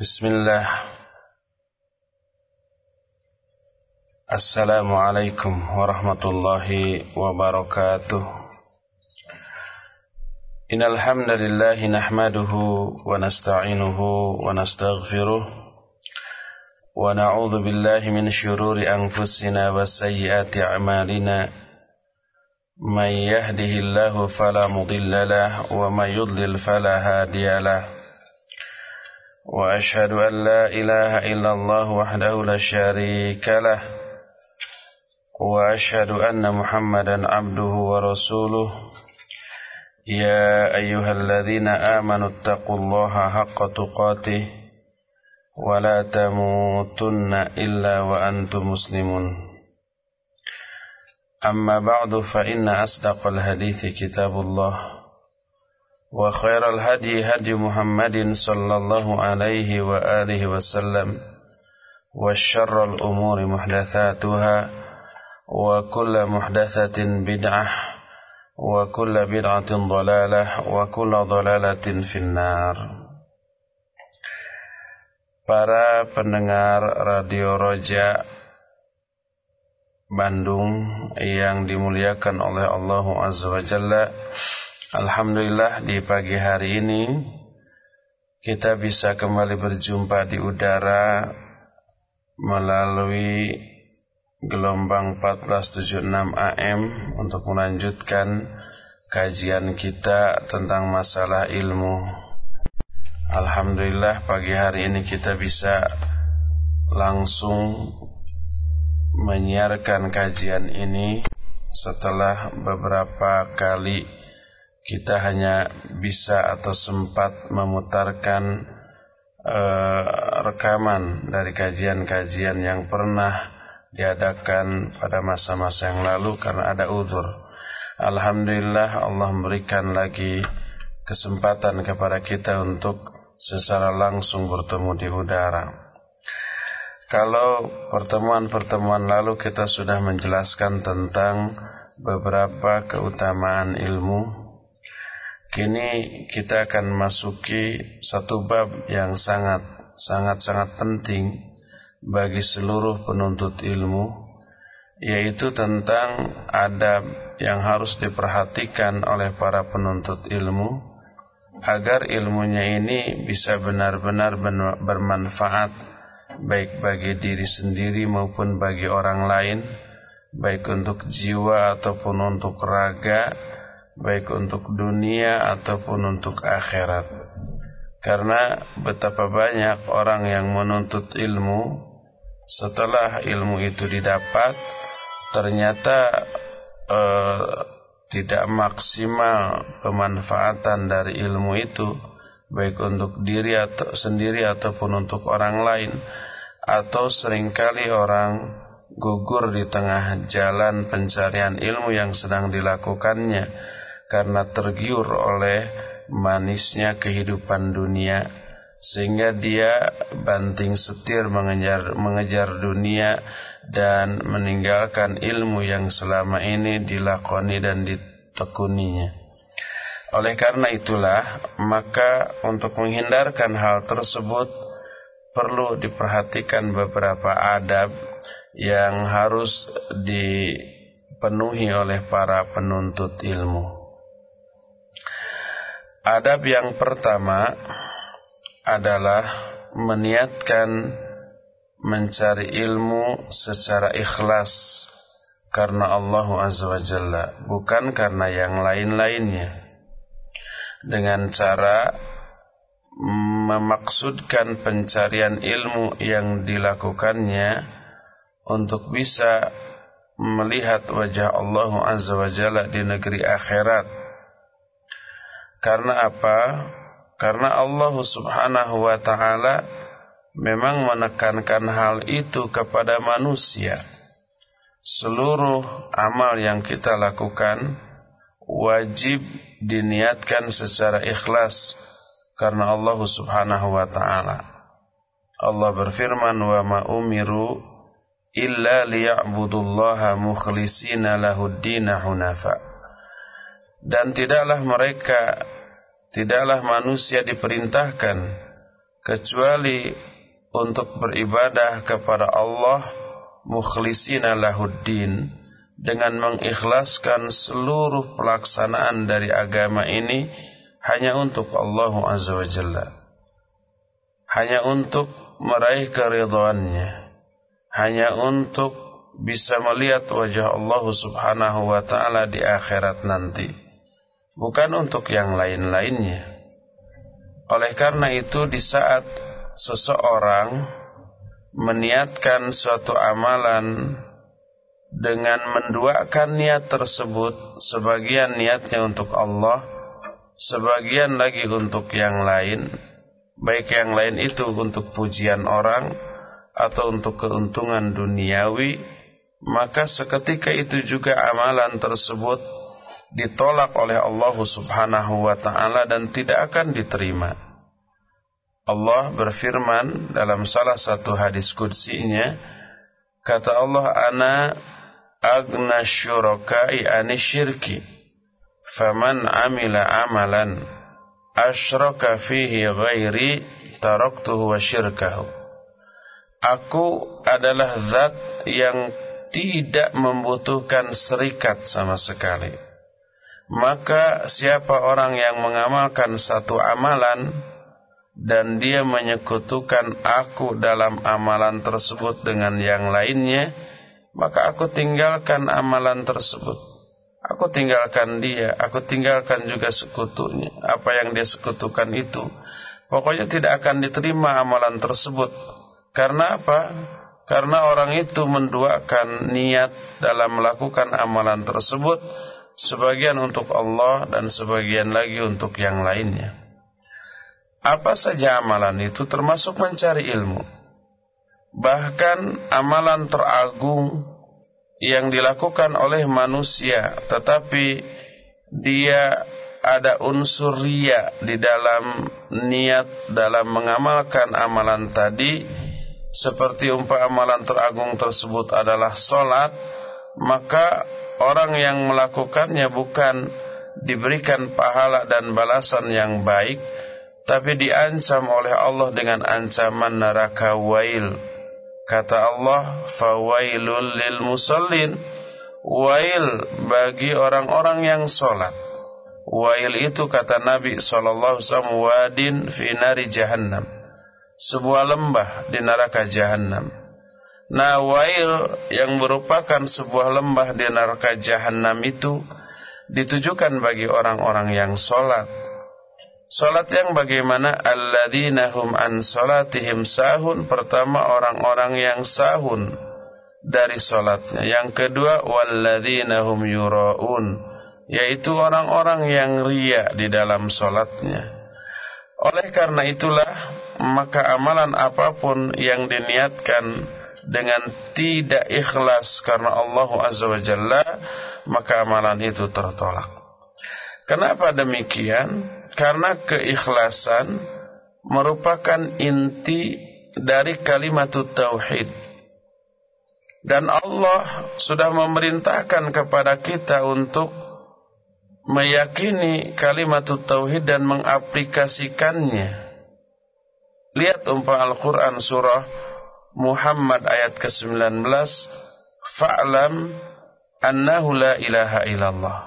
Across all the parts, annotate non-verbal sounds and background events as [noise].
بسم الله السلام عليكم ورحمة الله وبركاته إن الحمد لله نحمده ونستعينه ونستغفره ونعوذ بالله من شرور أنفسنا وسيئات أعمالنا من يهده الله فلا مضل له ومن يضلل فلا هادي له وأشهد أن لا إله إلا الله وحده لا شريك له وأشهد أن محمدا عبده ورسوله. يا أيها الذين آمنوا اتقوا الله حق تقاته ولا تموتن إلا وأنتم مسلمون. أما بعد فإن أصدق الحديث كتاب الله. وخير الهدي هدي محمد صلى الله عليه وآله وسلم والشر الأمور محدثاتها وكل محدثة بدعة وكل بدعة ضلالة وكل ضلالة في النار Para pendengar Radio Roja Bandung yang dimuliakan oleh Allah Azza wa Jalla Alhamdulillah di pagi hari ini kita bisa kembali berjumpa di udara melalui gelombang 1476 AM untuk melanjutkan kajian kita tentang masalah ilmu. Alhamdulillah pagi hari ini kita bisa langsung menyiarkan kajian ini setelah beberapa kali kita hanya bisa atau sempat memutarkan uh, rekaman dari kajian-kajian yang pernah diadakan pada masa-masa yang lalu karena ada uzur. Alhamdulillah Allah memberikan lagi kesempatan kepada kita untuk secara langsung bertemu di udara. Kalau pertemuan-pertemuan lalu kita sudah menjelaskan tentang beberapa keutamaan ilmu Kini kita akan masuki satu bab yang sangat sangat sangat penting bagi seluruh penuntut ilmu yaitu tentang adab yang harus diperhatikan oleh para penuntut ilmu agar ilmunya ini bisa benar-benar bermanfaat baik bagi diri sendiri maupun bagi orang lain baik untuk jiwa ataupun untuk raga baik untuk dunia ataupun untuk akhirat. Karena betapa banyak orang yang menuntut ilmu setelah ilmu itu didapat ternyata eh, tidak maksimal pemanfaatan dari ilmu itu baik untuk diri atau sendiri ataupun untuk orang lain atau sering kali orang gugur di tengah jalan pencarian ilmu yang sedang dilakukannya karena tergiur oleh manisnya kehidupan dunia sehingga dia banting setir mengejar mengejar dunia dan meninggalkan ilmu yang selama ini dilakoni dan ditekuninya. Oleh karena itulah, maka untuk menghindarkan hal tersebut perlu diperhatikan beberapa adab yang harus dipenuhi oleh para penuntut ilmu. Adab yang pertama adalah meniatkan mencari ilmu secara ikhlas karena Allah Azza wa Jalla, bukan karena yang lain-lainnya. Dengan cara memaksudkan pencarian ilmu yang dilakukannya untuk bisa melihat wajah Allah Azza wa Jalla di negeri akhirat karena apa? Karena Allah Subhanahu wa taala memang menekankan hal itu kepada manusia. Seluruh amal yang kita lakukan wajib diniatkan secara ikhlas karena Allah Subhanahu wa taala. Allah berfirman wa ma umiru illa liya'budullaha mukhlishina lahud hunafa dan tidaklah mereka tidaklah manusia diperintahkan kecuali untuk beribadah kepada Allah mukhlisina lahuddin dengan mengikhlaskan seluruh pelaksanaan dari agama ini hanya untuk Allah Azza wa Jalla. Hanya untuk meraih keridhaannya. Hanya untuk bisa melihat wajah Allah Subhanahu wa taala di akhirat nanti. Bukan untuk yang lain-lainnya. Oleh karena itu di saat seseorang meniatkan suatu amalan dengan menduakan niat tersebut sebagian niatnya untuk Allah sebagian lagi untuk yang lain baik yang lain itu untuk pujian orang atau untuk keuntungan duniawi maka seketika itu juga amalan tersebut ditolak oleh Allah Subhanahu wa taala dan tidak akan diterima. Allah berfirman dalam salah satu hadis qudsinya kata Allah ana agna syurakai anisyirki faman amila amalan asyraka fihi ghairi taraktuhu wa syirkahu. Aku adalah zat yang tidak membutuhkan serikat sama sekali Maka siapa orang yang mengamalkan satu amalan dan dia menyekutukan aku dalam amalan tersebut dengan yang lainnya maka aku tinggalkan amalan tersebut. Aku tinggalkan dia, aku tinggalkan juga sekutunya. Apa yang dia sekutukan itu. Pokoknya tidak akan diterima amalan tersebut. Karena apa? Karena orang itu menduakan niat dalam melakukan amalan tersebut. Sebagian untuk Allah dan sebagian lagi untuk yang lainnya. Apa saja amalan itu termasuk mencari ilmu. Bahkan amalan teragung yang dilakukan oleh manusia tetapi dia ada unsur ria di dalam niat dalam mengamalkan amalan tadi seperti umpama amalan teragung tersebut adalah solat maka orang yang melakukannya bukan diberikan pahala dan balasan yang baik tapi diancam oleh Allah dengan ancaman neraka wail Kata Allah, "Fawailul lil musallin." Wail bagi orang-orang yang sholat. Wail itu kata Nabi sallallahu alaihi wasallam wadin fi jahannam. Sebuah lembah di neraka jahannam. Nah, wail yang merupakan sebuah lembah di neraka jahannam itu ditujukan bagi orang-orang yang sholat. Salat yang bagaimana? Alladzina hum an salatihim sahun. Pertama orang-orang yang sahun dari salatnya yang kedua walladzina hum yuraun. Yaitu orang-orang yang ria di dalam salatnya oleh karena itulah maka amalan apa pun yang diniatkan dengan tidak ikhlas karena Allah Azza wa Jalla maka amalan itu tertolak kenapa demikian karena keikhlasan merupakan inti dari kalimat tauhid. Dan Allah sudah memerintahkan kepada kita untuk meyakini kalimat tauhid dan mengaplikasikannya. Lihat umpah Al-Quran surah Muhammad ayat ke-19. Fa'lam annahu la ilaha illallah.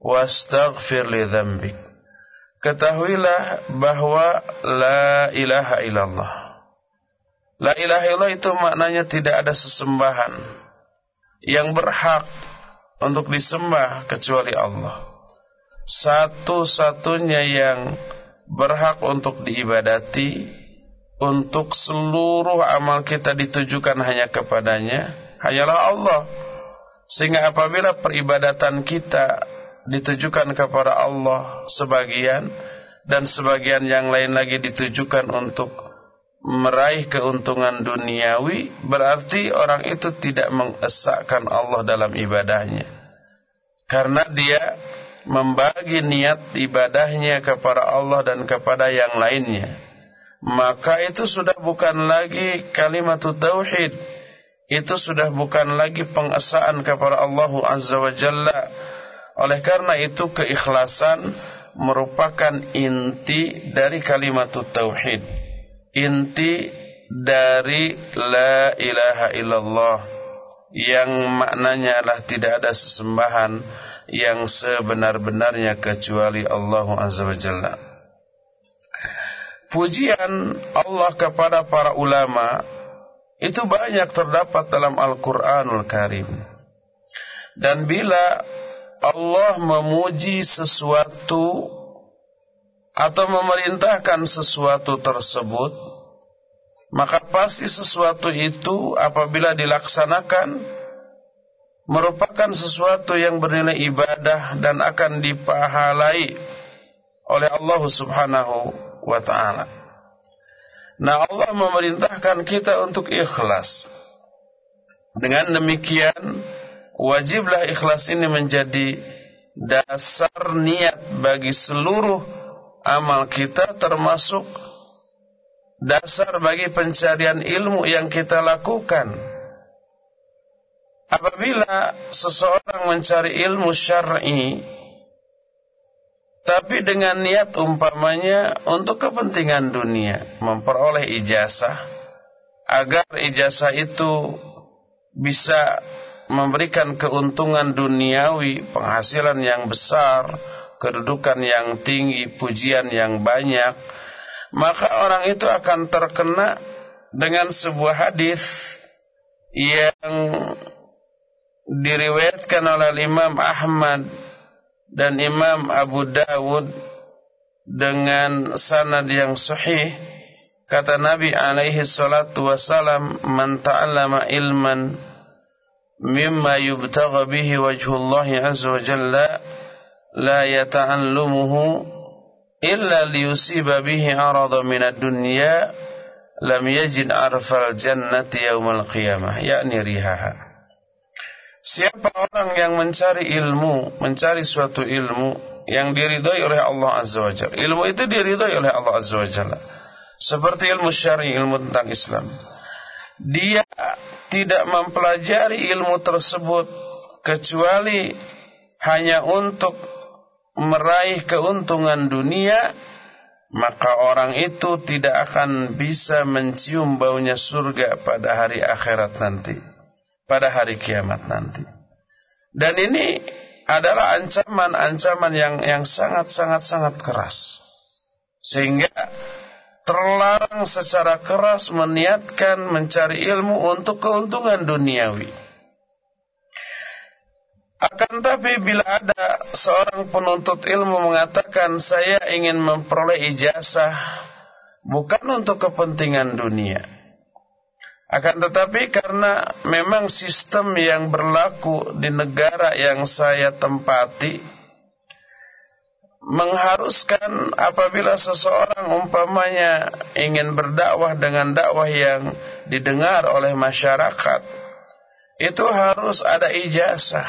Wastaghfir li dhambik. Ketahuilah bahwa la ilaha illallah. La ilaha illallah itu maknanya tidak ada sesembahan yang berhak untuk disembah kecuali Allah. Satu-satunya yang berhak untuk diibadati untuk seluruh amal kita ditujukan hanya kepadanya hanyalah Allah. Sehingga apabila peribadatan kita ditujukan kepada Allah sebagian dan sebagian yang lain lagi ditujukan untuk meraih keuntungan duniawi berarti orang itu tidak mengesahkan Allah dalam ibadahnya karena dia membagi niat ibadahnya kepada Allah dan kepada yang lainnya maka itu sudah bukan lagi kalimat tauhid itu sudah bukan lagi pengesaan kepada Allah Azza wa Jalla oleh karena itu keikhlasan merupakan inti dari kalimat tauhid. inti dari la ilaha illallah yang maknanya adalah tidak ada sesembahan yang sebenar-benarnya kecuali Allah Azza wa Jalla. Pujian Allah kepada para ulama itu banyak terdapat dalam Al-Quranul Karim. Dan bila Allah memuji sesuatu atau memerintahkan sesuatu tersebut, maka pasti sesuatu itu apabila dilaksanakan merupakan sesuatu yang bernilai ibadah dan akan dipahalai oleh Allah Subhanahu wa taala. Nah, Allah memerintahkan kita untuk ikhlas. Dengan demikian, wajiblah ikhlas ini menjadi dasar niat bagi seluruh amal kita termasuk dasar bagi pencarian ilmu yang kita lakukan. Apabila seseorang mencari ilmu syar'i tapi dengan niat umpamanya untuk kepentingan dunia, memperoleh ijazah agar ijazah itu bisa memberikan keuntungan duniawi, penghasilan yang besar, kedudukan yang tinggi, pujian yang banyak, maka orang itu akan terkena dengan sebuah hadis yang diriwayatkan oleh Imam Ahmad dan Imam Abu Dawud dengan sanad yang sahih kata Nabi alaihi salatu wasalam man ta'allama ilman mimma yubtagha bihi wajhullah azza wa jalla la yata'allumuhu illa liyusiba bihi arada minad dunya lam yajid arfal jannati yaumal qiyamah. Yakni rihaha Siapa orang yang mencari ilmu, mencari suatu ilmu yang diridhoi oleh Allah Azza wa Jalla. Ilmu itu diridhoi oleh Allah Azza wa Jalla. Seperti ilmu syar'i, ilmu tentang Islam. Dia tidak mempelajari ilmu tersebut kecuali hanya untuk meraih keuntungan dunia, maka orang itu tidak akan bisa mencium baunya surga pada hari akhirat nanti, pada hari kiamat nanti. Dan ini adalah ancaman-ancaman yang yang sangat-sangat-sangat keras. Sehingga terlarang secara keras meniatkan mencari ilmu untuk keuntungan duniawi. Akan tapi bila ada seorang penuntut ilmu mengatakan saya ingin memperoleh ijazah bukan untuk kepentingan dunia. Akan tetapi karena memang sistem yang berlaku di negara yang saya tempati mengharuskan apabila seseorang umpamanya ingin berdakwah dengan dakwah yang didengar oleh masyarakat itu harus ada ijazah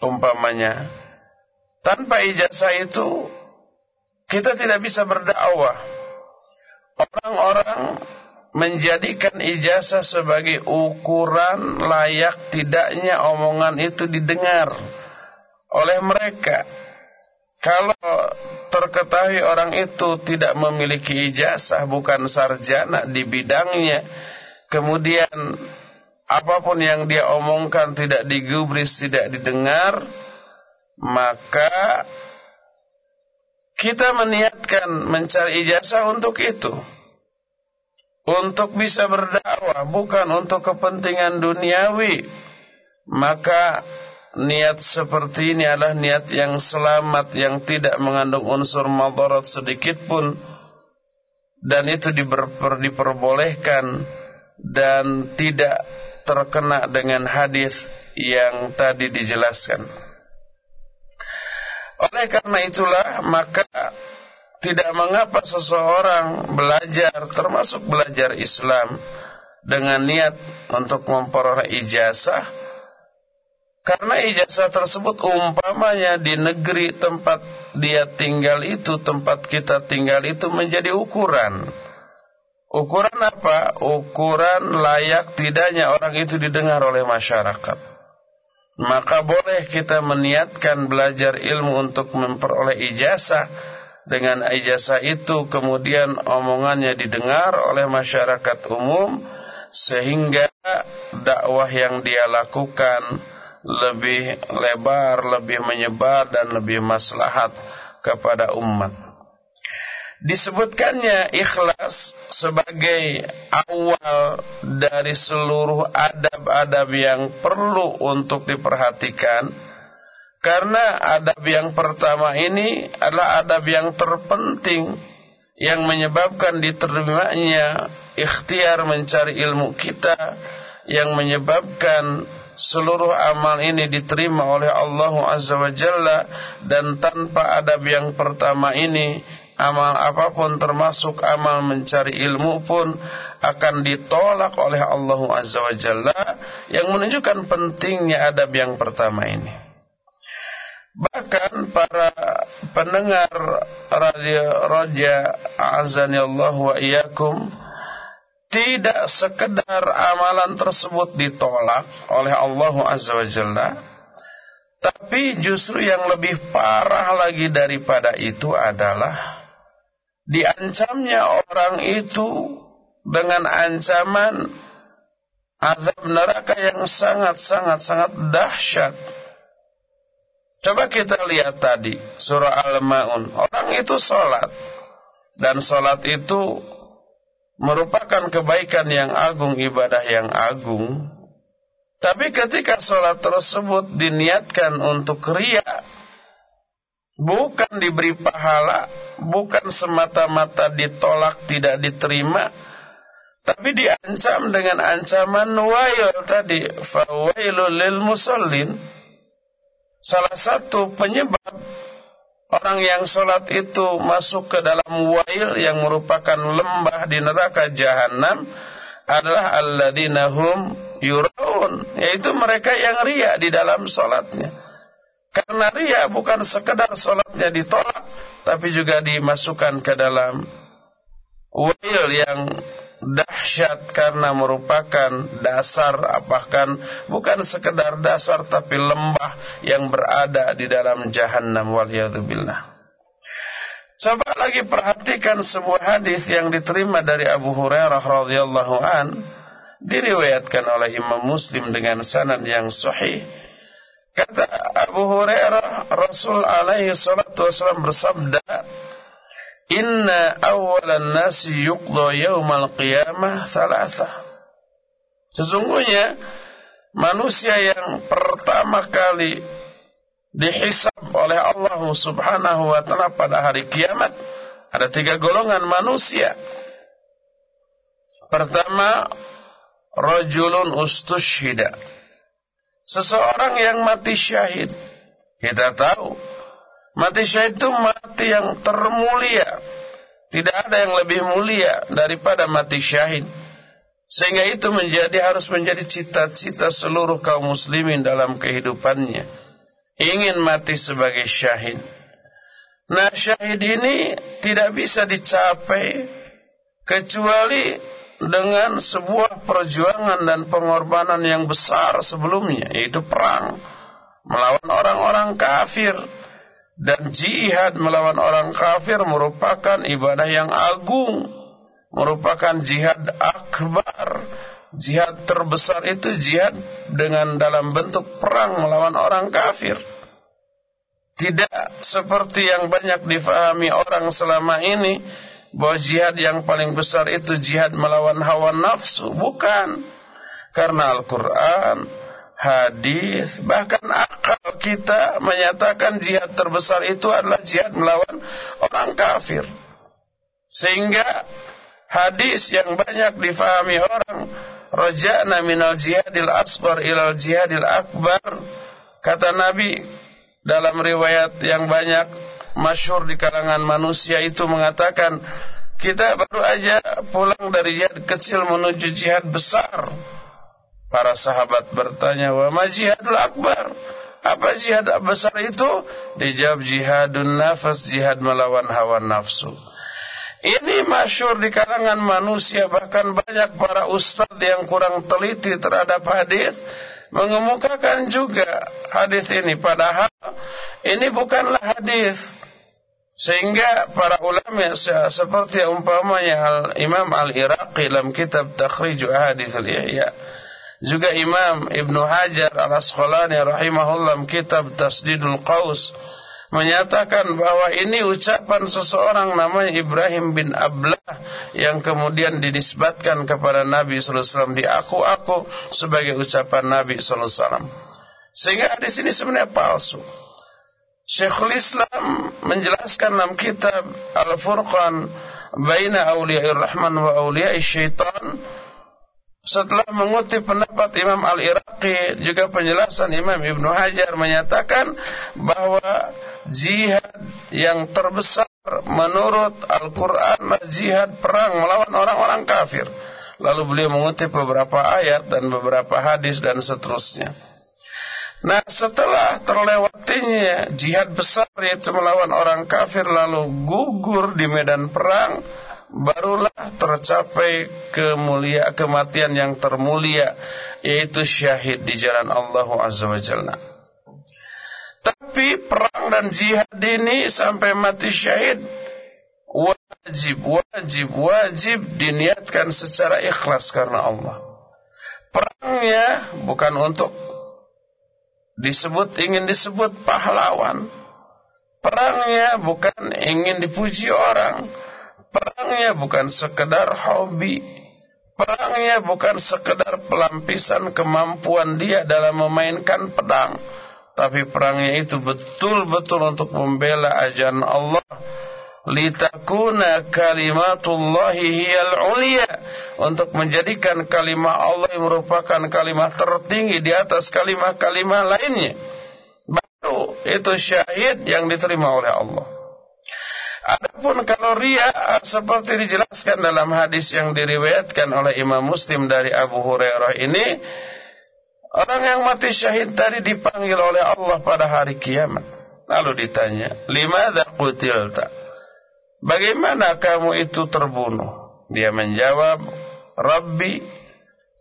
umpamanya. Tanpa ijazah itu kita tidak bisa berdakwah. Orang-orang menjadikan ijazah sebagai ukuran layak tidaknya omongan itu didengar oleh mereka kalau terketahui orang itu tidak memiliki ijazah bukan sarjana di bidangnya kemudian apa pun yang dia omongkan tidak digubris, tidak didengar, maka kita meniatkan mencari ijazah untuk itu. Untuk bisa berdakwah, bukan untuk kepentingan duniawi. Maka niat seperti ini adalah niat yang selamat, yang tidak mengandung unsur madarat sedikit pun. Dan itu diperbolehkan dan tidak terkena dengan hadis yang tadi dijelaskan. Oleh karena itulah maka tidak mengapa seseorang belajar termasuk belajar Islam dengan niat untuk memperoleh ijazah karena ijazah tersebut umpamanya di negeri tempat dia tinggal itu tempat kita tinggal itu menjadi ukuran Ukuran apa? Ukuran layak tidaknya orang itu didengar oleh masyarakat. Maka boleh kita meniatkan belajar ilmu untuk memperoleh ijazah dengan ijazah itu kemudian omongannya didengar oleh masyarakat umum sehingga dakwah yang dia lakukan lebih lebar, lebih menyebar dan lebih maslahat kepada umat. Disebutkannya ikhlas sebagai awal dari seluruh adab-adab yang perlu untuk diperhatikan karena adab yang pertama ini adalah adab yang terpenting yang menyebabkan diterimanya ikhtiar mencari ilmu kita yang menyebabkan seluruh amal ini diterima oleh Allah Azza wa Jalla dan tanpa adab yang pertama ini amal apa pun termasuk amal mencari ilmu pun akan ditolak oleh Allah Azza wa Jalla yang menunjukkan pentingnya adab yang pertama ini. Bahkan para pendengar radio Roja Azani Allah wa iyyakum tidak sekedar amalan tersebut ditolak oleh Allah Azza wa Jalla tapi justru yang lebih parah lagi daripada itu adalah diancamnya orang itu dengan ancaman azab neraka yang sangat-sangat-sangat dahsyat. Coba kita lihat tadi surah Al-Maun. Orang itu sholat. Dan sholat itu merupakan kebaikan yang agung, ibadah yang agung. Tapi ketika sholat tersebut diniatkan untuk ria, bukan diberi pahala, bukan semata-mata ditolak, tidak diterima, tapi diancam dengan ancaman wail tadi, fawailul lil musallin. Salah satu penyebab Orang yang sholat itu masuk ke dalam wail yang merupakan lembah di neraka jahanam adalah alladzina hum yuraun, yaitu mereka yang ria di dalam sholatnya. Karena ria bukan sekedar sholatnya ditolak, tapi juga dimasukkan ke dalam wail yang dahsyat karena merupakan dasar apakah bukan sekedar dasar tapi lembah yang berada di dalam jahanam waliyadzubillah. Coba lagi perhatikan sebuah hadis yang diterima dari Abu Hurairah radhiyallahu an diriwayatkan oleh Imam Muslim dengan sanad yang sahih. Kata Abu Hurairah Rasul alaihi salatu wasallam bersabda Inna awalan nasi yuqda yaumal qiyamah thalatha. Sesungguhnya manusia yang pertama kali dihisab oleh Allah Subhanahu wa taala pada hari kiamat ada tiga golongan manusia. Pertama, rajulun ustushhida. Seseorang yang mati syahid. Kita tahu Mati syahid itu mati yang termulia. Tidak ada yang lebih mulia daripada mati syahid. Sehingga itu menjadi harus menjadi cita-cita seluruh kaum muslimin dalam kehidupannya. Ingin mati sebagai syahid. Nah syahid ini tidak bisa dicapai kecuali dengan sebuah perjuangan dan pengorbanan yang besar sebelumnya, yaitu perang melawan orang-orang kafir dan jihad melawan orang kafir merupakan ibadah yang agung, merupakan jihad akbar. Jihad terbesar itu jihad dengan dalam bentuk perang melawan orang kafir. Tidak seperti yang banyak difahami orang selama ini bahwa jihad yang paling besar itu jihad melawan hawa nafsu, bukan. Karena Al-Qur'an hadis, bahkan akal kita menyatakan jihad terbesar itu adalah jihad melawan orang kafir. Sehingga hadis yang banyak difahami orang, raja'na minal jihadil asghar ilal jihadil akbar, kata Nabi dalam riwayat yang banyak masyhur di kalangan manusia itu mengatakan kita baru aja pulang dari jihad kecil menuju jihad besar. Para sahabat bertanya, "Wa ma jihadul akbar?" Apa jihad besar itu? Dijawab jihadun nafas, jihad melawan hawa nafsu. Ini masyur di kalangan manusia bahkan banyak para ustadz yang kurang teliti terhadap hadis mengemukakan juga hadis ini padahal ini bukanlah hadis Sehingga para ulama seperti umpamanya Imam Al-Iraqi dalam kitab Takhrij Ahadits al-Ihya juga Imam Ibnu Hajar Al-Asqalani rahimahullah kitab Tasdidul Qaus menyatakan bahwa ini ucapan seseorang namanya Ibrahim bin Ablah yang kemudian dinisbatkan kepada Nabi sallallahu alaihi wasallam diaku-aku sebagai ucapan Nabi sallallahu alaihi wasallam. Sehingga di sini sebenarnya palsu. Syekhul Islam menjelaskan dalam kitab Al-Furqan Baina Awliya'ir Rahman wa Awliya'ir Syaitan setelah mengutip pendapat Imam Al-Iraqi juga penjelasan Imam Ibnu Hajar menyatakan bahwa jihad yang terbesar menurut Al-Quran adalah jihad perang melawan orang-orang kafir. Lalu beliau mengutip beberapa ayat dan beberapa hadis dan seterusnya. Nah setelah terlewatinya jihad besar yaitu melawan orang kafir lalu gugur di medan perang barulah tercapai kemulia kematian yang termulia yaitu syahid di jalan Allah Azza wa. Tapi perang dan jihad ini sampai mati syahid wajib wajib wajib diniatkan secara ikhlas karena Allah. Perangnya bukan untuk disebut ingin disebut pahlawan. Perangnya bukan ingin dipuji orang. Perangnya bukan sekedar hobi. Perangnya bukan sekedar pelampisan kemampuan dia dalam memainkan pedang. Tapi perangnya itu betul-betul untuk membela ajaran Allah litakuna kalimatullahi hiyal ulia untuk menjadikan kalimat Allah yang merupakan kalimat tertinggi di atas kalimat-kalimat lainnya baru itu syahid yang diterima oleh Allah Adapun kalau ria seperti dijelaskan dalam hadis yang diriwayatkan oleh Imam Muslim dari Abu Hurairah ini orang yang mati syahid tadi dipanggil oleh Allah pada hari kiamat lalu ditanya limadza qutilta Bagaimana kamu itu terbunuh? Dia menjawab, Rabbi,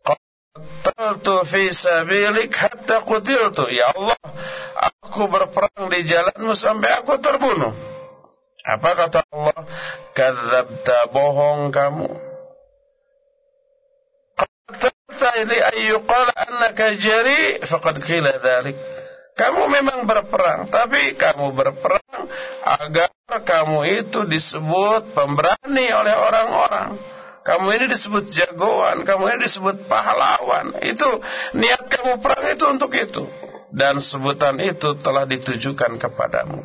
qataltu fi sabilik hatta qutiltu. Ya Allah, aku berperang di jalanmu sampai aku terbunuh. Apa kata Allah? Kadzabta bohong kamu. Qatalta li ayyuqala annaka jari faqad qila dhalik. Kamu memang berperang, tapi kamu berperang agar kamu itu disebut pemberani oleh orang-orang. Kamu ini disebut jagoan, kamu ini disebut pahlawan. Itu niat kamu perang itu untuk itu. Dan sebutan itu telah ditujukan kepadamu.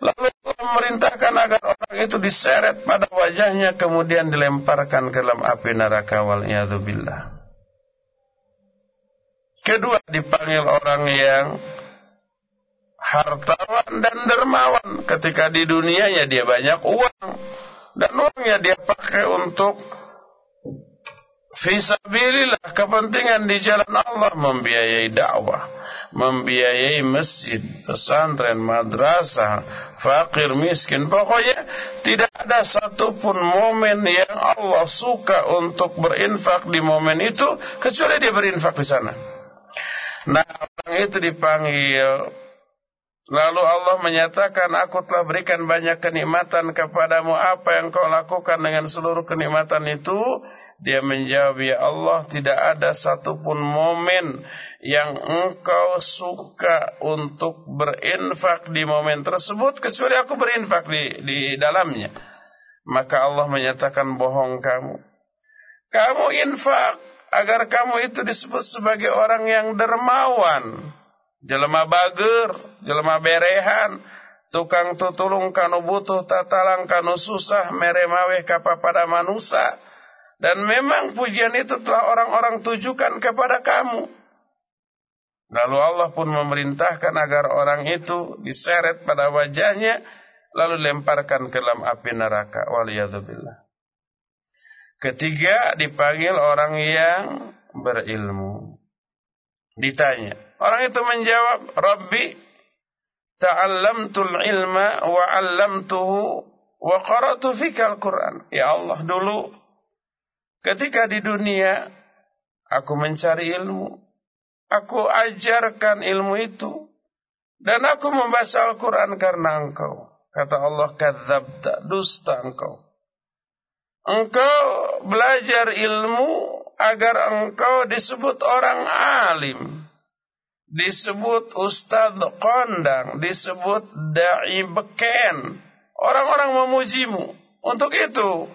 Lalu memerintahkan agar orang itu diseret pada wajahnya kemudian dilemparkan ke dalam api neraka wal. Kedua dipanggil orang yang hartawan dan dermawan. Ketika di dunianya dia banyak uang. Dan uangnya dia pakai untuk Fisabilillah kepentingan di jalan Allah membiayai dakwah, membiayai masjid, pesantren, madrasah, fakir, miskin. Pokoknya tidak ada satupun momen yang Allah suka untuk berinfak di momen itu kecuali dia berinfak di sana. Nah, orang itu dipanggil Lalu Allah menyatakan, aku telah berikan banyak kenikmatan kepadamu. Apa yang kau lakukan dengan seluruh kenikmatan itu? Dia menjawab, ya Allah, tidak ada satupun momen yang engkau suka untuk berinfak di momen tersebut, kecuali aku berinfak di, di dalamnya. Maka Allah menyatakan bohong kamu. Kamu infak agar kamu itu disebut sebagai orang yang dermawan. Jelema bager, jelema berehan, tukang tutulung kanu butuh tatalang kanu susah meremawe kapa pada manusia. Dan memang pujian itu telah orang-orang tujukan kepada kamu. Lalu Allah pun memerintahkan agar orang itu diseret pada wajahnya lalu lemparkan ke dalam api neraka. Waliyadzubillah. Ketiga dipanggil orang yang berilmu. Ditanya. Orang itu menjawab, Rabbi ta'allamtul ilma wa 'allamtuhu wa qara'tu fikal Qur'an. Ya Allah, dulu ketika di dunia aku mencari ilmu, aku ajarkan ilmu itu dan aku membaca Al-Qur'an karena engkau. Kata Allah, kadzabta, dusta engkau. Engkau belajar ilmu agar engkau disebut orang alim. Disebut ustadz kondang, disebut da'i beken. Orang-orang memujimu. Untuk itu,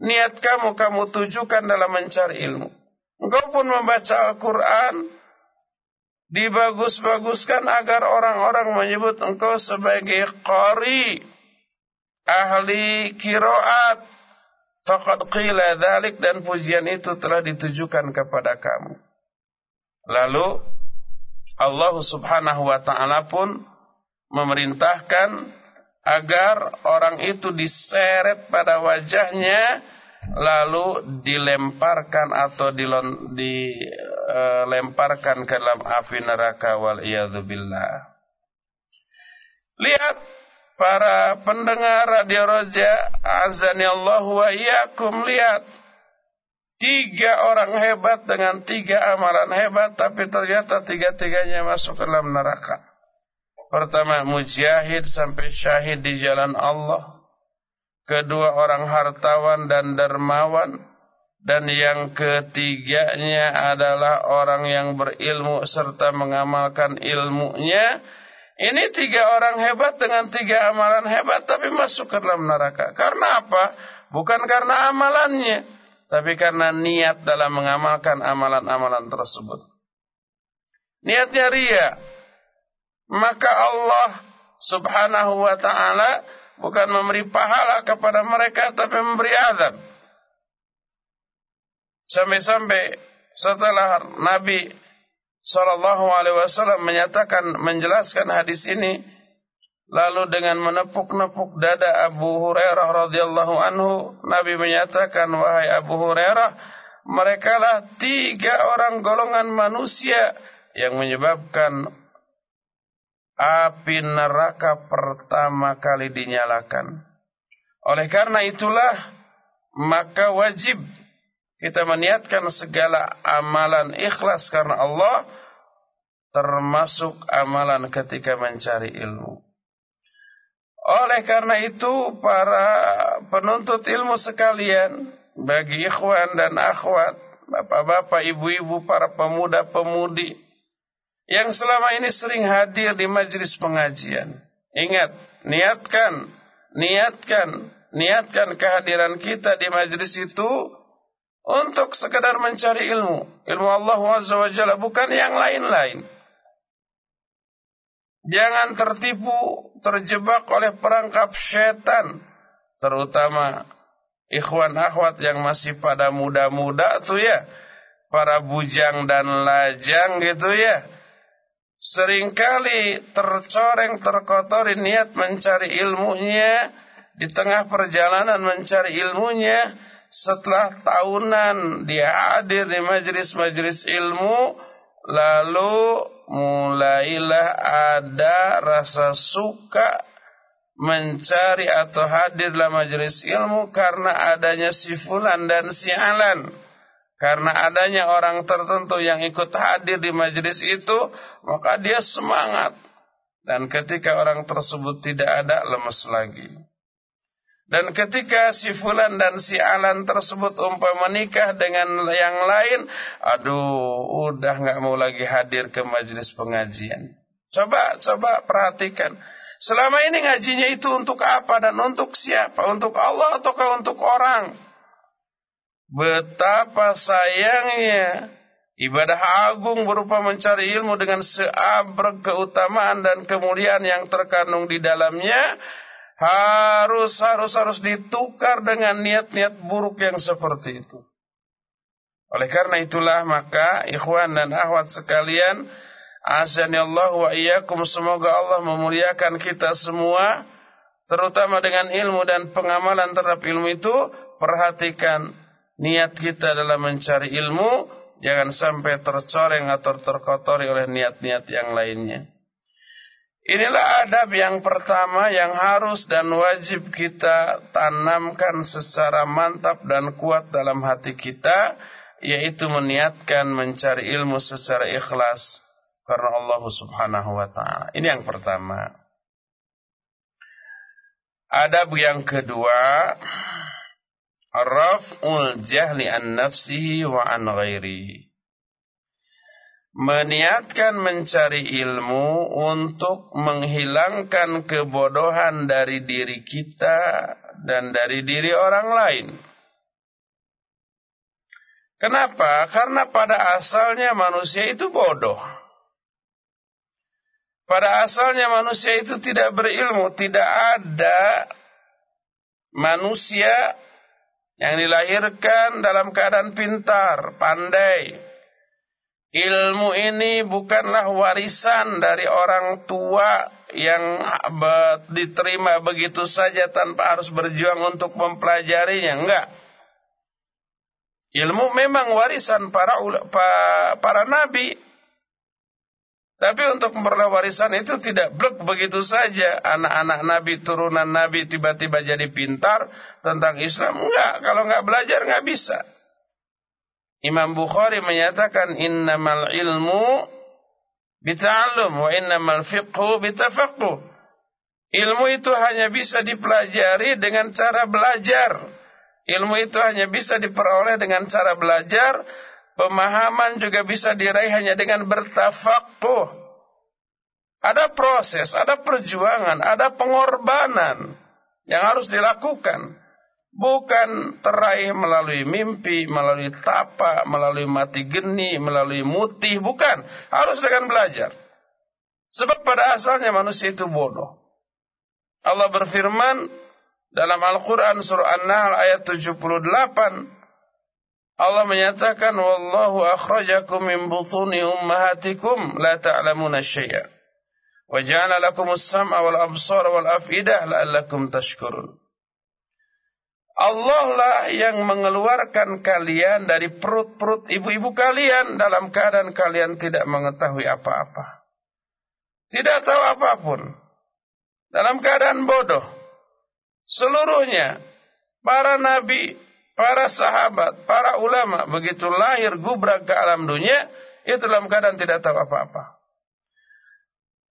niat kamu kamu tujukan dalam mencari ilmu. Engkau pun membaca Al-Quran, dibagus-baguskan agar orang-orang menyebut engkau sebagai qari ahli kiroat. Faqad qila dhalik dan pujian itu telah ditujukan kepada kamu. Lalu Allah subhanahu wa ta'ala pun memerintahkan agar orang itu diseret pada wajahnya lalu dilemparkan atau dilon, dilemparkan ke dalam api neraka wal billah. Lihat para pendengar radio Roja azani Allah wa iyyakum lihat tiga orang hebat dengan tiga amalan hebat tapi ternyata tiga-tiganya masuk ke dalam neraka. Pertama mujahid sampai syahid di jalan Allah kedua orang hartawan dan dermawan, dan yang ketiganya adalah orang yang berilmu serta mengamalkan ilmunya. Ini tiga orang hebat dengan tiga amalan hebat tapi masuk ke dalam neraka. Karena apa? Bukan karena amalannya, tapi karena niat dalam mengamalkan amalan-amalan tersebut. Niatnya ria. Maka Allah subhanahu wa ta'ala bukan memberi pahala kepada mereka tapi memberi azab. Sampai-sampai setelah Nabi Shallallahu Alaihi Wasallam menyatakan menjelaskan hadis ini, lalu dengan menepuk-nepuk dada Abu Hurairah radhiyallahu anhu, Nabi menyatakan wahai Abu Hurairah, mereka lah tiga orang golongan manusia yang menyebabkan api neraka pertama kali dinyalakan. Oleh karena itulah maka wajib kita meniatkan segala amalan ikhlas karena Allah termasuk amalan ketika mencari ilmu. Oleh karena itu para penuntut ilmu sekalian bagi ikhwan dan akhwat, bapak-bapak, ibu-ibu, para pemuda-pemudi yang selama ini sering hadir di majelis pengajian. Ingat, niatkan, niatkan, niatkan kehadiran kita di majelis itu untuk sekadar mencari ilmu. Ilmu Allah Jalla bukan yang lain-lain. Jangan tertipu, terjebak oleh perangkap setan, terutama ikhwan akhwat yang masih pada muda-muda tuh ya, para bujang dan lajang gitu ya sering kali tercoreng terkotori niat mencari ilmunya di tengah perjalanan mencari ilmunya setelah tahunan dia hadir di majelis-majelis ilmu lalu mulailah ada rasa suka mencari atau hadir dalam majelis ilmu karena adanya si fulan dan si alan karena adanya orang tertentu yang ikut hadir di majelis itu, maka dia semangat. Dan ketika orang tersebut tidak ada, lemes lagi. Dan ketika si fulan dan si alan tersebut umpama menikah dengan yang lain, aduh, udah nggak mau lagi hadir ke majelis pengajian. Coba, coba perhatikan. Selama ini ngajinya itu untuk apa dan untuk siapa? Untuk Allah ataukah untuk orang? Betapa sayangnya ibadah agung berupa mencari ilmu dengan seabrek keutamaan dan kemuliaan yang terkandung di dalamnya harus harus harus ditukar dengan niat-niat buruk yang seperti itu. Oleh karena itulah maka ikhwan dan akhwat sekalian, Allah wa iyyakum semoga Allah memuliakan kita semua terutama dengan ilmu dan pengamalan terhadap ilmu itu perhatikan niat kita dalam mencari ilmu jangan sampai tercoreng atau terkotori oleh niat-niat yang lainnya. Inilah adab yang pertama yang harus dan wajib kita tanamkan secara mantap dan kuat dalam hati kita, yaitu meniatkan mencari ilmu secara ikhlas karena Allah Subhanahu wa taala. Ini yang pertama. Adab yang kedua, raf'ul jahli an nafsihi wa an ghairi. Meniatkan mencari ilmu untuk menghilangkan kebodohan dari diri kita dan dari diri orang lain. Kenapa? Karena pada asalnya manusia itu bodoh. Pada asalnya manusia itu tidak berilmu, tidak ada manusia yang dilahirkan dalam keadaan pintar, pandai. Ilmu ini bukanlah warisan dari orang tua yang diterima begitu saja tanpa harus berjuang untuk mempelajarinya. Enggak. Ilmu memang warisan para para nabi. Tapi untuk memperoleh warisan itu tidak blok begitu saja. Anak-anak nabi, turunan nabi tiba-tiba jadi pintar tentang Islam. Enggak, kalau enggak belajar enggak bisa. Imam Bukhari menyatakan innamal ilmu bita'allum wa innamal fiqhu bitafaqquh. Ilmu itu hanya bisa dipelajari dengan cara belajar. Ilmu itu hanya bisa diperoleh dengan cara belajar Pemahaman juga bisa diraih hanya dengan bertafakuh. Ada proses, ada perjuangan, ada pengorbanan yang harus dilakukan. Bukan teraih melalui mimpi, melalui tapa, melalui mati geni, melalui mutih. Bukan. Harus dengan belajar. Sebab pada asalnya manusia itu bodoh. Allah berfirman dalam Al-Quran surah An-Nahl ayat 78. Allah menyatakan wallahu akhrajakum min butuni ummahatikum la ta'lamuna syai'a wa ja'ala lakumus sam'a wal absara wal af'idah la'allakum tashkurun Allah lah yang mengeluarkan kalian dari perut-perut ibu-ibu kalian dalam keadaan kalian tidak mengetahui apa-apa. Tidak tahu apa pun. Dalam keadaan bodoh. Seluruhnya para nabi, para sahabat, para ulama begitu lahir gubrak ke alam dunia itu dalam keadaan tidak tahu apa-apa.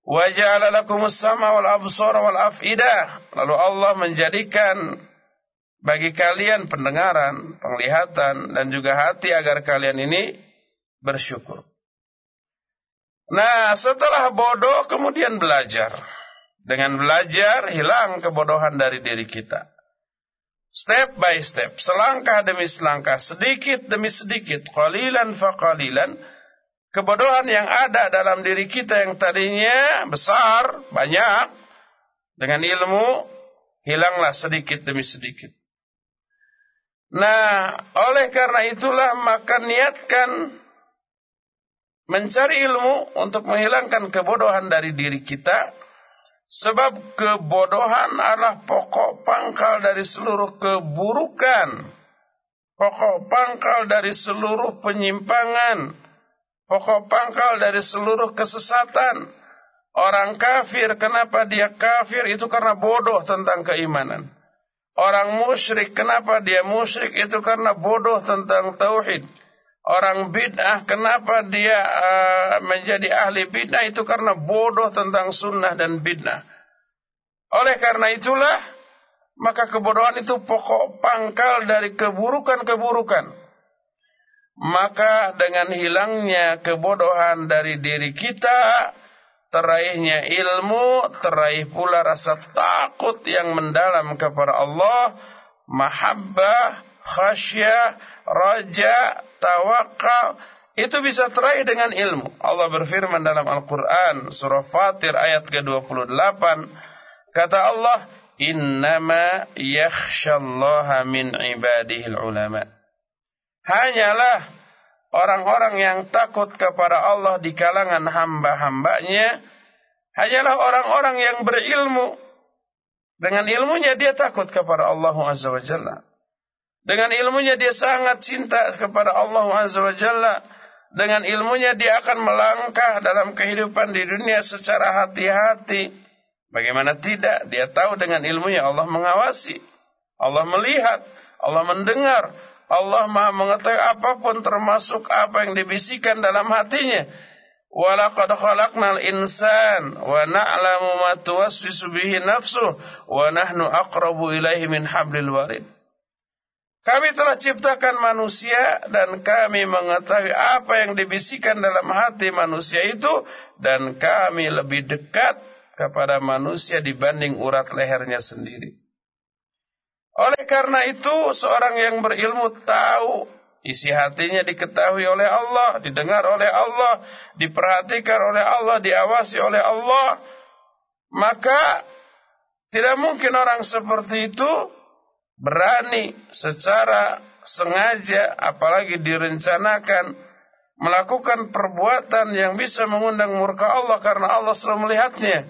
Wa ja'ala lakumus sama wal absara wal afidah. Lalu Allah menjadikan bagi kalian pendengaran, penglihatan dan juga hati agar kalian ini bersyukur. Nah, setelah bodoh kemudian belajar. Dengan belajar hilang kebodohan dari diri kita. Step by step, selangkah demi selangkah, sedikit demi sedikit, qalilan fa qalilan, kebodohan yang ada dalam diri kita yang tadinya besar, banyak, dengan ilmu, hilanglah sedikit demi sedikit. Nah, oleh karena itulah maka niatkan mencari ilmu untuk menghilangkan kebodohan dari diri kita Sebab kebodohan adalah pokok pangkal dari seluruh keburukan. Pokok pangkal dari seluruh penyimpangan. Pokok pangkal dari seluruh kesesatan. Orang kafir, kenapa dia kafir? Itu karena bodoh tentang keimanan. Orang musyrik, kenapa dia musyrik? Itu karena bodoh tentang tauhid. Orang bid'ah, kenapa dia uh, menjadi ahli bid'ah itu karena bodoh tentang sunnah dan bid'ah. Oleh karena itulah, maka kebodohan itu pokok pangkal dari keburukan-keburukan. Maka dengan hilangnya kebodohan dari diri kita, teraihnya ilmu, teraih pula rasa takut yang mendalam kepada Allah, mahabbah, khasyah, raja, tawakal itu bisa teraih dengan ilmu. Allah berfirman dalam Al-Quran surah Fatir ayat ke-28 kata Allah innama yakhshallaha min ibadihil ulama. Hanyalah orang-orang yang takut kepada Allah di kalangan hamba-hambanya hanyalah orang-orang yang berilmu. Dengan ilmunya dia takut kepada Allah Azza wa. Dengan ilmunya dia sangat cinta kepada Allah Azza wa Jalla. Dengan ilmunya dia akan melangkah dalam kehidupan di dunia secara hati-hati. Bagaimana tidak? Dia tahu dengan ilmunya Allah mengawasi. Allah melihat. Allah mendengar. Allah maha mengetahui apa pun termasuk apa yang dibisikkan dalam hatinya. Walaqad khalaqnal insan wa na'lamu ma tuwaswisu bihi nafsuh wa nahnu aqrabu ilaihi min hablil warid. Kami telah ciptakan manusia dan kami mengetahui apa yang dibisikkan dalam hati manusia itu dan kami lebih dekat kepada manusia dibanding urat lehernya sendiri. Oleh karena itu seorang yang berilmu tahu Isi hatinya diketahui oleh Allah, didengar oleh Allah, diperhatikan oleh Allah, diawasi oleh Allah. Maka tidak mungkin orang seperti itu berani secara sengaja apalagi direncanakan melakukan perbuatan yang bisa mengundang murka Allah karena Allah selalu melihatnya.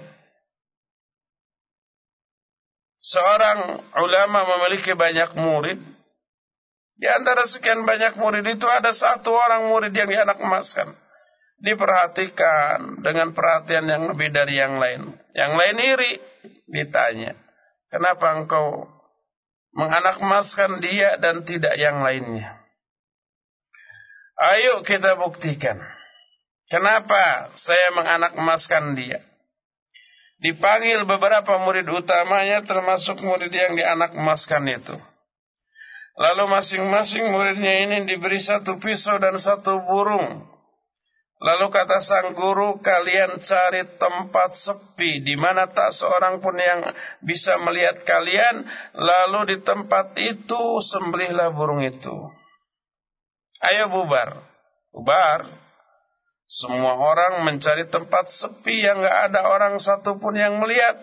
Seorang ulama memiliki banyak murid, di antara sekian banyak murid itu ada satu orang murid yang dianak emaskan. Diperhatikan dengan perhatian yang lebih dari yang lain. Yang lain iri. Ditanya. Kenapa engkau menganak emaskan dia dan tidak yang lainnya? Ayo kita buktikan. Kenapa saya menganak emaskan dia? Dipanggil beberapa murid utamanya termasuk murid yang dianak emaskan itu. Lalu masing-masing muridnya ini diberi satu pisau dan satu burung. Lalu kata sang guru, kalian cari tempat sepi di mana tak seorang pun yang bisa melihat kalian. Lalu di tempat itu sembelihlah burung itu. Ayo bubar, bubar. Semua orang mencari tempat sepi yang gak ada orang satupun yang melihat.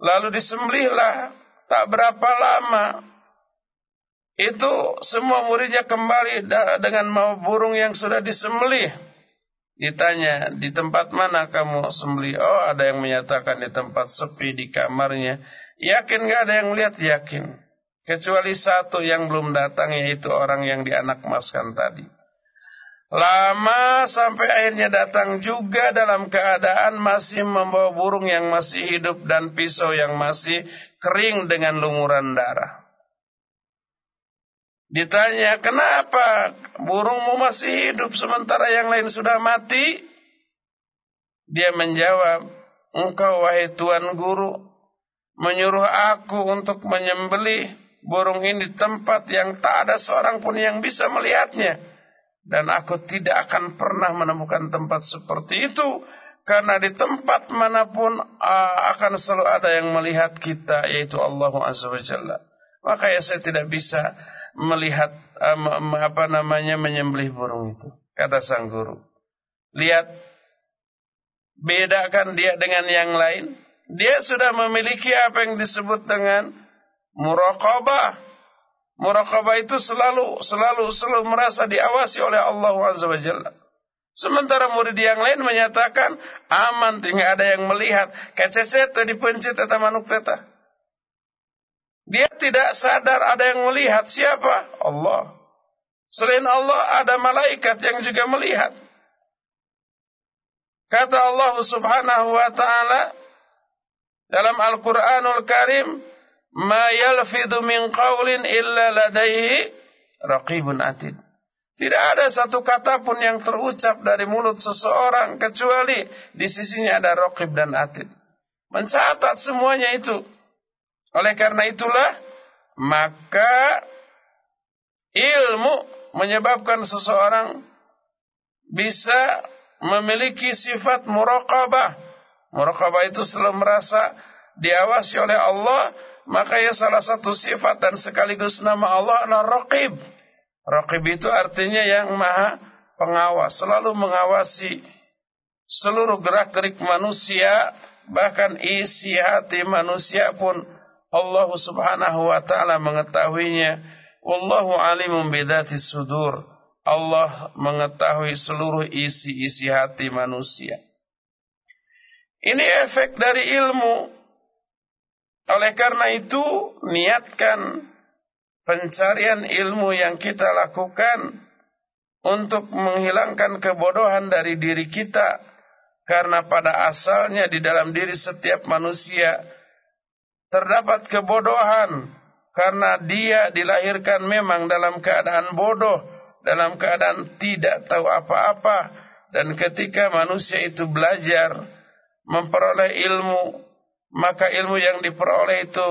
Lalu disembelihlah. Tak berapa lama itu semua muridnya kembali dengan mau burung yang sudah disembelih. Ditanya, di tempat mana kamu sembelih? Oh, ada yang menyatakan di tempat sepi di kamarnya. Yakin gak ada yang melihat? Yakin. Kecuali satu yang belum datang yaitu orang yang dianak maskan tadi. Lama sampai akhirnya datang juga dalam keadaan masih membawa burung yang masih hidup dan pisau yang masih kering dengan lumuran darah. Ditanya, kenapa burungmu masih hidup sementara yang lain sudah mati? Dia menjawab, engkau wahai tuan guru, menyuruh aku untuk menyembelih burung ini di tempat yang tak ada seorang pun yang bisa melihatnya. Dan aku tidak akan pernah menemukan tempat seperti itu. Karena di tempat mana pun akan selalu ada yang melihat kita, yaitu Allah Jalla. Maka ya saya tidak bisa melihat um, apa namanya menyembelih burung itu. Kata sang guru. Lihat bedakan dia dengan yang lain. Dia sudah memiliki apa yang disebut dengan muraqabah. Muraqabah itu selalu selalu selalu merasa diawasi oleh Allah Azza wa Jalla. Sementara murid yang lain menyatakan aman, tinggal ada yang melihat. Kececet dipencet tata manuk tata. Dia tidak sadar ada yang melihat siapa? Allah. Selain Allah ada malaikat yang juga melihat. Kata Allah Subhanahu wa taala dalam Al-Qur'anul Karim, "Ma yalfidu min qaulin illa ladaihi raqibun atid." Tidak ada satu kata pun yang terucap dari mulut seseorang kecuali di sisinya ada raqib dan atid. Mencatat semuanya itu. Oleh karena itulah maka ilmu menyebabkan seseorang bisa memiliki sifat muraqabah. Muraqabah itu selalu merasa diawasi oleh Allah, maka ya salah satu sifat dan sekaligus nama Allah adalah raqib. Raqib itu artinya yang maha pengawas, selalu mengawasi seluruh gerak-gerik manusia, bahkan isi hati manusia pun Allah Subhanahu wa taala mengetahuinya. Wallahu alimun bidzati sudur. Allah mengetahui seluruh isi-isi hati manusia. Ini efek dari ilmu. Oleh karena itu, niatkan pencarian ilmu yang kita lakukan untuk menghilangkan kebodohan dari diri kita. Karena pada asalnya di dalam diri setiap manusia terdapat kebodohan karena dia dilahirkan memang dalam keadaan bodoh, dalam keadaan tidak tahu apa-apa, dan ketika manusia itu belajar memperoleh ilmu maka ilmu yang diperoleh itu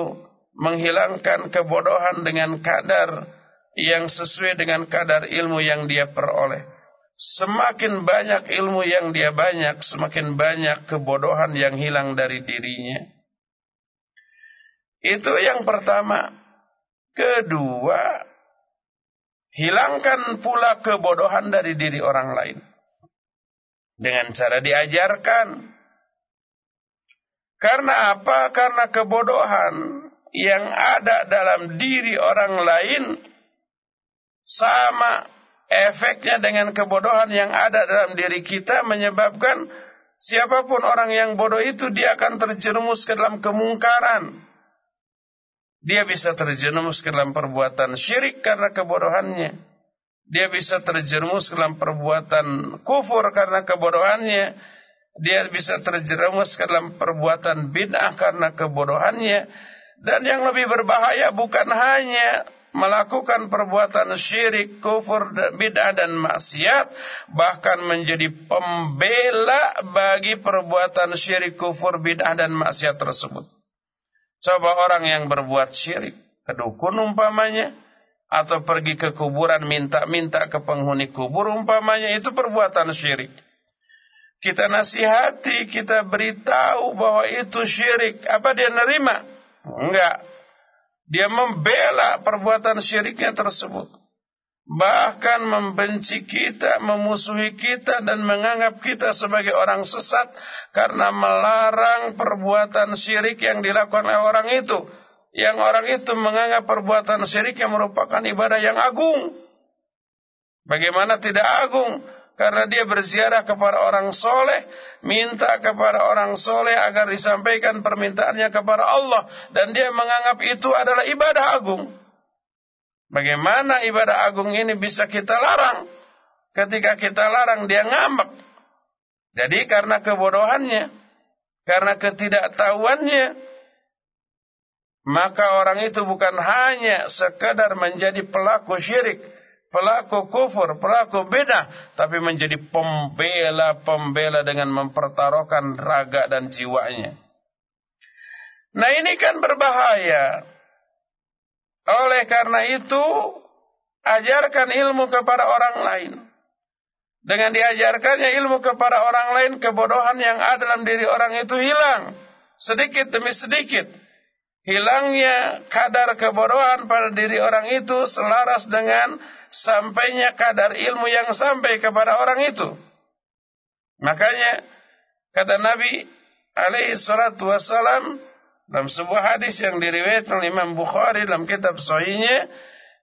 menghilangkan kebodohan dengan kadar yang sesuai dengan kadar ilmu yang dia peroleh. Semakin banyak ilmu yang dia banyak, semakin banyak kebodohan yang hilang dari dirinya. Itu yang pertama. Kedua, hilangkan pula kebodohan dari diri orang lain. Dengan cara diajarkan. Karena apa? Karena kebodohan yang ada dalam diri orang lain sama efeknya dengan kebodohan yang ada dalam diri kita menyebabkan siapa pun orang yang bodoh itu dia akan terjerumus ke dalam kemungkaran. Dia bisa terjerumus ke dalam perbuatan syirik karena kebodohannya. Dia bisa terjerumus ke dalam perbuatan kufur karena kebodohannya. Dia bisa terjerumus ke dalam perbuatan bid'ah karena kebodohannya dan yang lebih berbahaya bukan hanya melakukan perbuatan syirik, kufur, bid'ah dan maksiat bahkan menjadi pembela bagi perbuatan syirik, kufur, bid'ah dan maksiat tersebut. Coba orang yang berbuat syirik, kedukun umpamanya atau pergi ke kuburan minta-minta ke penghuni kubur umpamanya itu perbuatan syirik. Kita nasihati, kita beritahu bahwa itu syirik. Apa dia nerima? Enggak. Dia membela perbuatan syiriknya tersebut. Bahkan membenci kita, memusuhi kita dan menganggap kita sebagai orang sesat karena melarang perbuatan syirik yang dilakukan oleh orang itu. Yang orang itu menganggap perbuatan syirik yang merupakan ibadah yang agung. Bagaimana tidak agung? karena dia berziarah kepada orang soleh, minta kepada orang soleh agar disampaikan permintaannya kepada Allah, dan dia menganggap itu adalah ibadah agung. Bagaimana ibadah agung ini bisa kita larang? Ketika kita larang dia ngambek. Jadi karena kebodohannya, karena ketidaktahuannya, maka orang itu bukan hanya sekadar menjadi pelaku syirik, pelaku kufur, pelaku beda, tapi menjadi pembela-pembela dengan mempertaruhkan raga dan jiwanya. Nah ini kan berbahaya. Oleh karena itu, ajarkan ilmu kepada orang lain. Dengan diajarkannya ilmu kepada orang lain, kebodohan yang ada dalam diri orang itu hilang. Sedikit demi sedikit. Hilangnya kadar kebodohan pada diri orang itu selaras dengan sampainya kadar ilmu yang sampai kepada orang itu. Makanya kata Nabi alaihi salatu wassalam dalam sebuah hadis yang diriwayatkan oleh Imam Bukhari dalam kitab sahihnya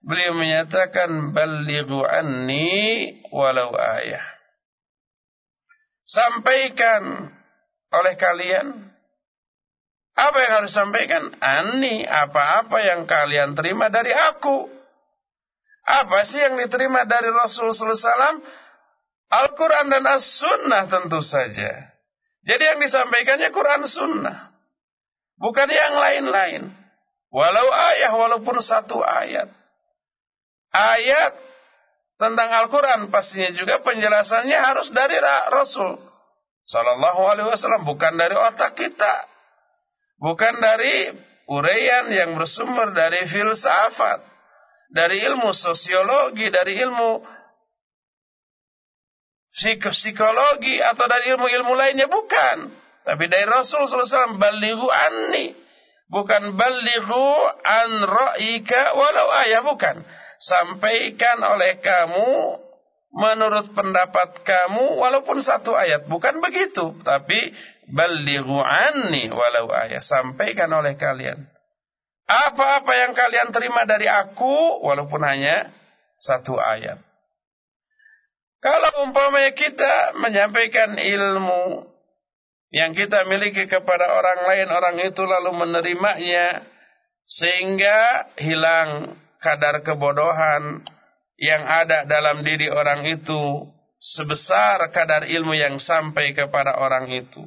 beliau menyatakan balighu anni walau ayah. Sampaikan oleh kalian apa yang harus sampaikan? Ani apa-apa yang kalian terima dari aku. Apa sih yang diterima dari Rasulullah SAW? Al-Quran dan As-Sunnah tentu saja. Jadi yang disampaikannya Quran Sunnah. Bukan yang lain-lain. Walau ayat, walaupun satu ayat. Ayat tentang Al-Quran pastinya juga penjelasannya harus dari Rasul. Sallallahu alaihi wasallam. Bukan dari otak kita. Bukan dari uraian yang bersumber dari filsafat dari ilmu sosiologi, dari ilmu psikologi atau dari ilmu-ilmu lainnya bukan. Tapi dari Rasul SAW balighu anni. Bukan balighu an ra'ika walau ayah bukan. Sampaikan oleh kamu menurut pendapat kamu walaupun satu ayat. Bukan begitu, tapi balighu anni walau ayah. Sampaikan oleh kalian. Apa-apa yang kalian terima dari aku, walaupun hanya satu ayat. Kalau umpamanya kita menyampaikan ilmu yang kita miliki kepada orang lain, orang itu lalu menerimanya, sehingga hilang kadar kebodohan yang ada dalam diri orang itu sebesar kadar ilmu yang sampai kepada orang itu.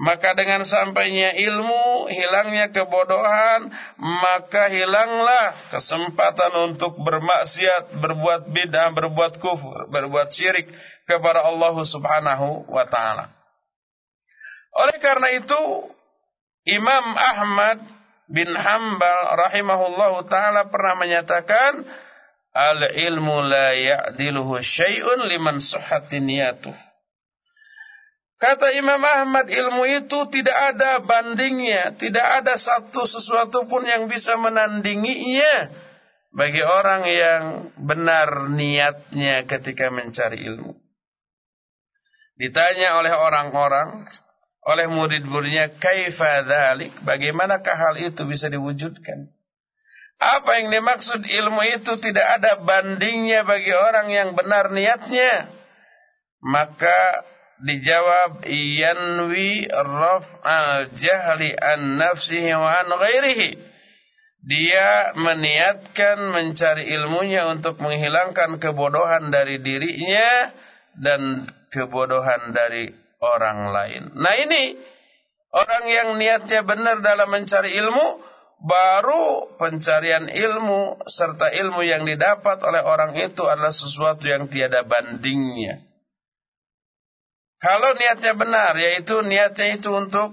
Maka dengan sampainya ilmu, hilangnya kebodohan, maka hilanglah kesempatan untuk bermaksiat, berbuat bid'ah, berbuat kufur, berbuat syirik kepada Allah Subhanahu wa taala. Oleh karena itu, Imam Ahmad bin Hambal rahimahullahu taala pernah menyatakan al-ilmu la ya'diluhu syai'un liman sahhatin niyatuh. Kata Imam Ahmad ilmu itu tidak ada bandingnya, tidak ada satu sesuatu pun yang bisa menandinginya bagi orang yang benar niatnya ketika mencari ilmu. Ditanya oleh orang-orang, oleh murid-muridnya, kaifa dhalik, bagaimanakah hal itu bisa diwujudkan? Apa yang dimaksud ilmu itu tidak ada bandingnya bagi orang yang benar niatnya? Maka dijawab yanwi raf'al jahli an nafsihi wa an ghairihi dia meniatkan mencari ilmunya untuk menghilangkan kebodohan dari dirinya dan kebodohan dari orang lain. Nah ini orang yang niatnya benar dalam mencari ilmu baru pencarian ilmu serta ilmu yang didapat oleh orang itu adalah sesuatu yang tiada bandingnya. Kalau niatnya benar, yaitu niatnya itu untuk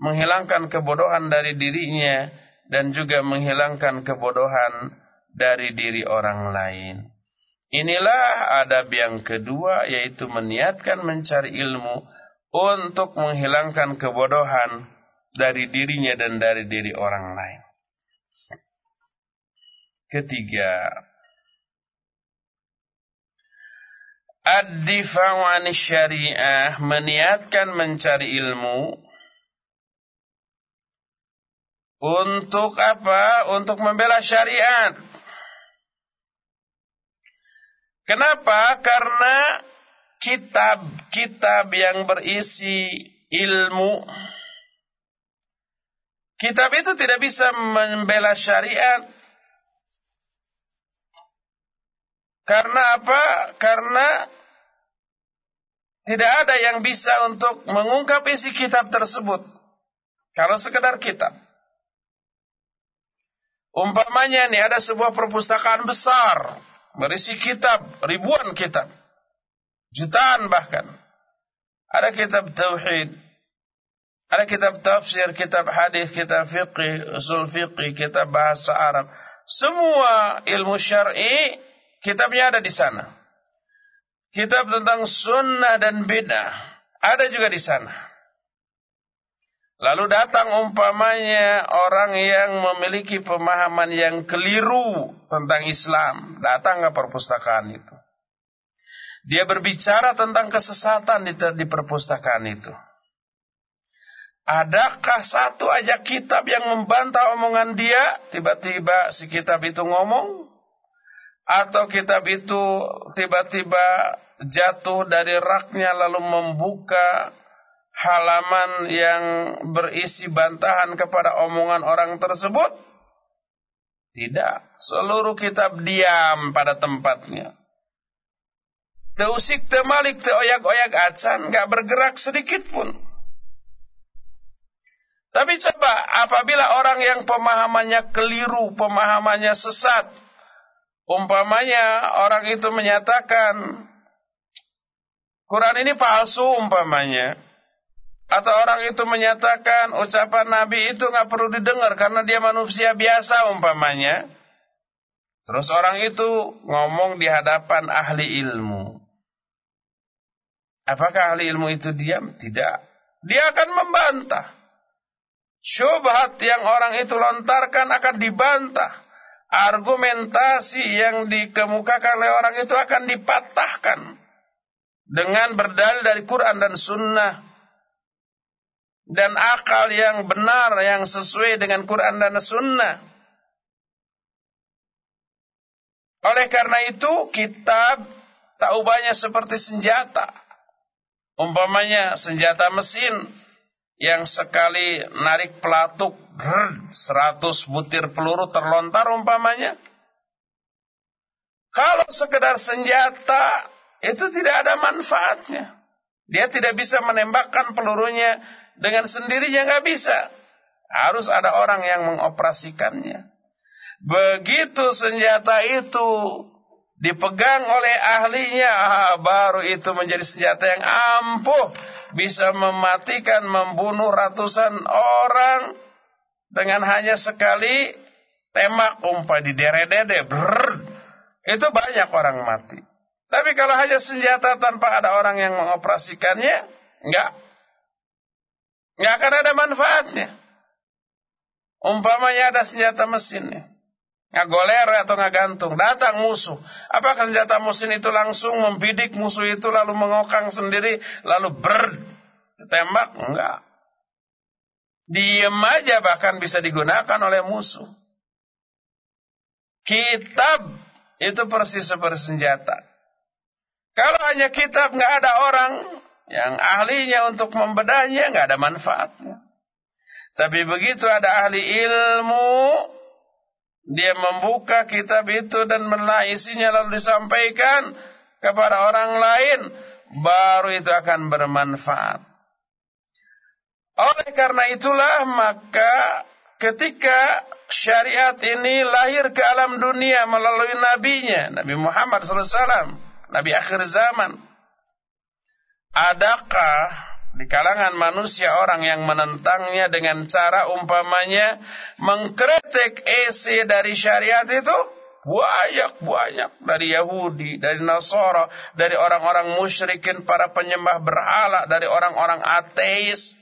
menghilangkan kebodohan dari dirinya dan juga menghilangkan kebodohan dari diri orang lain. Inilah adab yang kedua yaitu meniatkan mencari ilmu untuk menghilangkan kebodohan dari dirinya dan dari diri orang lain. Ketiga, Ad-difa'u syariah meniatkan mencari ilmu untuk apa? Untuk membela syariat. Kenapa? Karena kitab-kitab yang berisi ilmu kitab itu tidak bisa membela syariat Karena apa? Karena tidak ada yang bisa untuk mengungkap isi kitab tersebut. Kalau sekedar kitab. Umpamanya nih ada sebuah perpustakaan besar. Berisi kitab, ribuan kitab. Jutaan bahkan. Ada kitab tauhid. Ada kitab tafsir, kitab hadis, kitab fiqih, usul fiqih, kitab bahasa Arab. Semua ilmu syar'i Kitabnya ada di sana. Kitab tentang sunnah dan bid'ah ada juga di sana. Lalu datang umpamanya orang yang memiliki pemahaman yang keliru tentang Islam. Datang ke perpustakaan itu. Dia berbicara tentang kesesatan di, di perpustakaan itu. Adakah satu aja kitab yang membantah omongan dia? Tiba-tiba si kitab itu ngomong, atau kitab itu tiba-tiba jatuh dari raknya lalu membuka halaman yang berisi bantahan kepada omongan orang tersebut? Tidak. Seluruh kitab diam pada tempatnya. Teusik temalik teoyak-oyak acan, gak bergerak sedikit pun. Tapi coba apabila orang yang pemahamannya keliru, pemahamannya sesat, Umpamanya orang itu menyatakan Quran ini palsu umpamanya. Atau orang itu menyatakan ucapan Nabi itu nggak perlu didengar karena dia manusia biasa umpamanya. Terus orang itu ngomong di hadapan ahli ilmu. Apakah ahli ilmu itu diam? Tidak. Dia akan membantah. Syubhat yang orang itu lontarkan akan dibantah argumentasi yang dikemukakan oleh orang itu akan dipatahkan dengan berdalil dari Quran dan Sunnah dan akal yang benar yang sesuai dengan Quran dan Sunnah. Oleh karena itu kitab tak ubahnya seperti senjata. Umpamanya senjata mesin yang sekali narik pelatuk seratus butir peluru terlontar umpamanya. Kalau sekedar senjata itu tidak ada manfaatnya. Dia tidak bisa menembakkan pelurunya dengan sendirinya nggak bisa. Harus ada orang yang mengoperasikannya. Begitu senjata itu dipegang oleh ahlinya, ah, baru itu menjadi senjata yang ampuh, bisa mematikan, membunuh ratusan orang dengan hanya sekali tembak umpai di dere-dede, itu banyak orang mati. Tapi kalau hanya senjata tanpa ada orang yang mengoperasikannya, enggak. Enggak akan ada manfaatnya. Umpamanya ada senjata mesinnya ngagoler atau ngagantung. Datang musuh. Apakah senjata mesin itu langsung membidik musuh itu lalu mengokang sendiri lalu ber tembak? Enggak. Diam aja bahkan bisa digunakan oleh musuh. Kitab itu persis seperti senjata. Kalau hanya kitab nggak ada orang yang ahlinya untuk membedahnya nggak ada manfaatnya. Tapi begitu ada ahli ilmu dia membuka kitab itu dan menelah isinya lalu disampaikan kepada orang lain, baru itu akan bermanfaat. Oleh karena itulah maka ketika syariat ini lahir ke alam dunia melalui nabinya, Nabi Muhammad SAW, Nabi akhir zaman. Adakah di kalangan manusia orang yang menentangnya dengan cara umpamanya mengkritik isi dari syariat itu banyak-banyak dari Yahudi, dari Nasara, dari orang-orang musyrikin, para penyembah berhala, dari orang-orang ateis.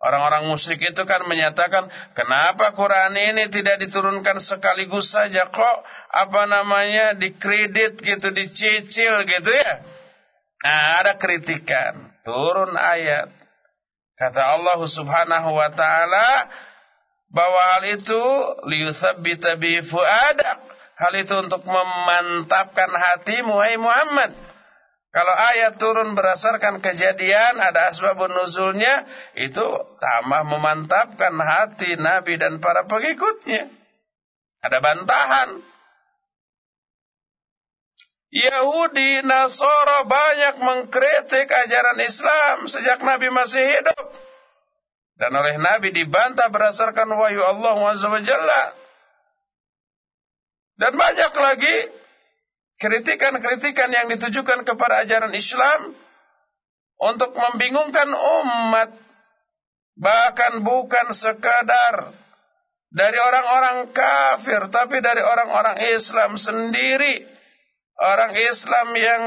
Orang-orang musyrik itu kan menyatakan, kenapa Quran ini tidak diturunkan sekaligus saja kok apa namanya dikredit gitu, dicicil gitu ya. Nah, ada kritikan turun ayat. Kata Allah Subhanahu wa taala bahwa hal itu bi fuadak. Hal itu untuk memantapkan hatimu hai Muhammad. Kalau ayat turun berdasarkan kejadian ada asbabun nuzulnya itu tambah memantapkan hati Nabi dan para pengikutnya. Ada bantahan. Yahudi, Nasara banyak mengkritik ajaran Islam sejak Nabi masih hidup. Dan oleh Nabi dibantah berdasarkan wahyu Allah SWT. Dan banyak lagi kritikan-kritikan yang ditujukan kepada ajaran Islam untuk membingungkan umat. Bahkan bukan sekadar dari orang-orang kafir, tapi dari orang-orang Islam sendiri orang Islam yang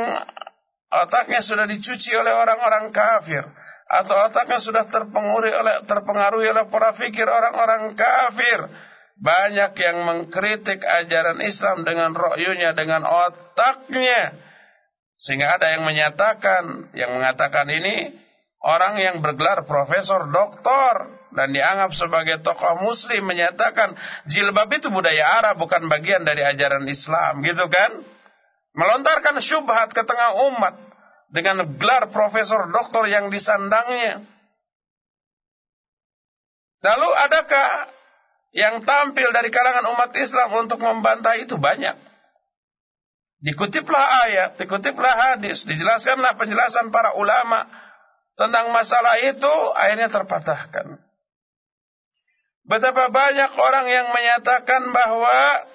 otaknya sudah dicuci oleh orang-orang kafir atau otaknya sudah terpengaruhi oleh terpengaruhi oleh pola pikir orang-orang kafir. Banyak yang mengkritik ajaran Islam dengan rohyunya dengan otaknya. Sehingga ada yang menyatakan yang mengatakan ini orang yang bergelar profesor doktor dan dianggap sebagai tokoh muslim menyatakan jilbab itu budaya Arab bukan bagian dari ajaran Islam. Gitu kan melontarkan syubhat ke tengah umat dengan gelar profesor doktor yang disandangnya. Lalu adakah yang tampil dari kalangan umat Islam untuk membantah itu banyak? Dikutiplah ayat, dikutiplah hadis, dijelaskanlah penjelasan para ulama tentang masalah itu, akhirnya terpatahkan. Betapa banyak orang yang menyatakan bahwa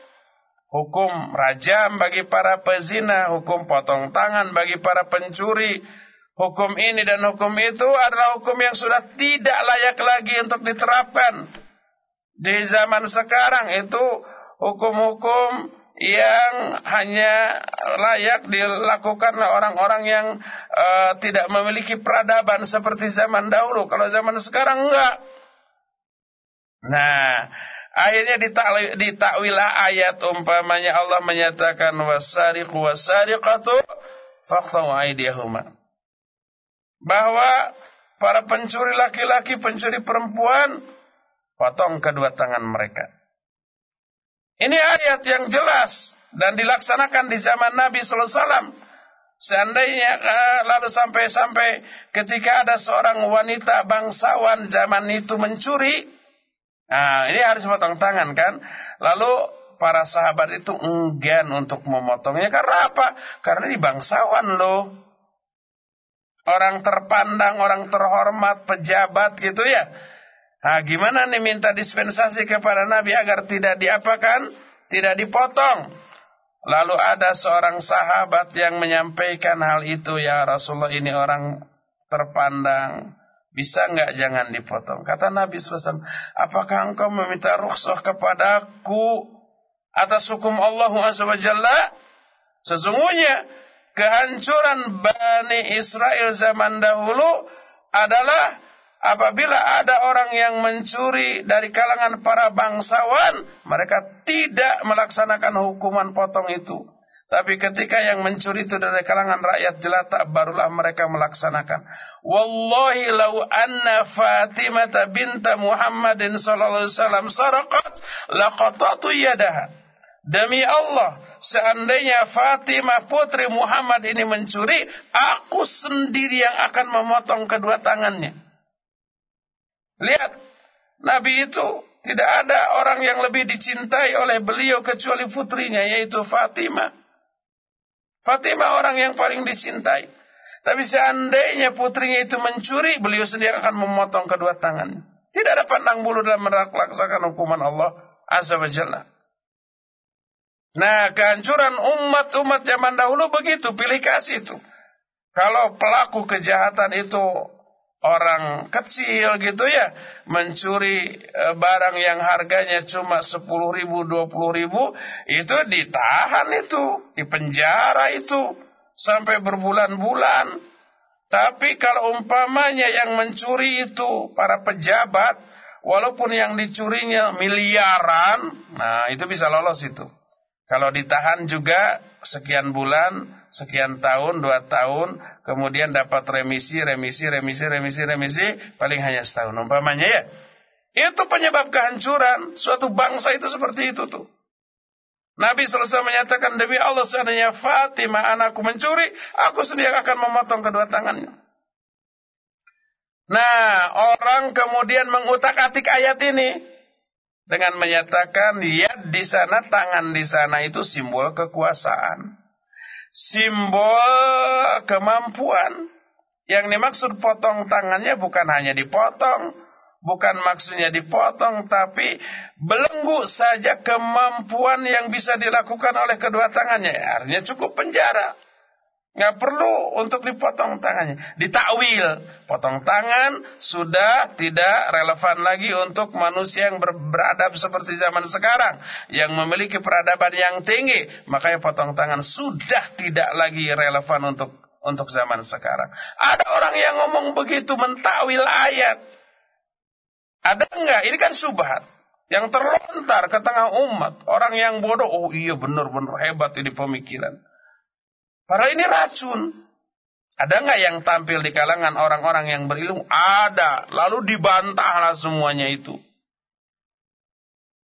hukum rajam bagi para pezina, hukum potong tangan bagi para pencuri, hukum ini dan hukum itu adalah hukum yang sudah tidak layak lagi untuk diterapkan. Di zaman sekarang itu hukum-hukum yang hanya layak dilakukan oleh orang-orang yang uh, tidak memiliki peradaban seperti zaman dahulu. Kalau zaman sekarang enggak. Nah, Akhirnya ditakwilah ayat umpamanya Allah menyatakan wasariqu wasariqatu faqta'u aydiyahuma. Bahwa para pencuri laki-laki, pencuri perempuan potong kedua tangan mereka. Ini ayat yang jelas dan dilaksanakan di zaman Nabi sallallahu alaihi wasallam. Seandainya uh, lalu sampai-sampai ketika ada seorang wanita bangsawan zaman itu mencuri, Nah, ini harus potong tangan kan? Lalu para sahabat itu enggan untuk memotongnya karena apa? Karena ini bangsawan loh. orang terpandang, orang terhormat, pejabat gitu ya. Nah, gimana nih minta dispensasi kepada Nabi agar tidak diapakan? Tidak dipotong. Lalu ada seorang sahabat yang menyampaikan hal itu, ya Rasulullah ini orang terpandang. Bisa enggak jangan dipotong? Kata Nabi SAW, apakah engkau meminta rukhsah kepadaku atas hukum Allah SWT? Sesungguhnya kehancuran Bani Israel zaman dahulu adalah apabila ada orang yang mencuri dari kalangan para bangsawan, mereka tidak melaksanakan hukuman potong itu. Tapi ketika yang mencuri itu dari kalangan rakyat jelata, barulah mereka melaksanakan. Wallahi lau anna Fatimah binta Muhammadin sallallahu alaihi wasallam saraqat laqatatu yadaha. Demi Allah, seandainya Fatimah putri Muhammad ini mencuri, aku sendiri yang akan memotong kedua tangannya. Lihat, Nabi itu tidak ada orang yang lebih dicintai oleh beliau kecuali putrinya yaitu Fatimah. Fatimah orang yang paling dicintai. Tapi seandainya putrinya itu mencuri, beliau sendiri akan memotong kedua tangannya. Tidak ada pandang bulu dalam melaksanakan hukuman Allah Azza wa Jalla. Nah, kehancuran umat-umat zaman dahulu begitu, pilih kasih itu. Kalau pelaku kejahatan itu orang kecil gitu ya, mencuri e, barang yang harganya cuma 10 ribu, 20 ribu, itu ditahan itu, dipenjara itu, sampai berbulan-bulan. Tapi kalau umpamanya yang mencuri itu para pejabat, walaupun yang dicurinya miliaran, nah itu bisa lolos itu. Kalau ditahan juga sekian bulan, sekian tahun, dua tahun, kemudian dapat remisi, remisi, remisi, remisi, remisi, paling hanya setahun. Umpamanya ya. Itu penyebab kehancuran suatu bangsa itu seperti itu tuh. Nabi selesai menyatakan demi Allah seandainya Fatimah anakku mencuri, aku sendiri akan memotong kedua tangannya. Nah, orang kemudian mengutak-atik ayat ini dengan menyatakan yad di sana, tangan di sana itu simbol kekuasaan. Simbol kemampuan. Yang dimaksud potong tangannya bukan hanya dipotong, bukan maksudnya dipotong, tapi belenggu saja kemampuan yang bisa dilakukan oleh kedua tangannya. Artinya cukup penjara. Nggak perlu untuk dipotong tangannya. Ditakwil. Potong tangan sudah tidak relevan lagi untuk manusia yang ber beradab seperti zaman sekarang. Yang memiliki peradaban yang tinggi. Makanya potong tangan sudah tidak lagi relevan untuk untuk zaman sekarang. Ada orang yang ngomong begitu mentakwil ayat. Ada enggak? Ini kan subhat. Yang terlontar ke tengah umat. Orang yang bodoh. Oh iya benar-benar hebat ini pemikiran. Padahal ini racun. Ada nggak yang tampil di kalangan orang-orang yang berilmu? Ada. Lalu dibantahlah semuanya itu.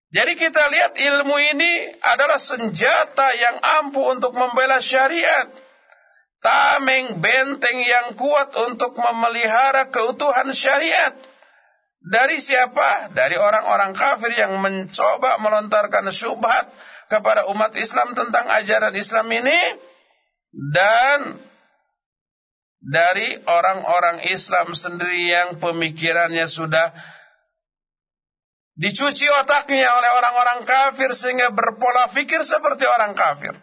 Jadi kita lihat ilmu ini adalah senjata yang ampuh untuk membela syariat. Tameng benteng yang kuat untuk memelihara keutuhan syariat. Dari siapa? Dari orang-orang kafir yang mencoba melontarkan syubhat kepada umat Islam tentang ajaran Islam ini dan dari orang-orang Islam sendiri yang pemikirannya sudah dicuci otaknya oleh orang-orang kafir sehingga berpola pikir seperti orang kafir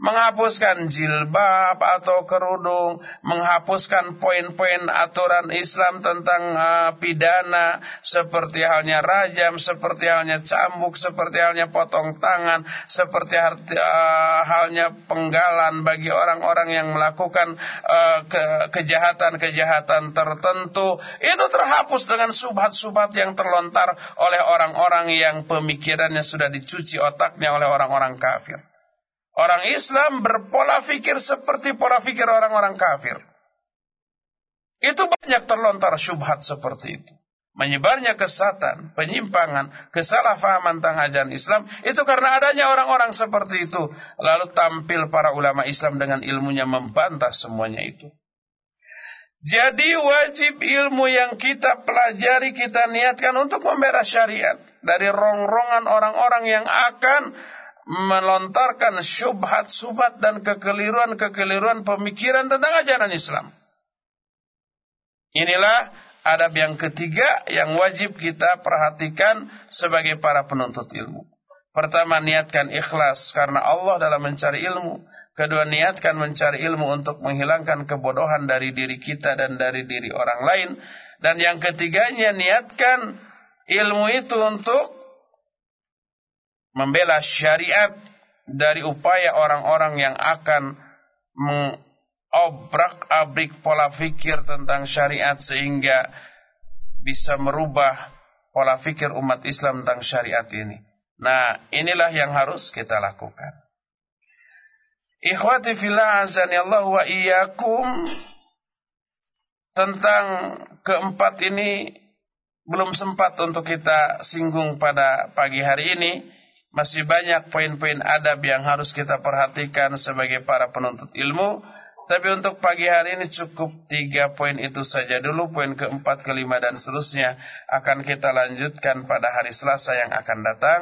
menghapuskan jilbab atau kerudung, menghapuskan poin-poin aturan Islam tentang uh, pidana seperti halnya rajam, seperti halnya cambuk, seperti halnya potong tangan, seperti uh, halnya penggalan bagi orang-orang yang melakukan uh, kejahatan-kejahatan tertentu. Itu terhapus dengan subhat-subhat yang terlontar oleh orang-orang yang pemikirannya sudah dicuci otaknya oleh orang-orang kafir. Orang Islam berpola pikir seperti pola pikir orang-orang kafir. Itu banyak terlontar syubhat seperti itu. Menyebarnya kesatan, penyimpangan, kesalahpahaman tentang ajaran Islam itu karena adanya orang-orang seperti itu. Lalu tampil para ulama Islam dengan ilmunya membantah semuanya itu. Jadi wajib ilmu yang kita pelajari kita niatkan untuk membela syariat dari rongrongan orang-orang yang akan melontarkan syubhat-syubhat dan kekeliruan-kekeliruan pemikiran tentang ajaran Islam. Inilah adab yang ketiga yang wajib kita perhatikan sebagai para penuntut ilmu. Pertama, niatkan ikhlas karena Allah dalam mencari ilmu. Kedua, niatkan mencari ilmu untuk menghilangkan kebodohan dari diri kita dan dari diri orang lain. Dan yang ketiganya, niatkan ilmu itu untuk membela syariat dari upaya orang-orang yang akan mengobrak-abrik pola fikir tentang syariat sehingga bisa merubah pola fikir umat Islam tentang syariat ini. Nah, inilah yang harus kita lakukan. Ikhwati fillah azani Allah wa iyyakum tentang keempat ini belum sempat untuk kita singgung pada pagi hari ini. Masih banyak poin-poin adab yang harus kita perhatikan sebagai para penuntut ilmu. Tapi untuk pagi hari ini cukup tiga poin itu saja dulu. Poin keempat, kelima, dan seterusnya akan kita lanjutkan pada hari Selasa yang akan datang.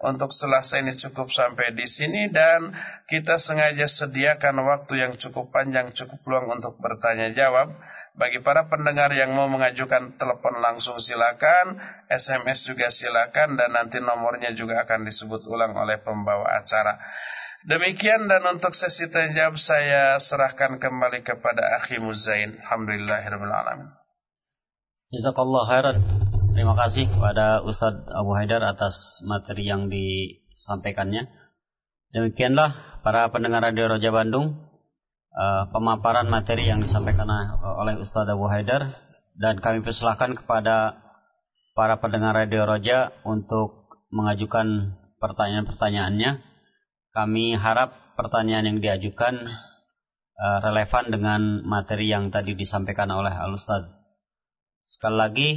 Untuk Selasa ini cukup sampai di sini dan kita sengaja sediakan waktu yang cukup panjang, cukup luang untuk bertanya jawab. Bagi para pendengar yang mau mengajukan telepon langsung silakan, SMS juga silakan dan nanti nomornya juga akan disebut ulang oleh pembawa acara. Demikian dan untuk sesi tanya jawab saya serahkan kembali kepada Akhi Muzain. Alhamdulillahirrahmanirrahim. Jazakallah khairan. Terima kasih kepada Ustadz Abu Haidar atas materi yang disampaikannya. Demikianlah para pendengar Radio Roja Bandung uh, pemaparan materi yang disampaikan oleh Ustadz Abu Haidar dan kami persilahkan kepada para pendengar Radio Roja untuk mengajukan pertanyaan-pertanyaannya kami harap pertanyaan yang diajukan uh, relevan dengan materi yang tadi disampaikan oleh Al-Ustaz. Sekali lagi,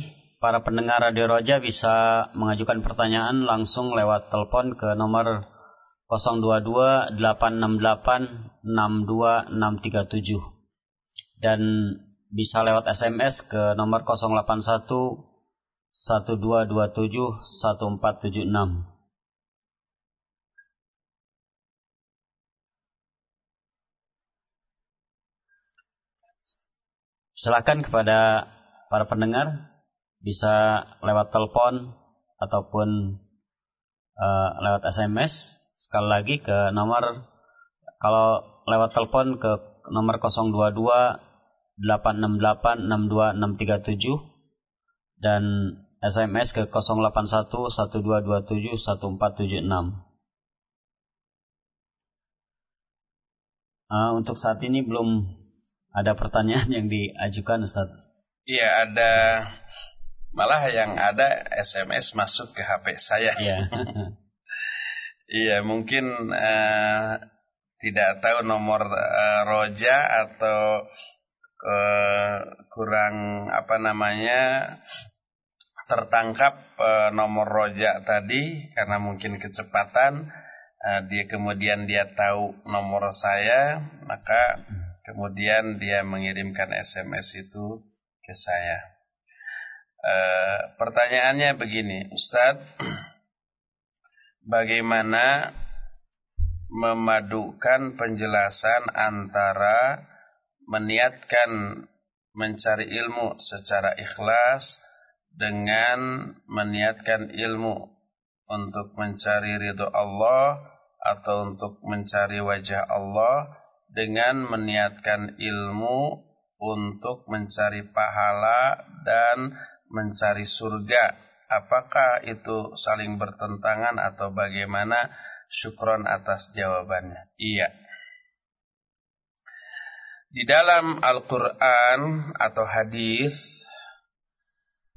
para pendengar Radio Roja bisa mengajukan pertanyaan langsung lewat telepon ke nomor 022 868 62637 dan bisa lewat SMS ke nomor 081 1227 1476. Silakan kepada para pendengar bisa lewat telepon ataupun uh, lewat SMS sekali lagi ke nomor kalau lewat telepon ke nomor 022 868 62637 dan SMS ke 081 1227 1476. Uh, untuk saat ini belum ada pertanyaan yang diajukan Ustaz? Iya, ada malah yang ada SMS masuk ke HP saya. Iya. [laughs] iya, mungkin uh, tidak tahu nomor uh, roja atau uh, kurang apa namanya tertangkap uh, nomor roja tadi karena mungkin kecepatan uh, dia kemudian dia tahu nomor saya maka Kemudian dia mengirimkan SMS itu ke saya. E, pertanyaannya begini, Ustadz, [clears throat] bagaimana memadukan penjelasan antara meniatkan mencari ilmu secara ikhlas dengan meniatkan ilmu untuk mencari ridho Allah atau untuk mencari wajah Allah dengan meniatkan ilmu untuk mencari pahala dan mencari surga. Apakah itu saling bertentangan atau bagaimana? Syukron atas jawabannya. Iya. Di dalam Al-Quran atau hadis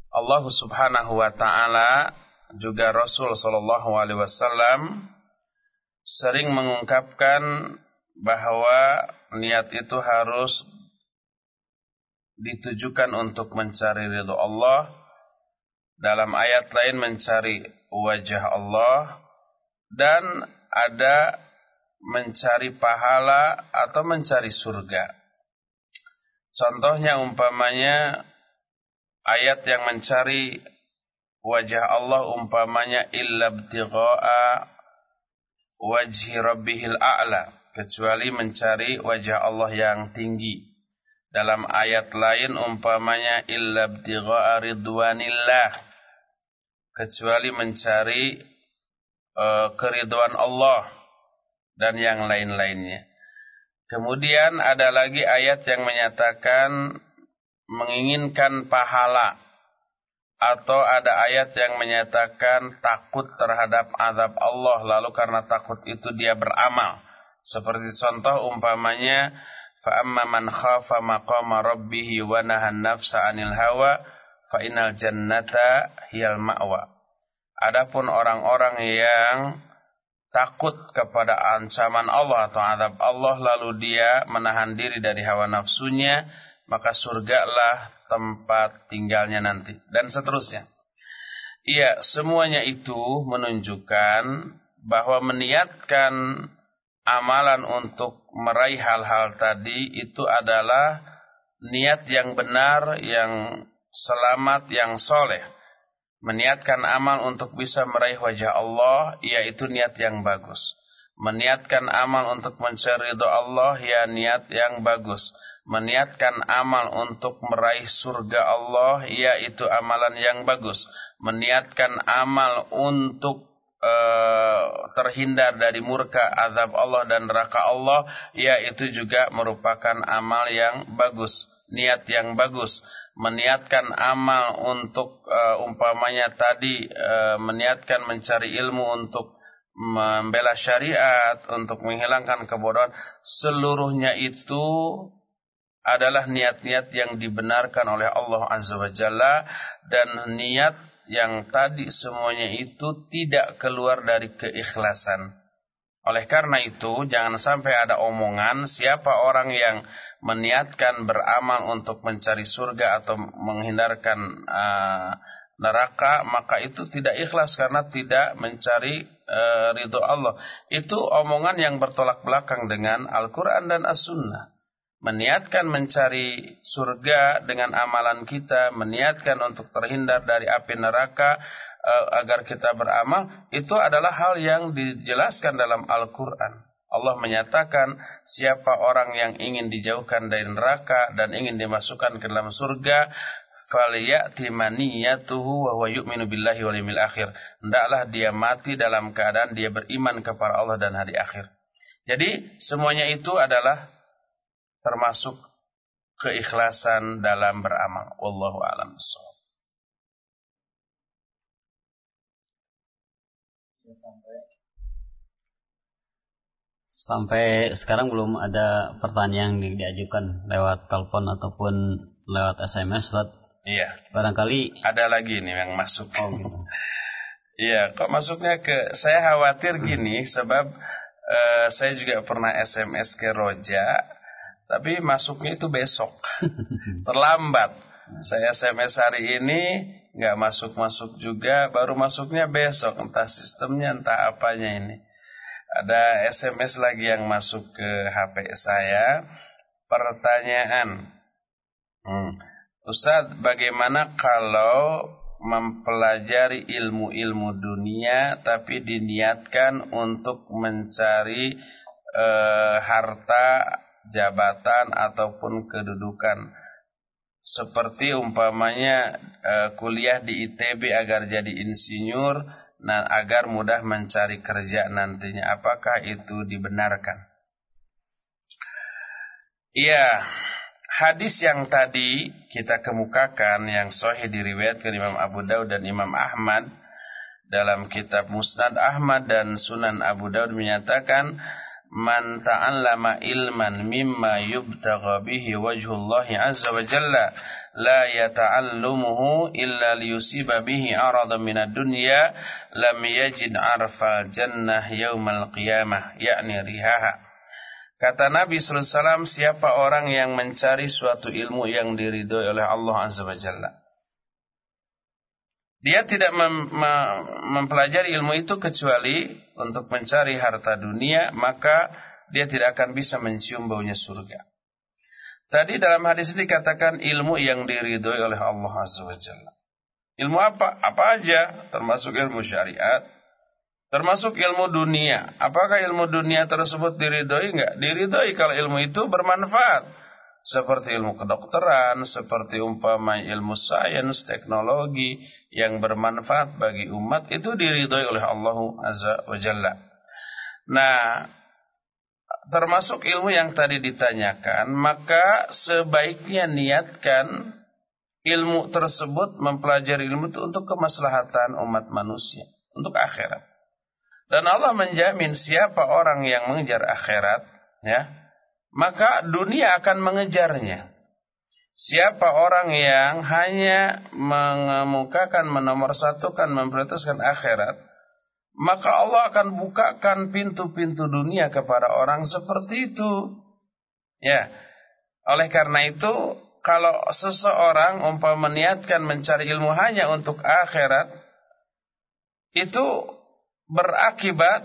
Allah subhanahu wa ta'ala juga Rasul sallallahu alaihi wasallam sering mengungkapkan bahwa niat itu harus ditujukan untuk mencari ridho Allah dalam ayat lain mencari wajah Allah dan ada mencari pahala atau mencari surga. Contohnya umpamanya ayat yang mencari wajah Allah umpamanya illa wajhi rabbihil a'la kecuali mencari wajah Allah yang tinggi. Dalam ayat lain umpamanya illa btigha'a ridwanillah kecuali mencari uh, keriduan Allah dan yang lain-lainnya. Kemudian ada lagi ayat yang menyatakan menginginkan pahala atau ada ayat yang menyatakan takut terhadap azab Allah lalu karena takut itu dia beramal. Seperti contoh umpamanya فأما من خاف مقام ربه ونهى النفس عن الهوى فإن الجنة هي المأوى Adapun orang-orang yang takut kepada ancaman Allah atau azab Allah lalu dia menahan diri dari hawa nafsunya maka surgalah tempat tinggalnya nanti dan seterusnya. Iya, semuanya itu menunjukkan bahwa meniatkan amalan untuk meraih hal-hal tadi itu adalah niat yang benar, yang selamat, yang soleh. Meniatkan amal untuk bisa meraih wajah Allah, yaitu niat yang bagus. Meniatkan amal untuk mencari ridho Allah, ya niat yang bagus. Meniatkan amal untuk meraih surga Allah, yaitu amalan yang bagus. Meniatkan amal untuk Eh, terhindar dari murka azab Allah dan neraka Allah yaitu juga merupakan amal yang bagus niat yang bagus. Meniatkan amal untuk uh, umpamanya tadi uh, meniatkan mencari ilmu untuk membela syariat untuk menghilangkan kebodohan seluruhnya itu adalah niat-niat yang dibenarkan oleh Allah Azza wa Jalla dan niat yang tadi semuanya itu tidak keluar dari keikhlasan. Oleh karena itu, jangan sampai ada omongan siapa orang yang meniatkan beramal untuk mencari surga atau menghindarkan uh, neraka, maka itu tidak ikhlas karena tidak mencari uh, ridho Allah. Itu omongan yang bertolak belakang dengan Al-Quran dan As-Sunnah meniatkan mencari surga dengan amalan kita, meniatkan untuk terhindar dari api neraka uh, agar kita beramal, itu adalah hal yang dijelaskan dalam Al-Qur'an. Allah menyatakan siapa orang yang ingin dijauhkan dari neraka dan ingin dimasukkan ke dalam surga, falyati maniyatuhu wa huwa yu'minu billahi wal yawmil dia mati dalam keadaan dia beriman kepada Allah dan hari akhir. Jadi semuanya itu adalah termasuk keikhlasan dalam beramal. Wallahu a'lam Sampai sekarang belum ada pertanyaan yang diajukan lewat telepon ataupun lewat SMS, Ustaz. Iya. Barangkali ada lagi nih yang masuk. Oh gitu. [laughs] Iya, kok masuknya ke saya khawatir gini sebab uh, saya juga pernah SMS ke Roja tapi masuknya itu besok. [laughs] Terlambat. Saya SMS hari ini nggak masuk-masuk juga, baru masuknya besok. Entah sistemnya, entah apanya ini. Ada SMS lagi yang masuk ke HP saya. Pertanyaan. Hmm. Ustadz, bagaimana kalau mempelajari ilmu-ilmu dunia tapi diniatkan untuk mencari uh, harta jabatan ataupun kedudukan. Seperti umpamanya e, kuliah di ITB agar jadi insinyur nah agar mudah mencari kerja nantinya. Apakah itu dibenarkan? Iya hadis yang tadi kita kemukakan yang sahih diriwayatkan Imam Abu Daud dan Imam Ahmad dalam kitab Musnad Ahmad dan Sunan Abu Daud menyatakan man ta'allama ilman mimma yubtagha bihi wajhullahi azza wa jalla la yata'allumuhu illa liyusiba bihi aradan minad dunya lam yajid arfal jannah yaumal qiyamah yakni rihaha. Kata Nabi SAW, siapa orang yang mencari suatu ilmu yang diridhoi oleh Allah Azza wa Jalla dia tidak mem mempelajari ilmu itu kecuali untuk mencari harta dunia, maka dia tidak akan bisa mencium baunya surga. Tadi dalam hadis ini dikatakan ilmu yang diridhoi oleh Allah Azza wa Jalla. Ilmu apa? Apa aja? Termasuk ilmu syariat, termasuk ilmu dunia. Apakah ilmu dunia tersebut diridhoi enggak? Diridhoi kalau ilmu itu bermanfaat. seperti ilmu kedokteran, seperti umpama ilmu sains, teknologi yang bermanfaat bagi umat itu diridhoi oleh Allah Azza wa Jalla. Nah, termasuk ilmu yang tadi ditanyakan, maka sebaiknya niatkan ilmu tersebut mempelajari ilmu itu untuk kemaslahatan umat manusia, untuk akhirat. Dan Allah menjamin siapa orang yang mengejar akhirat, ya, maka dunia akan mengejarnya. Siapa orang yang hanya mengemukakan, menomorsatukan, memprioritaskan akhirat, maka Allah akan bukakan pintu-pintu dunia kepada orang seperti itu. Ya, oleh karena itu, kalau seseorang umpama meniatkan mencari ilmu hanya untuk akhirat, itu berakibat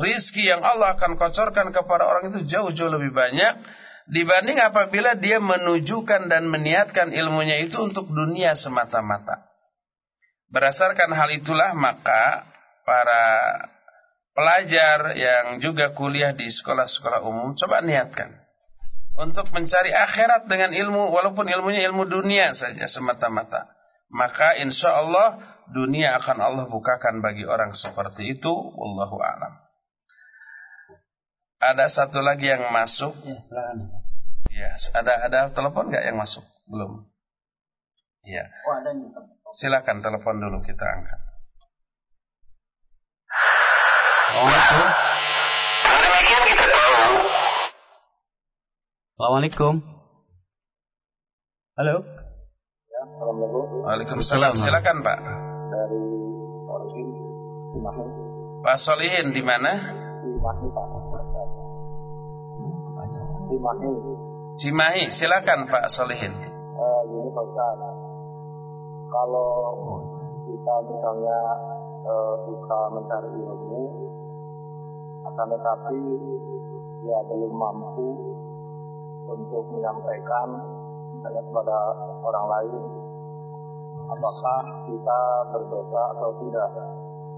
rizki yang Allah akan kocorkan kepada orang itu jauh-jauh lebih banyak dibanding apabila dia menujukan dan meniatkan ilmunya itu untuk dunia semata-mata. Berdasarkan hal itulah maka para pelajar yang juga kuliah di sekolah-sekolah umum coba niatkan untuk mencari akhirat dengan ilmu walaupun ilmunya ilmu dunia saja semata-mata. Maka insya Allah dunia akan Allah bukakan bagi orang seperti itu. Wallahu a'lam. Ada satu lagi yang masuk. Ya. Ya, ada ada telepon nggak yang masuk? Belum. Ya. Oh, ada yang Silakan telepon dulu kita angkat. Tahu. Assalamualaikum. Halo. Ya, Assalamualaikum. Waalaikumsalam. Silakan Pak. Dari Solihin, Pak Solihin di mana? Cimahi Pak. Cimahi. Cimahi, silakan Pak Solihin. Uh, ini Pak Ustaz. Kalau kita misalnya uh, bisa mencari ilmu, akan tetapi ya belum mampu untuk menyampaikan kepada orang lain, apakah kita berdosa atau tidak?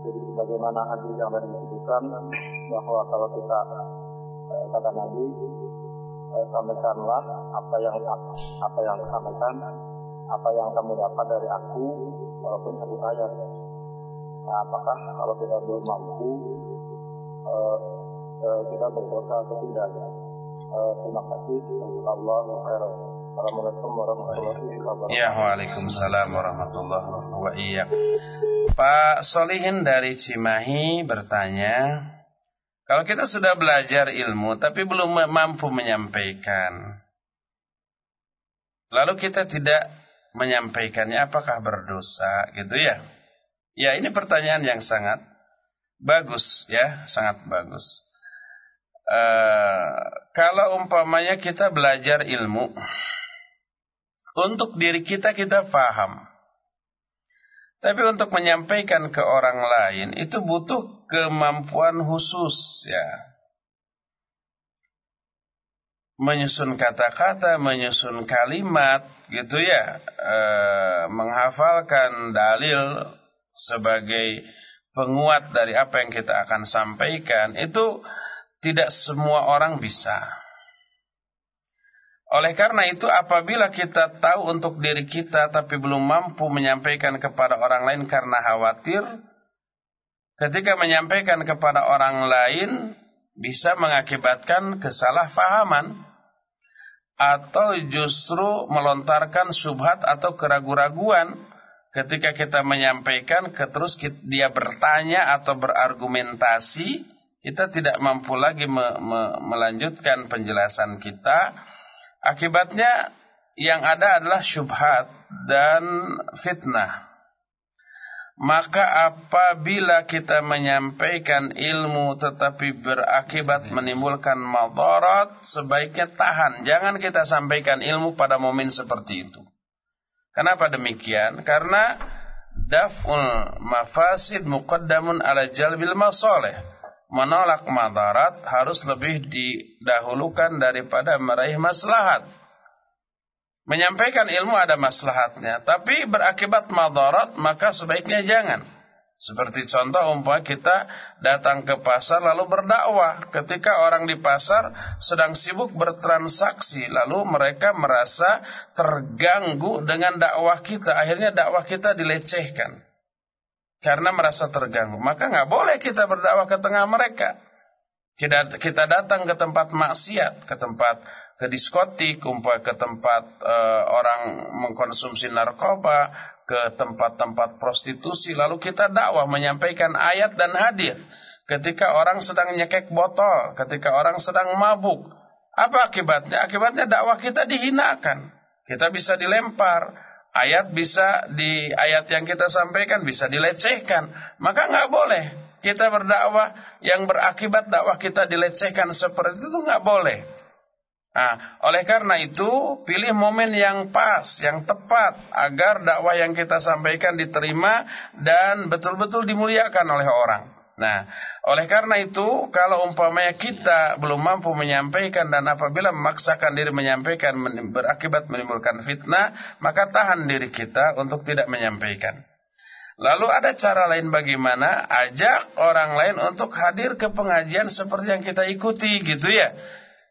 Jadi bagaimana hadis yang tadi disebutkan bahwa kalau kita eh, kata Nabi eh, sampaikanlah apa yang apa yang disampaikan apa yang kamu dapat dari aku walaupun satu ayat. Nah, apakah kalau kita belum mampu eh, eh, kita berdosa atau tidak? Eh, terima kasih. Allah. Assalamualaikum warahmatullahi wabarakatuh. Ya, waalaikumsalam warahmatullahi wabarakatuh. Pak Solihin dari Cimahi bertanya, kalau kita sudah belajar ilmu tapi belum mampu menyampaikan, lalu kita tidak menyampaikannya, apakah berdosa gitu ya? Ya, ini pertanyaan yang sangat bagus ya, sangat bagus. Uh, kalau umpamanya kita belajar ilmu, untuk diri kita kita faham. Tapi untuk menyampaikan ke orang lain itu butuh kemampuan khusus ya. Menyusun kata-kata, menyusun kalimat gitu ya. E, menghafalkan dalil sebagai penguat dari apa yang kita akan sampaikan itu tidak semua orang bisa. Oleh karena itu apabila kita tahu untuk diri kita tapi belum mampu menyampaikan kepada orang lain karena khawatir, ketika menyampaikan kepada orang lain bisa mengakibatkan kesalahpahaman atau justru melontarkan subhat atau keraguan-raguan ketika kita menyampaikan terus dia bertanya atau berargumentasi kita tidak mampu lagi me, me, melanjutkan penjelasan kita Akibatnya yang ada adalah syubhat dan fitnah. Maka apabila kita menyampaikan ilmu tetapi berakibat menimbulkan madarat, sebaiknya tahan. Jangan kita sampaikan ilmu pada momen seperti itu. Kenapa demikian? Karena daf'ul mafasid muqaddamun ala jalbil masoleh menolak madarat harus lebih didahulukan daripada meraih maslahat. Menyampaikan ilmu ada maslahatnya, tapi berakibat madarat maka sebaiknya jangan. Seperti contoh umpama kita datang ke pasar lalu berdakwah. Ketika orang di pasar sedang sibuk bertransaksi lalu mereka merasa terganggu dengan dakwah kita. Akhirnya dakwah kita dilecehkan. Karena merasa terganggu. Maka nggak boleh kita berdakwah ke tengah mereka. Kita, kita datang ke tempat maksiat, ke tempat ke diskotik, umpama ke tempat uh, orang mengkonsumsi narkoba, ke tempat-tempat prostitusi, lalu kita dakwah menyampaikan ayat dan hadis. Ketika orang sedang nyekek botol, ketika orang sedang mabuk, apa akibatnya? Akibatnya dakwah kita dihinakan. Kita bisa dilempar, ayat bisa di ayat yang kita sampaikan bisa dilecehkan. Maka nggak boleh kita berdakwah yang berakibat dakwah kita dilecehkan seperti itu nggak boleh. Nah, oleh karena itu, pilih momen yang pas, yang tepat, agar dakwah yang kita sampaikan diterima dan betul-betul dimuliakan oleh orang. Nah, oleh karena itu, kalau umpamanya kita belum mampu menyampaikan dan apabila memaksakan diri menyampaikan berakibat menimbulkan fitnah, maka tahan diri kita untuk tidak menyampaikan. Lalu ada cara lain bagaimana? Ajak orang lain untuk hadir ke pengajian seperti yang kita ikuti gitu ya.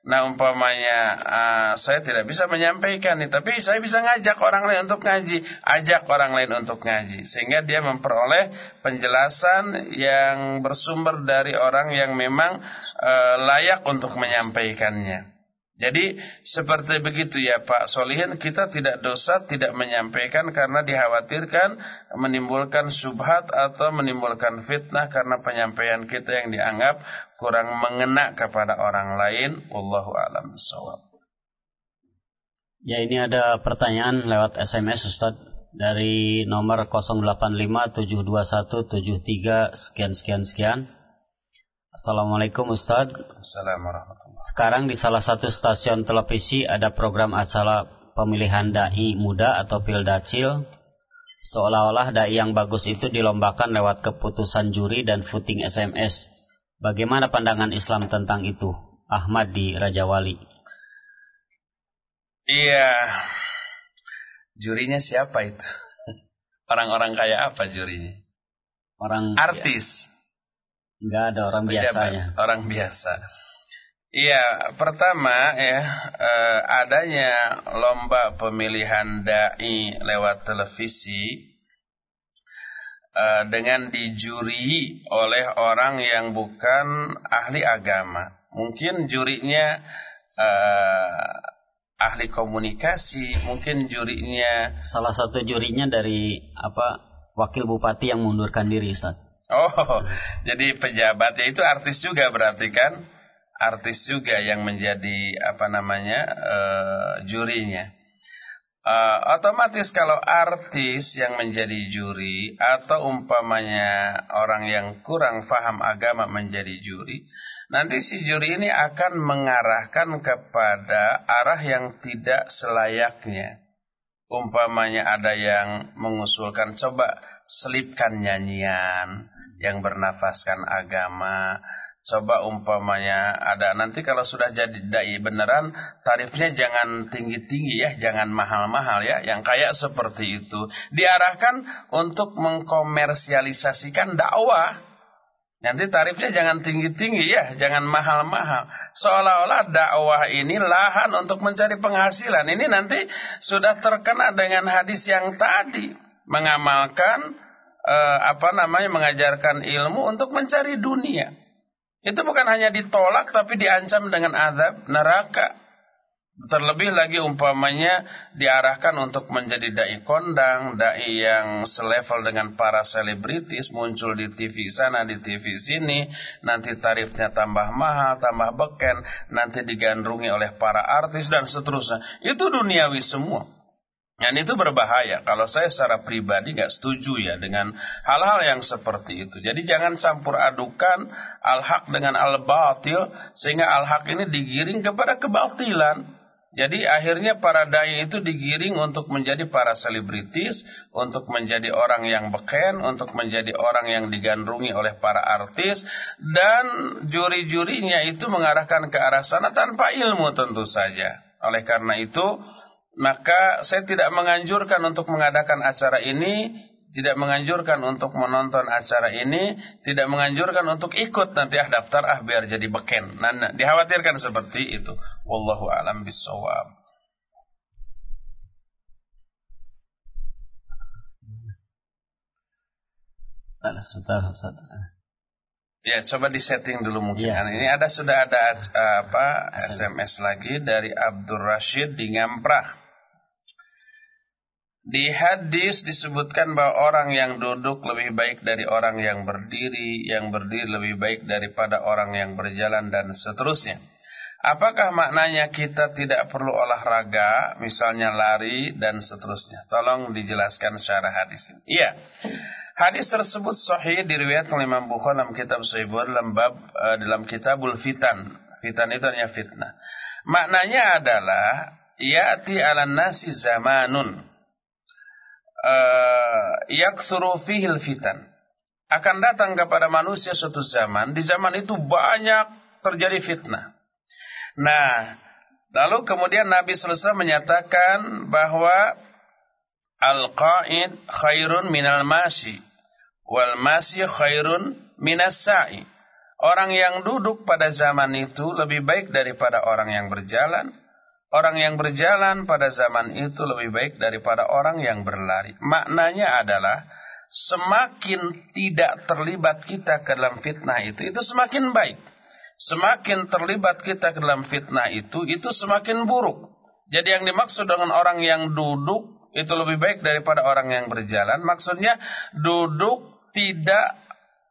Nah umpamanya uh, saya tidak bisa menyampaikan nih, tapi saya bisa ngajak orang lain untuk ngaji, ajak orang lain untuk ngaji, sehingga dia memperoleh penjelasan yang bersumber dari orang yang memang uh, layak untuk menyampaikannya. Jadi seperti begitu ya Pak Solihin kita tidak dosa tidak menyampaikan karena dikhawatirkan menimbulkan subhat atau menimbulkan fitnah karena penyampaian kita yang dianggap kurang mengena kepada orang lain. Wallahu a'lam bishawab. Ya ini ada pertanyaan lewat SMS Ustaz dari nomor 08572173 sekian sekian sekian. Assalamualaikum Ustaz. Assalamualaikum sekarang di salah satu stasiun televisi ada program acara pemilihan dai muda atau Pildacil. Seolah-olah dai yang bagus itu dilombakan lewat keputusan juri dan voting SMS. Bagaimana pandangan Islam tentang itu? Ahmad di Raja Wali. Iya. Jurinya siapa itu? [laughs] Orang-orang kayak apa jurinya? Orang artis. Enggak ada orang biasanya. Orang biasa. Iya, pertama ya eh, adanya lomba pemilihan dai lewat televisi eh, dengan dijuri oleh orang yang bukan ahli agama. Mungkin jurinya eh, ahli komunikasi, mungkin jurinya salah satu jurinya dari apa wakil bupati yang mundurkan diri, Ustaz. Oh, [laughs] jadi pejabat ya itu artis juga berarti kan? artis juga yang menjadi apa namanya uh, jurinya. Uh, otomatis kalau artis yang menjadi juri atau umpamanya orang yang kurang faham agama menjadi juri, nanti si juri ini akan mengarahkan kepada arah yang tidak selayaknya. Umpamanya ada yang mengusulkan coba selipkan nyanyian yang bernafaskan agama, Coba umpamanya ada nanti kalau sudah jadi dai beneran tarifnya jangan tinggi-tinggi ya, jangan mahal-mahal ya, yang kayak seperti itu. Diarahkan untuk mengkomersialisasikan dakwah. Nanti tarifnya jangan tinggi-tinggi ya, jangan mahal-mahal. Seolah-olah dakwah ini lahan untuk mencari penghasilan. Ini nanti sudah terkena dengan hadis yang tadi mengamalkan eh, apa namanya mengajarkan ilmu untuk mencari dunia. Itu bukan hanya ditolak tapi diancam dengan azab neraka. Terlebih lagi umpamanya diarahkan untuk menjadi dai kondang, dai yang selevel dengan para selebritis muncul di TV sana, di TV sini, nanti tarifnya tambah mahal, tambah beken, nanti digandrungi oleh para artis dan seterusnya. Itu duniawi semua. Dan itu berbahaya. Kalau saya secara pribadi nggak setuju ya dengan hal-hal yang seperti itu. Jadi jangan campur adukan al-haq dengan al-batil sehingga al-haq ini digiring kepada kebatilan. Jadi akhirnya para dai itu digiring untuk menjadi para selebritis, untuk menjadi orang yang beken, untuk menjadi orang yang digandrungi oleh para artis dan juri-jurinya itu mengarahkan ke arah sana tanpa ilmu tentu saja. Oleh karena itu maka saya tidak menganjurkan untuk mengadakan acara ini tidak menganjurkan untuk menonton acara ini, tidak menganjurkan untuk ikut nanti ah daftar ah biar jadi beken. Nah, nah dikhawatirkan seperti itu. Wallahu alam bisawab. Sebentar, Ustaz. Ya, coba disetting dulu mungkin. Ya, nah, ini ada sudah ada uh, apa SMS lagi dari Abdul Rashid di Ngamprah. Di hadis disebutkan bahwa orang yang duduk lebih baik dari orang yang berdiri, yang berdiri lebih baik daripada orang yang berjalan dan seterusnya. Apakah maknanya kita tidak perlu olahraga, misalnya lari dan seterusnya? Tolong dijelaskan secara hadis ini. Iya. Hadis tersebut sahih diriwayatkan oleh Imam Bukhari dalam kitab Sahih dalam bab uh, dalam kitabul fitan. Fitan itu artinya fitnah. Maknanya adalah ya'ti 'alan nasi zamanun yakthuru fihil fitan. Akan datang kepada manusia suatu zaman, di zaman itu banyak terjadi fitnah. Nah, lalu kemudian Nabi SAW menyatakan bahwa al-qa'id khairun minal masyi wal masyi khairun minas sa'i. Orang yang duduk pada zaman itu lebih baik daripada orang yang berjalan Orang yang berjalan pada zaman itu lebih baik daripada orang yang berlari. Maknanya adalah semakin tidak terlibat kita ke dalam fitnah itu, itu semakin baik. Semakin terlibat kita ke dalam fitnah itu, itu semakin buruk. Jadi yang dimaksud dengan orang yang duduk itu lebih baik daripada orang yang berjalan. Maksudnya duduk tidak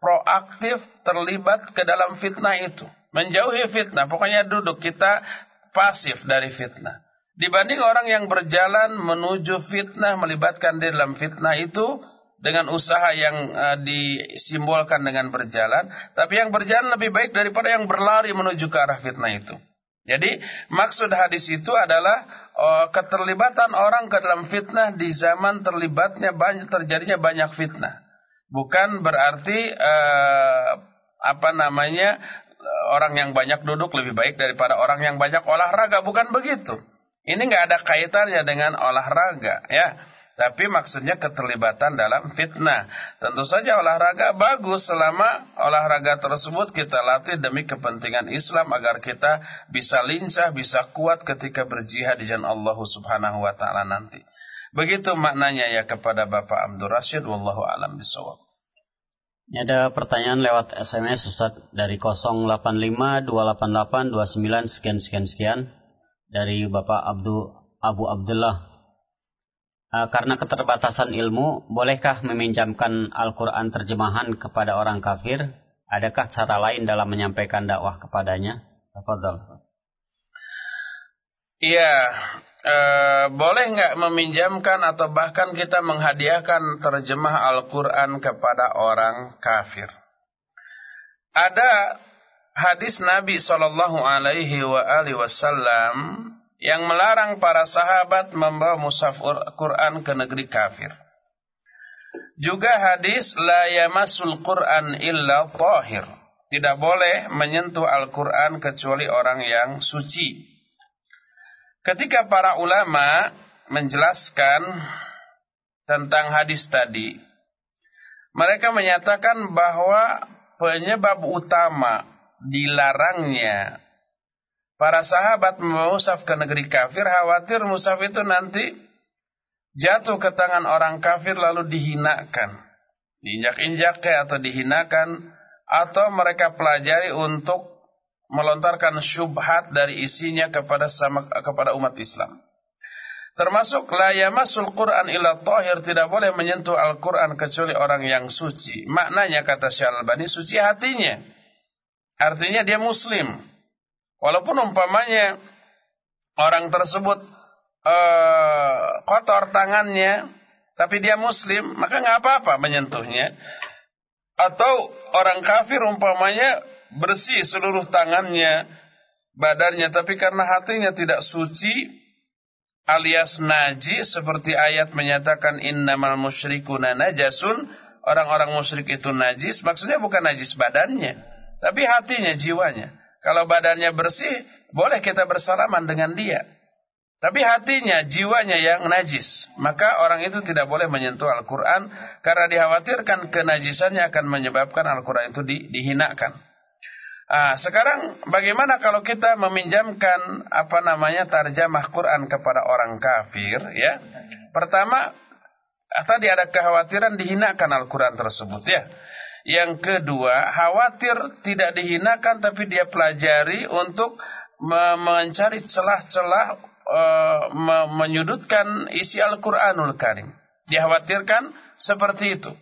proaktif terlibat ke dalam fitnah itu. Menjauhi fitnah. Pokoknya duduk kita pasif dari fitnah. Dibanding orang yang berjalan menuju fitnah, melibatkan diri dalam fitnah itu dengan usaha yang uh, disimbolkan dengan berjalan, tapi yang berjalan lebih baik daripada yang berlari menuju ke arah fitnah itu. Jadi maksud hadis itu adalah uh, keterlibatan orang ke dalam fitnah di zaman terlibatnya banyak terjadinya banyak fitnah. Bukan berarti uh, apa namanya orang yang banyak duduk lebih baik daripada orang yang banyak olahraga. Bukan begitu. Ini nggak ada kaitannya dengan olahraga, ya. Tapi maksudnya keterlibatan dalam fitnah. Tentu saja olahraga bagus selama olahraga tersebut kita latih demi kepentingan Islam agar kita bisa lincah, bisa kuat ketika berjihad di jalan Allah Subhanahu wa taala nanti. Begitu maknanya ya kepada Bapak Abdul Rashid wallahu alam bisawab. Ini ada pertanyaan lewat SMS Ustaz dari 08528829 sekian sekian sekian dari Bapak Abdul Abu Abdullah. Uh, karena keterbatasan ilmu, bolehkah meminjamkan Al-Quran terjemahan kepada orang kafir? Adakah cara lain dalam menyampaikan dakwah kepadanya? Tafadhol. Iya, e, boleh nggak meminjamkan atau bahkan kita menghadiahkan terjemah Al-Quran kepada orang kafir? Ada hadis Nabi Shallallahu Alaihi Wasallam yang melarang para sahabat membawa mushaf Quran ke negeri kafir. Juga hadis la yamasul Quran illa tahir. Tidak boleh menyentuh Al-Quran kecuali orang yang suci. Ketika para ulama menjelaskan tentang hadis tadi, mereka menyatakan bahwa penyebab utama dilarangnya para sahabat membawa musaf ke negeri kafir khawatir musaf itu nanti jatuh ke tangan orang kafir lalu dihinakan. Diinjak-injak atau dihinakan atau mereka pelajari untuk melontarkan syubhat dari isinya kepada sama kepada umat Islam. Termasuk la yamasul Quran ila tahir tidak boleh menyentuh Al-Quran kecuali orang yang suci. Maknanya kata Syalbani suci hatinya. Artinya dia muslim. Walaupun umpamanya orang tersebut uh, kotor tangannya, tapi dia muslim, maka nggak apa-apa menyentuhnya. Atau orang kafir umpamanya bersih seluruh tangannya, badannya, tapi karena hatinya tidak suci alias najis seperti ayat menyatakan innamal musyrikuna najasun, orang-orang musyrik itu najis, maksudnya bukan najis badannya, tapi hatinya, jiwanya. Kalau badannya bersih, boleh kita bersalaman dengan dia. Tapi hatinya, jiwanya yang najis. Maka orang itu tidak boleh menyentuh Al-Quran. Karena dikhawatirkan kenajisannya akan menyebabkan Al-Quran itu di, dihinakan. Ah, sekarang bagaimana kalau kita meminjamkan apa namanya tarjamah Quran kepada orang kafir ya? Pertama, tadi ada kekhawatiran dihinakan Al-Quran tersebut ya. Yang kedua, khawatir tidak dihinakan tapi dia pelajari untuk mencari celah-celah uh, menyudutkan isi Al-Quranul Karim. Dikhawatirkan seperti itu.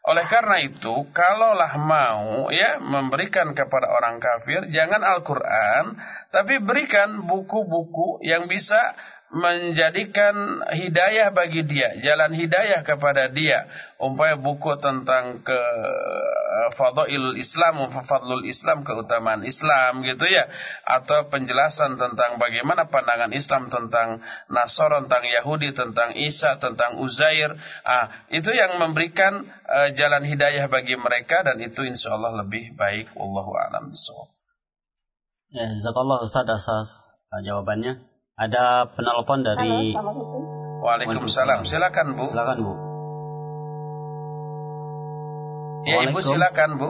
Oleh karena itu, kalaulah mau ya memberikan kepada orang kafir, jangan Al-Quran, tapi berikan buku-buku yang bisa menjadikan hidayah bagi dia, jalan hidayah kepada dia. Umpamanya buku tentang ke eh, fadhailul Islam, fadlul Islam, keutamaan Islam gitu ya, atau penjelasan tentang bagaimana pandangan Islam tentang Nasara, tentang Yahudi, tentang Isa, tentang Uzair. Ah, itu yang memberikan uh, jalan hidayah bagi mereka dan itu insyaallah lebih baik wallahu a'lam bishawab. Ya, jazakallah Ustaz atas uh, jawabannya. Ada penelpon dari Halo, Waalaikumsalam. Silakan, Bu. Silakan, Bu. Ya, Ibu silakan, Bu.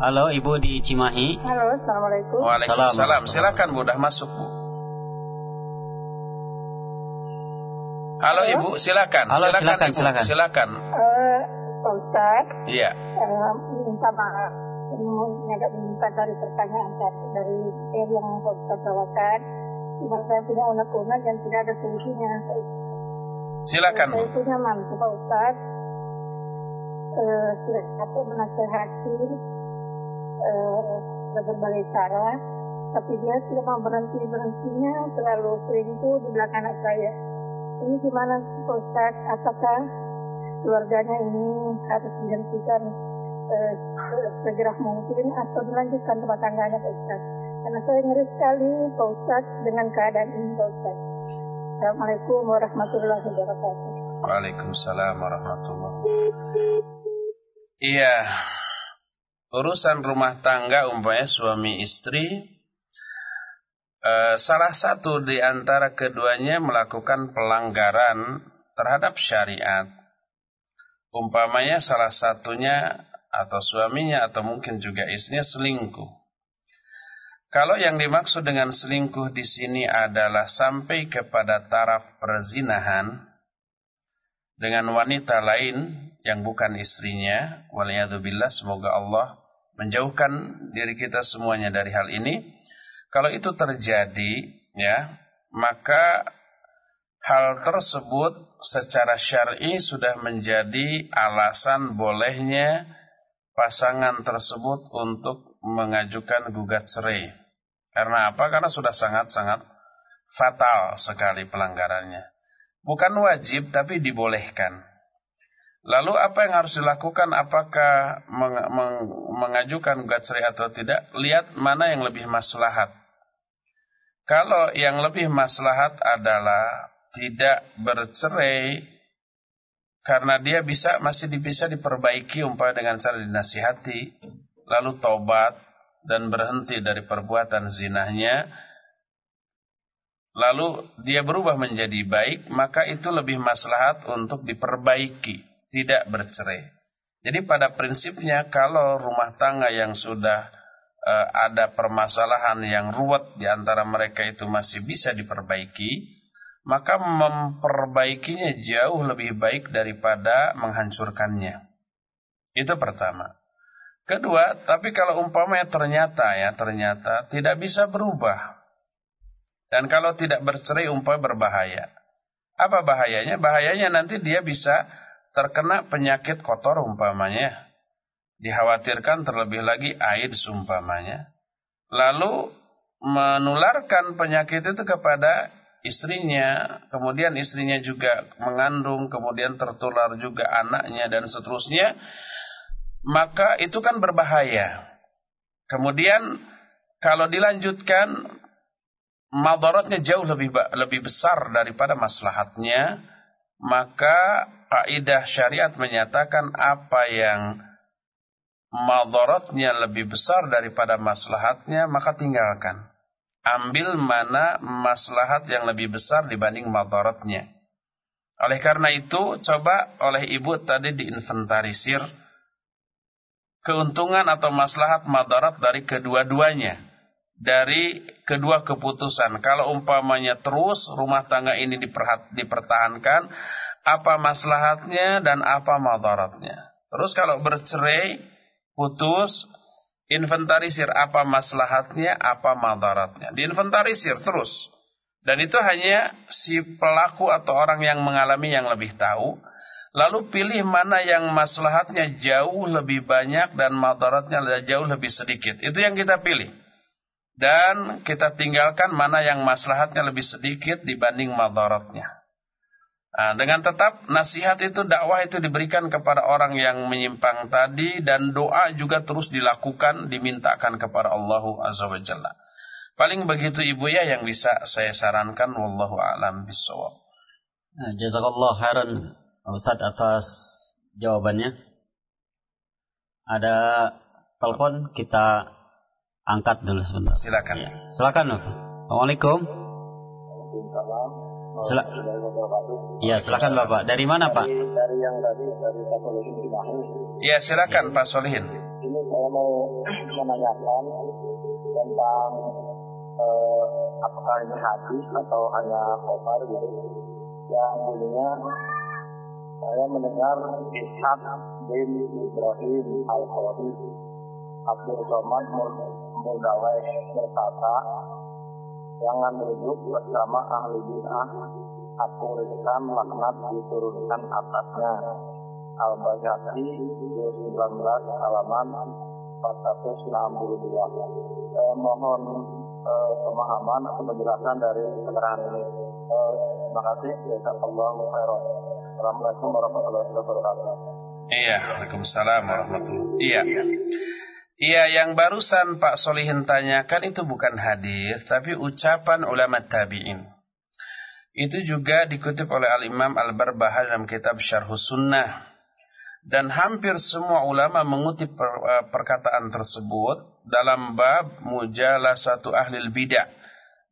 Halo, Ibu di Cimahi. Halo, Assalamualaikum. Waalaikumsalam. Silakan, Bu. Udah masuk, Bu. Halo, Halo? Ibu, silakan. Halo, silakan, silakan. Ibu. Silakan. silakan. Uh, Ustaz. Iya. Uh, minta maaf agak meminta dari pertanyaan dari dari yang Pak bawakan. Cuma saya punya unek-unek yang tidak ada solusinya. Silakan. Saya punya mantu Pak Ustaz. Uh, sudah satu menasehati uh, berbagai cara, tapi dia tidak mau berhenti berhentinya terlalu sering itu di belakang anak saya. Ini gimana Pak Ustaz? Apakah keluarganya ini harus dihentikan eh, segera mungkin atau dilanjutkan rumah tangganya Pak Ustaz. Karena saya ngeri sekali Pak Ustaz dengan keadaan ini Pak Ustaz. Assalamualaikum warahmatullahi wabarakatuh. Waalaikumsalam warahmatullahi. Iya, urusan rumah tangga umpamanya suami istri, eh, salah satu di antara keduanya melakukan pelanggaran terhadap syariat. Umpamanya salah satunya atau suaminya atau mungkin juga istrinya selingkuh. Kalau yang dimaksud dengan selingkuh di sini adalah sampai kepada taraf perzinahan dengan wanita lain yang bukan istrinya, waliyadzubillah semoga Allah menjauhkan diri kita semuanya dari hal ini. Kalau itu terjadi, ya, maka hal tersebut secara syar'i sudah menjadi alasan bolehnya pasangan tersebut untuk mengajukan gugat cerai. Karena apa? Karena sudah sangat-sangat fatal sekali pelanggarannya. Bukan wajib tapi dibolehkan. Lalu apa yang harus dilakukan? Apakah meng meng mengajukan gugat cerai atau tidak? Lihat mana yang lebih maslahat. Kalau yang lebih maslahat adalah tidak bercerai karena dia bisa masih bisa diperbaiki umpamanya dengan cara dinasihati lalu tobat dan berhenti dari perbuatan zinahnya. Lalu dia berubah menjadi baik maka itu lebih maslahat untuk diperbaiki tidak bercerai. Jadi pada prinsipnya kalau rumah tangga yang sudah uh, ada permasalahan yang ruwet di antara mereka itu masih bisa diperbaiki maka memperbaikinya jauh lebih baik daripada menghancurkannya. Itu pertama. Kedua, tapi kalau umpamanya ternyata ya, ternyata tidak bisa berubah. Dan kalau tidak bercerai umpamanya berbahaya. Apa bahayanya? Bahayanya nanti dia bisa terkena penyakit kotor umpamanya. Dikhawatirkan terlebih lagi AIDS umpamanya. Lalu menularkan penyakit itu kepada istrinya, kemudian istrinya juga mengandung, kemudian tertular juga anaknya dan seterusnya, maka itu kan berbahaya. Kemudian kalau dilanjutkan madaratnya jauh lebih lebih besar daripada maslahatnya, maka kaidah syariat menyatakan apa yang madaratnya lebih besar daripada maslahatnya maka tinggalkan. Ambil mana maslahat yang lebih besar dibanding madaratnya. Oleh karena itu, coba oleh ibu tadi diinventarisir keuntungan atau maslahat madarat dari kedua-duanya. Dari kedua keputusan. Kalau umpamanya terus rumah tangga ini dipertahankan, apa maslahatnya dan apa madaratnya. Terus kalau bercerai, putus, inventarisir apa maslahatnya, apa madaratnya. Diinventarisir terus. Dan itu hanya si pelaku atau orang yang mengalami yang lebih tahu. Lalu pilih mana yang maslahatnya jauh lebih banyak dan madaratnya jauh lebih sedikit. Itu yang kita pilih. Dan kita tinggalkan mana yang maslahatnya lebih sedikit dibanding madaratnya. Nah, dengan tetap nasihat itu dakwah itu diberikan kepada orang yang menyimpang tadi dan doa juga terus dilakukan dimintakan kepada Allah Azza wa Jalla. Paling begitu ibu ya yang bisa saya sarankan wallahu alam bisawab. Nah, jazakallah khairan Ustaz atas jawabannya. Ada telepon kita angkat dulu sebentar. Silakan. Ya. Silakan. Assalamualaikum. Sila Iya, silakan Bapak. Dari mana, Pak? Dari yang tadi dari Pak Solihin Iya, silakan Pak Solihin. Ini saya mau menanyakan tentang eh, apakah ini hadis atau hanya khobar gitu yang bunyinya saya mendengar Ishak bin Ibrahim al khawri Abdul Somad Murdawai berkata jangan duduk bersama ahli bid'ah aku rizkan laknat diturunkan atasnya Al-Bajaki 19 halaman 462 eh, mohon eh, pemahaman atau penjelasan dari keterangan ini. Eh, terima kasih. Assalamualaikum warahmatullahi wabarakatuh. Iya, Waalaikumsalam warahmatullahi Iya. Iya, yang barusan Pak Solihin tanyakan itu bukan hadis, tapi ucapan ulama tabi'in. Itu juga dikutip oleh Al-Imam Al-Barbahari dalam kitab Syarhus Sunnah. Dan hampir semua ulama mengutip per, uh, perkataan tersebut dalam bab mujalah satu ahlul bid'ah.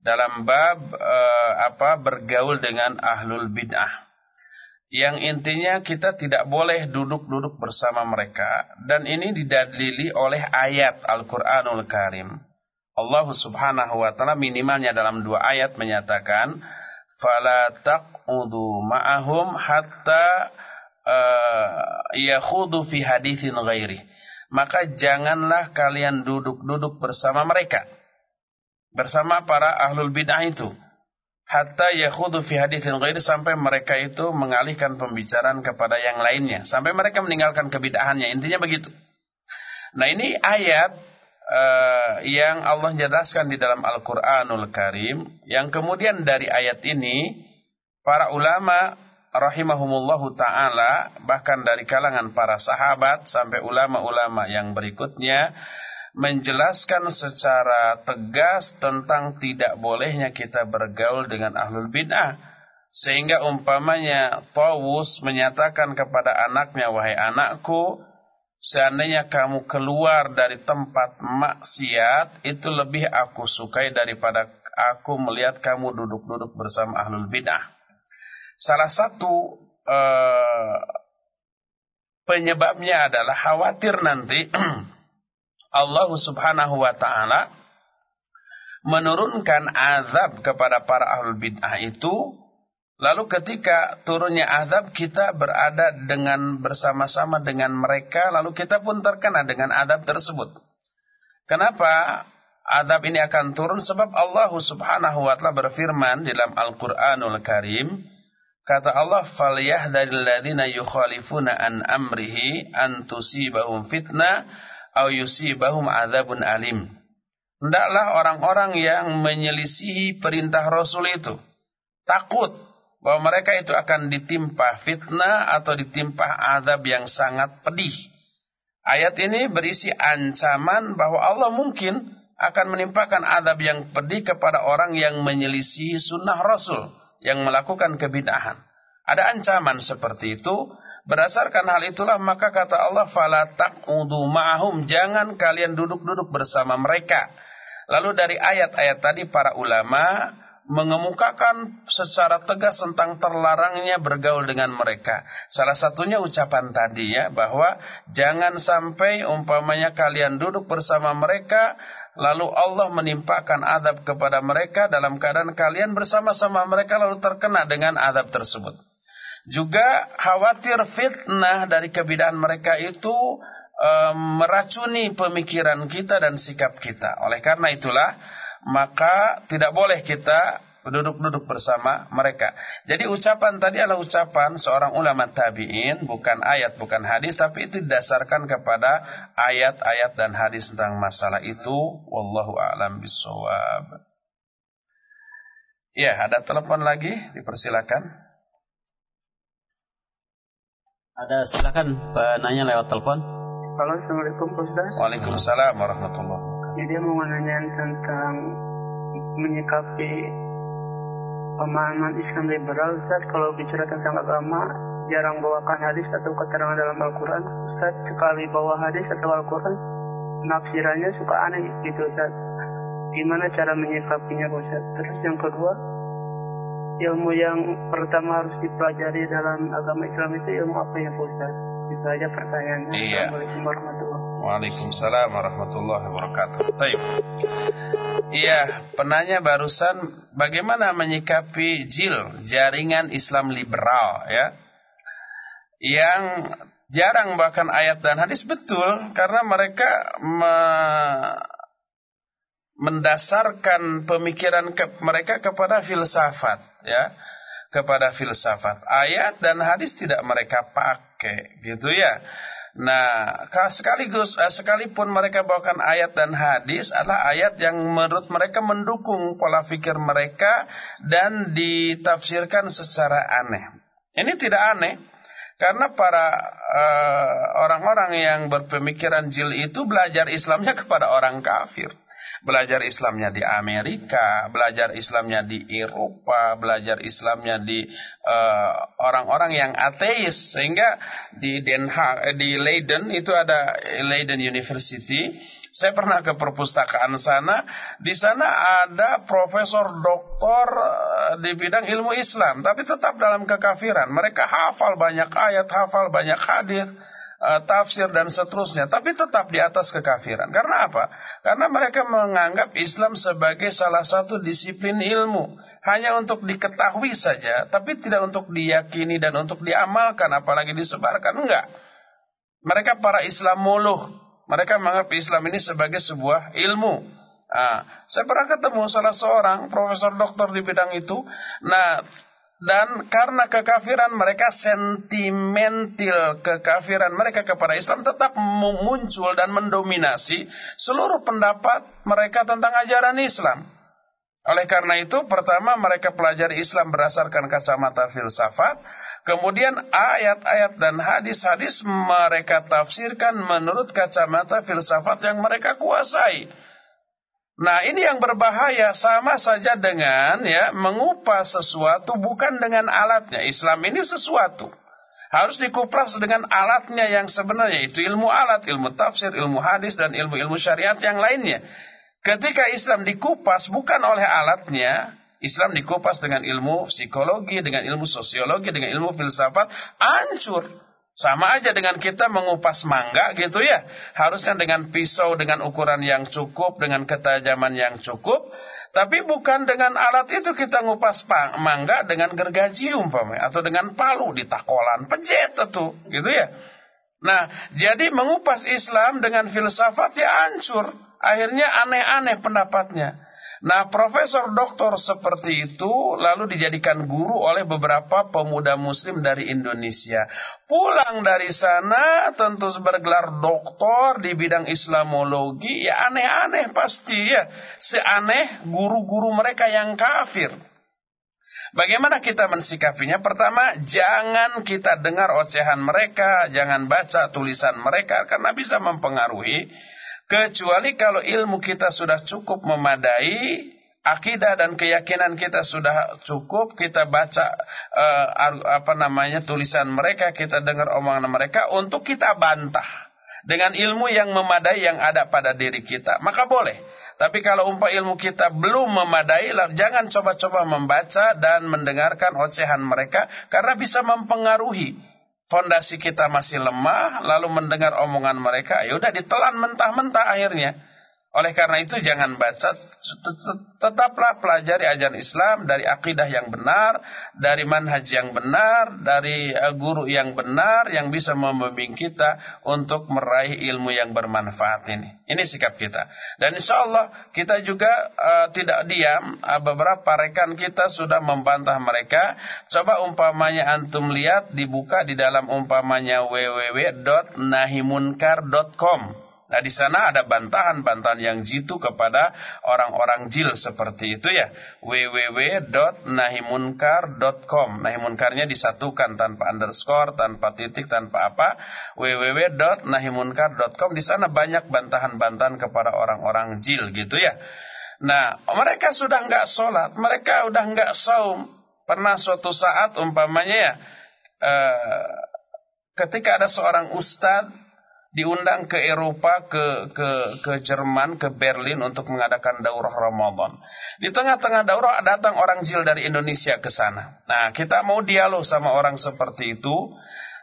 Dalam bab uh, apa bergaul dengan ahlul bid'ah. Yang intinya kita tidak boleh duduk-duduk bersama mereka. Dan ini didalili oleh ayat Al-Quranul Karim. Allah subhanahu wa ta'ala minimalnya dalam dua ayat menyatakan. Fala taq'udu ma'ahum hatta uh, yakhudu fi hadithin ghairi. Maka janganlah kalian duduk-duduk bersama mereka. Bersama para ahlul bid'ah itu. Hatta yakhudu fi hadithin ghairi sampai mereka itu mengalihkan pembicaraan kepada yang lainnya. Sampai mereka meninggalkan kebid'ahannya. Intinya begitu. Nah ini ayat uh, yang Allah jelaskan di dalam Al-Quranul Karim. Yang kemudian dari ayat ini, para ulama rahimahumullahu taala bahkan dari kalangan para sahabat sampai ulama-ulama yang berikutnya menjelaskan secara tegas tentang tidak bolehnya kita bergaul dengan ahlul bid'ah. Sehingga umpamanya Tawus menyatakan kepada anaknya wahai anakku seandainya kamu keluar dari tempat maksiat itu lebih aku sukai daripada aku melihat kamu duduk-duduk bersama ahlul bid'ah. Salah satu uh, penyebabnya adalah khawatir nanti [clears throat] Allah Subhanahu wa taala menurunkan azab kepada para ahlul bid'ah itu lalu ketika turunnya azab kita berada dengan bersama-sama dengan mereka lalu kita pun terkena dengan azab tersebut. Kenapa azab ini akan turun sebab Allah Subhanahu wa taala berfirman dalam Al-Qur'anul Karim Kata Allah, "Falyahdharil ladzina yukhalifuna an amrihi an tusibahum fitnah aw yusibahum adzabun alim." Hendaklah orang-orang yang menyelisihi perintah Rasul itu takut bahwa mereka itu akan ditimpa fitnah atau ditimpa azab yang sangat pedih. Ayat ini berisi ancaman bahwa Allah mungkin akan menimpakan azab yang pedih kepada orang yang menyelisihi sunnah Rasul yang melakukan kebid'ahan. Ada ancaman seperti itu. Berdasarkan hal itulah maka kata Allah fala taqudu ma'ahum jangan kalian duduk-duduk bersama mereka. Lalu dari ayat-ayat tadi para ulama mengemukakan secara tegas tentang terlarangnya bergaul dengan mereka. Salah satunya ucapan tadi ya bahwa jangan sampai umpamanya kalian duduk bersama mereka lalu Allah menimpakan adab kepada mereka dalam keadaan kalian bersama-sama mereka lalu terkena dengan adab tersebut. Juga khawatir fitnah dari kebidahan mereka itu e, meracuni pemikiran kita dan sikap kita. Oleh karena itulah maka tidak boleh kita duduk-duduk bersama mereka. Jadi ucapan tadi adalah ucapan seorang ulama tabi'in, bukan ayat, bukan hadis, tapi itu didasarkan kepada ayat-ayat dan hadis tentang masalah itu. Wallahu a'lam bishawab. Ya, ada telepon lagi, dipersilakan. Ada silakan penanya lewat telepon. Halo, Assalamualaikum Ustaz. Waalaikumsalam warahmatullahi wabarakatuh. Jadi mau menanyakan tentang menyikapi pemahaman Islam liberal Ustaz kalau bicara tentang agama jarang bawakan hadis atau keterangan dalam Al-Quran Ustaz sekali bawa hadis atau Al-Quran nafsirannya suka aneh gitu Ustaz gimana cara menyikapinya Ustaz terus yang kedua ilmu yang pertama harus dipelajari dalam agama Islam itu ilmu apa ya Ustaz itu aja pertanyaannya iya. Assalamualaikum warahmatullahi Waalaikumsalam warahmatullahi wabarakatuh. Baik. Iya, penanya barusan bagaimana menyikapi JIL, jaringan Islam liberal ya. Yang jarang bahkan ayat dan hadis betul karena mereka me mendasarkan pemikiran ke mereka kepada filsafat ya. Kepada filsafat. Ayat dan hadis tidak mereka pakai gitu ya. Nah, sekaligus eh, sekalipun mereka bawakan ayat dan hadis adalah ayat yang menurut mereka mendukung pola pikir mereka dan ditafsirkan secara aneh. Ini tidak aneh karena para eh, orang-orang uh, yang berpemikiran jil itu belajar Islamnya [laughs] kepada orang kafir belajar Islamnya di Amerika, belajar Islamnya di Eropa, belajar Islamnya di eh, orang-orang uh, yang ateis sehingga di Den Haag, eh, di Leiden itu ada Leiden University. Saya pernah ke perpustakaan sana, di sana ada profesor doktor eh, di bidang ilmu Islam, tapi tetap dalam kekafiran. Mereka hafal banyak ayat, hafal banyak hadis tafsir dan seterusnya, tapi tetap di atas kekafiran. Karena apa? Karena mereka menganggap Islam sebagai salah satu disiplin ilmu, hanya untuk diketahui saja, tapi tidak untuk diyakini dan untuk diamalkan, apalagi disebarkan. Enggak. Mereka para Islam muluh. Mereka menganggap Islam ini sebagai sebuah ilmu. Nah, saya pernah ketemu salah seorang profesor doktor di bidang itu. Nah, dan karena kekafiran mereka sentimental kekafiran mereka kepada Islam tetap muncul dan mendominasi seluruh pendapat mereka tentang ajaran Islam. Oleh karena itu pertama mereka pelajari Islam berdasarkan kacamata filsafat, kemudian ayat-ayat dan hadis-hadis mereka tafsirkan menurut kacamata filsafat yang mereka kuasai. Nah, ini yang berbahaya sama saja dengan ya mengupas sesuatu bukan dengan alatnya. Islam ini sesuatu. Harus dikupas dengan alatnya yang sebenarnya itu ilmu alat, ilmu tafsir, ilmu hadis dan ilmu-ilmu syariat yang lainnya. Ketika Islam dikupas bukan oleh alatnya, Islam dikupas dengan ilmu psikologi, dengan ilmu sosiologi, dengan ilmu filsafat, hancur. Sama aja dengan kita mengupas mangga gitu ya. Harusnya dengan pisau dengan ukuran yang cukup, dengan ketajaman yang cukup. Tapi bukan dengan alat itu kita ngupas mangga dengan gergaji umpamanya. Atau dengan palu di takolan. Pejet itu gitu ya. Nah jadi mengupas Islam dengan filsafat ya hancur. Akhirnya aneh-aneh pendapatnya. Nah, profesor doktor seperti itu lalu dijadikan guru oleh beberapa pemuda muslim dari Indonesia. Pulang dari sana tentu bergelar doktor di bidang Islamologi, ya aneh-aneh pasti ya. Seaneh guru-guru mereka yang kafir. Bagaimana kita mensikapinya? Pertama, jangan kita dengar ocehan mereka, jangan baca tulisan mereka karena bisa mempengaruhi Kecuali kalau ilmu kita sudah cukup memadai, akidah dan keyakinan kita sudah cukup, kita baca uh, apa namanya tulisan mereka, kita dengar omongan mereka untuk kita bantah dengan ilmu yang memadai yang ada pada diri kita, maka boleh. Tapi kalau umpah ilmu kita belum memadai, jangan coba-coba membaca dan mendengarkan ocehan mereka karena bisa mempengaruhi. Fondasi kita masih lemah, lalu mendengar omongan mereka, ya udah ditelan mentah-mentah akhirnya. Oleh karena itu jangan baca, tetaplah pelajari ajaran Islam dari akidah yang benar, dari manhaj yang benar, dari eh, guru yang benar yang bisa membimbing kita untuk meraih ilmu yang bermanfaat ini. Ini sikap kita. Dan insya Allah kita juga uh, tidak diam. Uh, beberapa rekan kita sudah membantah mereka. Coba umpamanya antum lihat dibuka di dalam umpamanya www.nahimunkar.com Nah di sana ada bantahan-bantahan yang jitu kepada orang-orang jil seperti itu ya. www.nahimunkar.com Nahimunkarnya disatukan tanpa underscore, tanpa titik, tanpa apa. www.nahimunkar.com Di sana banyak bantahan-bantahan kepada orang-orang jil gitu ya. Nah mereka sudah nggak sholat, mereka udah nggak saum. Pernah suatu saat umpamanya ya, eh, ketika ada seorang ustadz diundang ke Eropa, ke ke ke Jerman, ke Berlin untuk mengadakan daurah Ramadan. Di tengah-tengah daurah datang orang jil dari Indonesia ke sana. Nah, kita mau dialog sama orang seperti itu.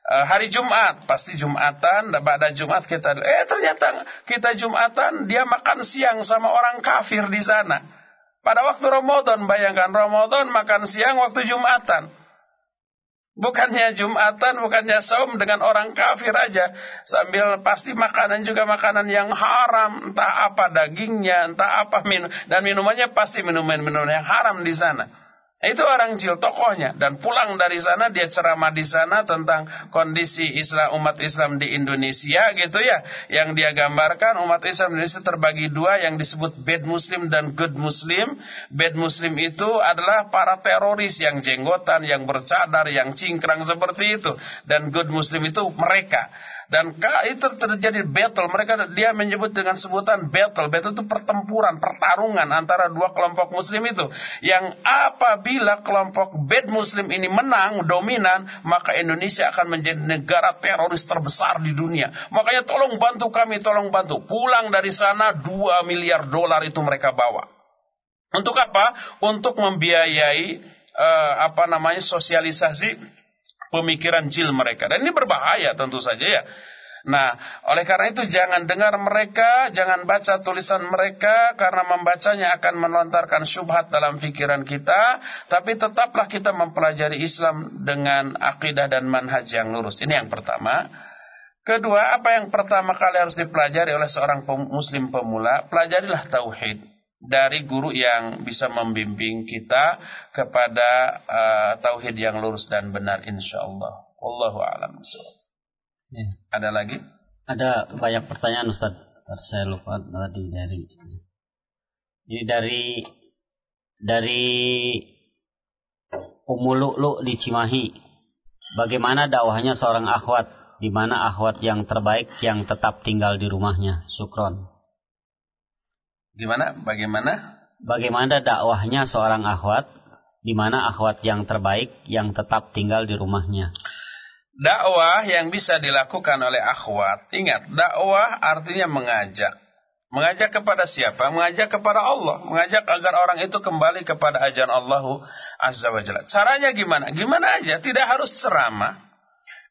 Uh, hari Jumat, pasti Jumatan, pada Jumat kita eh ternyata kita Jumatan dia makan siang sama orang kafir di sana. Pada waktu Ramadan, bayangkan Ramadan makan siang waktu Jumatan. Bukannya Jumatan, bukannya saum dengan orang kafir aja. Sambil pasti makanan juga makanan yang haram. Entah apa dagingnya, entah apa minum. Dan minumannya pasti minuman-minuman yang haram di sana. Itu orang jil tokohnya dan pulang dari sana dia ceramah di sana tentang kondisi Islam umat Islam di Indonesia gitu ya. Yang dia gambarkan umat Islam Indonesia terbagi dua yang disebut bad muslim dan good muslim. Bad muslim itu adalah para teroris yang jenggotan, yang bercadar, yang cingkrang seperti itu dan good muslim itu mereka dan itu terjadi battle mereka dia menyebut dengan sebutan battle. Battle itu pertempuran pertarungan antara dua kelompok muslim itu. Yang apabila kelompok bad muslim ini menang dominan maka Indonesia akan menjadi negara teroris terbesar di dunia. Makanya tolong bantu kami tolong bantu. Pulang dari sana 2 miliar dolar itu mereka bawa. Untuk apa? Untuk membiayai uh, apa namanya sosialisasi pemikiran jil mereka. Dan ini berbahaya tentu saja ya. Nah, oleh karena itu jangan dengar mereka, jangan baca tulisan mereka karena membacanya akan melontarkan syubhat dalam pikiran kita, tapi tetaplah kita mempelajari Islam dengan akidah dan manhaj yang lurus. Ini yang pertama. Kedua, apa yang pertama kali harus dipelajari oleh seorang muslim pemula? Pelajarilah tauhid dari guru yang bisa membimbing kita kepada uh, tauhid yang lurus dan benar insyaallah. Wallahu a'lam Ya. Ada lagi? Ada banyak pertanyaan Ustaz. Saya lupa tadi dari ini dari dari Umuluk di Cimahi. Bagaimana dakwahnya seorang akhwat di mana akhwat yang terbaik yang tetap tinggal di rumahnya? Syukron. Gimana? Bagaimana? Bagaimana dakwahnya seorang akhwat di mana akhwat yang terbaik yang tetap tinggal di rumahnya? Dakwah yang bisa dilakukan oleh akhwat. Ingat, dakwah artinya mengajak. Mengajak kepada siapa? Mengajak kepada Allah. Mengajak agar orang itu kembali kepada ajaran Allah Azza wa Jalla. Caranya gimana? Gimana aja, tidak harus ceramah.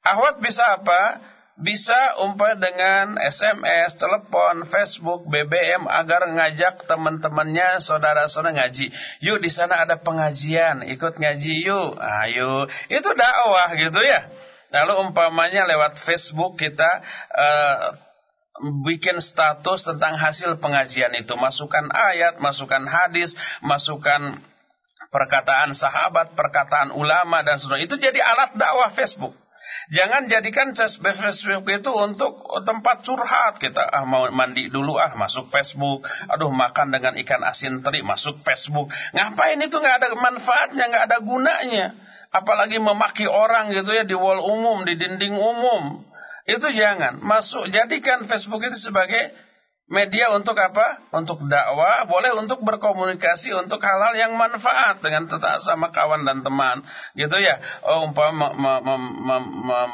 Akhwat bisa apa? Bisa umpah dengan SMS, telepon, Facebook, BBM agar ngajak teman-temannya, saudara-saudara ngaji. Yuk di sana ada pengajian, ikut ngaji yuk. Ayo, itu dakwah gitu ya. Lalu umpamanya lewat Facebook kita uh, bikin status tentang hasil pengajian itu, masukkan ayat, masukkan hadis, masukkan perkataan sahabat, perkataan ulama dan sebagainya. Itu jadi alat dakwah Facebook. Jangan jadikan Facebook itu untuk tempat curhat. Kita ah mau mandi dulu ah masuk Facebook. Aduh makan dengan ikan asin teri masuk Facebook. Ngapain itu nggak ada manfaatnya, nggak ada gunanya. Apalagi memaki orang gitu ya di wall umum, di dinding umum. Itu jangan. Masuk jadikan Facebook itu sebagai Media untuk apa? Untuk dakwah, boleh untuk berkomunikasi untuk hal-hal yang manfaat dengan tetap sama kawan dan teman, gitu ya. Oh, umpama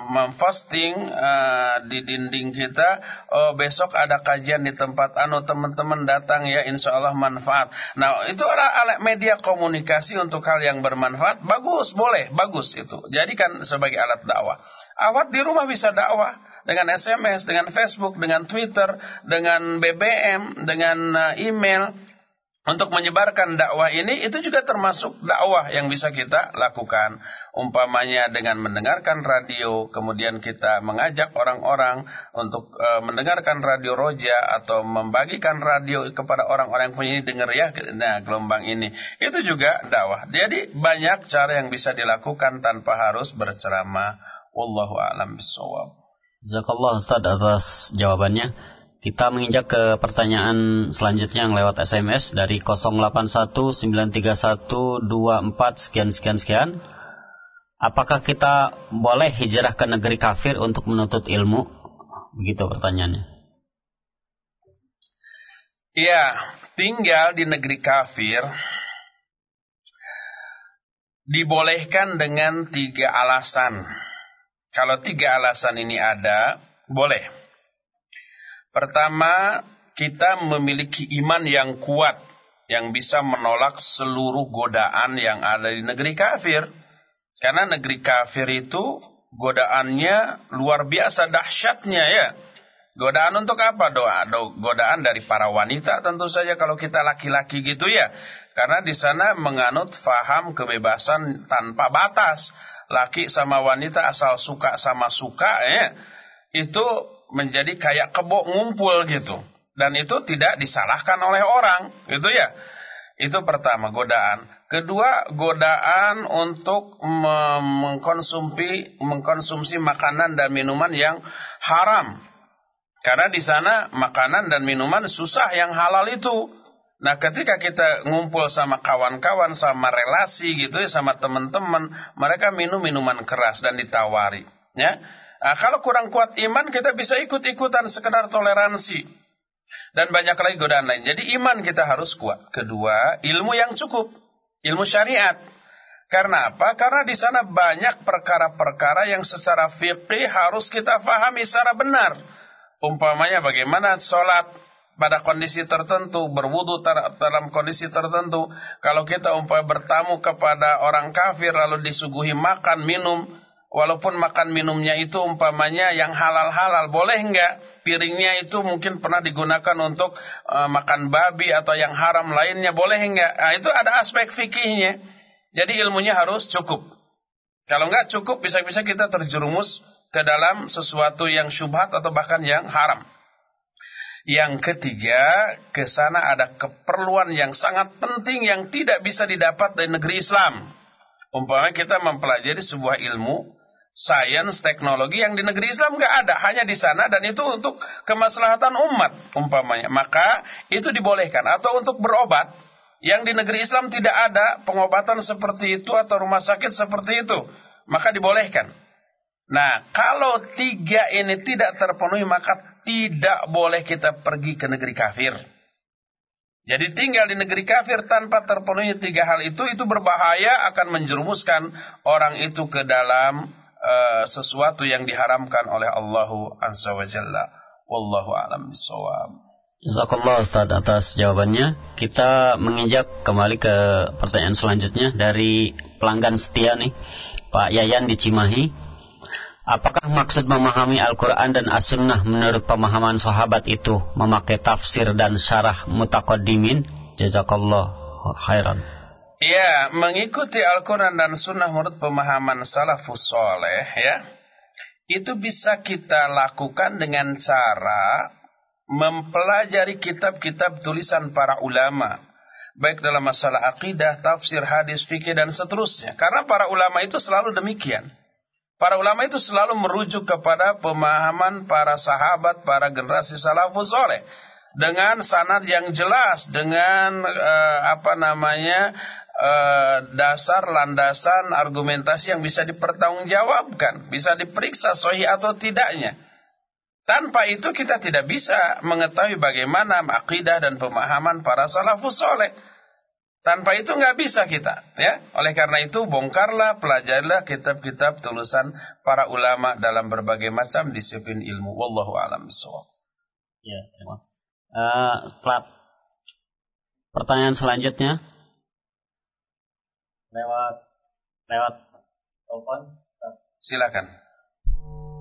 memposting uh, di dinding kita, oh besok ada kajian di tempat anu teman-teman datang ya, insya Allah manfaat. Nah, itu adalah media komunikasi untuk hal yang bermanfaat, bagus, boleh, bagus itu. Jadikan sebagai alat dakwah. Awat di rumah bisa dakwah dengan SMS, dengan Facebook, dengan Twitter, dengan BBM, dengan eh, email untuk menyebarkan dakwah ini itu juga termasuk dakwah yang bisa kita lakukan. Umpamanya dengan mendengarkan radio, kemudian kita mengajak orang-orang untuk e, mendengarkan radio roja atau membagikan radio kepada orang-orang yang punya dengar ya nah gelombang ini. Itu juga dakwah. Jadi banyak cara yang bisa dilakukan tanpa harus berceramah. Wallahu a'lam bishawab. Jazakallah Ustaz atas jawabannya. Kita menginjak ke pertanyaan selanjutnya yang lewat SMS dari 08193124 sekian sekian sekian. Apakah kita boleh hijrah ke negeri kafir untuk menuntut ilmu? Begitu pertanyaannya. Iya, tinggal di negeri kafir dibolehkan dengan tiga alasan. Kalau tiga alasan ini ada, boleh. Pertama, kita memiliki iman yang kuat yang bisa menolak seluruh godaan yang ada di negeri kafir. Karena negeri kafir itu godaannya luar biasa dahsyatnya ya. Godaan untuk apa doa? Godaan dari para wanita tentu saja kalau kita laki-laki gitu ya. Karena di sana menganut faham kebebasan tanpa batas. Laki sama wanita asal suka sama suka ya itu menjadi kayak kebo ngumpul gitu. Dan itu tidak disalahkan oleh orang gitu ya. Itu pertama godaan. Kedua godaan untuk mengkonsumsi mengkonsumsi makanan dan minuman yang haram. Karena di sana makanan dan minuman susah yang halal itu Nah ketika kita ngumpul sama kawan-kawan, sama relasi gitu ya, sama teman-teman, mereka minum minuman keras dan ditawari. Ya, nah, kalau kurang kuat iman kita bisa ikut-ikutan sekedar toleransi dan banyak lagi godaan lain. Jadi iman kita harus kuat. Kedua, ilmu yang cukup, ilmu syariat. Karena apa? Karena di sana banyak perkara-perkara yang secara fikih harus kita fahami secara benar. Umpamanya bagaimana sholat, pada kondisi tertentu, berwudu dalam kondisi tertentu. Kalau kita umpamanya bertamu kepada orang kafir lalu disuguhi makan, minum, walaupun makan minumnya itu umpamanya yang halal-halal, boleh enggak? Piringnya itu mungkin pernah digunakan untuk uh, makan babi atau yang haram lainnya, boleh enggak? Nah, itu ada aspek fikihnya. Jadi ilmunya harus cukup. Kalau enggak cukup, bisa-bisa kita terjerumus ke dalam sesuatu yang syubhat atau bahkan yang haram. Yang ketiga, ke sana ada keperluan yang sangat penting yang tidak bisa didapat dari negeri Islam. Umpamanya kita mempelajari sebuah ilmu, sains, teknologi yang di negeri Islam nggak ada, hanya di sana dan itu untuk kemaslahatan umat umpamanya. Maka itu dibolehkan atau untuk berobat yang di negeri Islam tidak ada pengobatan seperti itu atau rumah sakit seperti itu, maka dibolehkan. Nah, kalau tiga ini tidak terpenuhi maka tidak boleh kita pergi ke negeri kafir. Jadi tinggal di negeri kafir tanpa terpenuhi tiga hal itu, itu berbahaya akan menjerumuskan orang itu ke dalam uh, sesuatu yang diharamkan oleh Allah Azza wa Jalla. Wallahu a'lam bishawab. Jazakallah Ustaz atas jawabannya. Kita menginjak kembali ke pertanyaan selanjutnya dari pelanggan setia nih, Pak Yayan di Cimahi. Apakah maksud memahami Al-Quran dan As-Sunnah menurut pemahaman sahabat itu memakai tafsir dan syarah mutaqaddimin? Jazakallah khairan. Ya, mengikuti Al-Quran dan Sunnah menurut pemahaman salafus soleh ya, itu bisa kita lakukan dengan cara mempelajari kitab-kitab tulisan para ulama. Baik dalam masalah akidah, tafsir, hadis, fikih, dan seterusnya. Karena para ulama itu selalu demikian. Para ulama itu selalu merujuk kepada pemahaman para sahabat, para generasi salafus soleh dengan sanad yang jelas, dengan uh, apa namanya uh, dasar landasan argumentasi yang bisa dipertanggungjawabkan, bisa diperiksa sahih atau tidaknya. Tanpa itu kita tidak bisa mengetahui bagaimana akidah dan pemahaman para salafus soleh. Tanpa itu nggak bisa kita, ya. Oleh karena itu bongkarlah, pelajarilah kitab-kitab tulisan para ulama dalam berbagai macam disiplin ilmu. Wallahu a'lam bishawab. Ya, terima kasih. Uh, pertanyaan selanjutnya lewat lewat telepon. Silakan.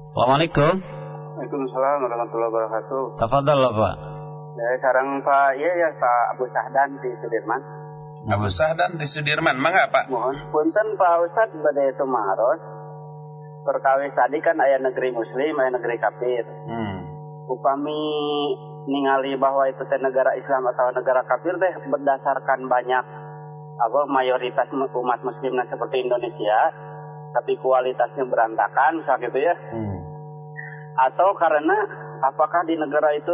Assalamualaikum. Waalaikumsalam warahmatullahi wabarakatuh. Tafadhal Pak. Ya, sekarang Pak, iya ya Pak Abu Sahdan di Sudirman. Abu Sahdan di Sudirman, mangga Pak? Mohon punten Pak Ustad badai itu maros. Perkawis tadi kan ayah negeri muslim, ayah negeri kafir. Hmm. Upami ningali bahwa itu teh negara Islam atau negara kafir teh berdasarkan banyak apa mayoritas umat muslim seperti Indonesia tapi kualitasnya berantakan misalnya gitu ya hmm. atau karena apakah di negara itu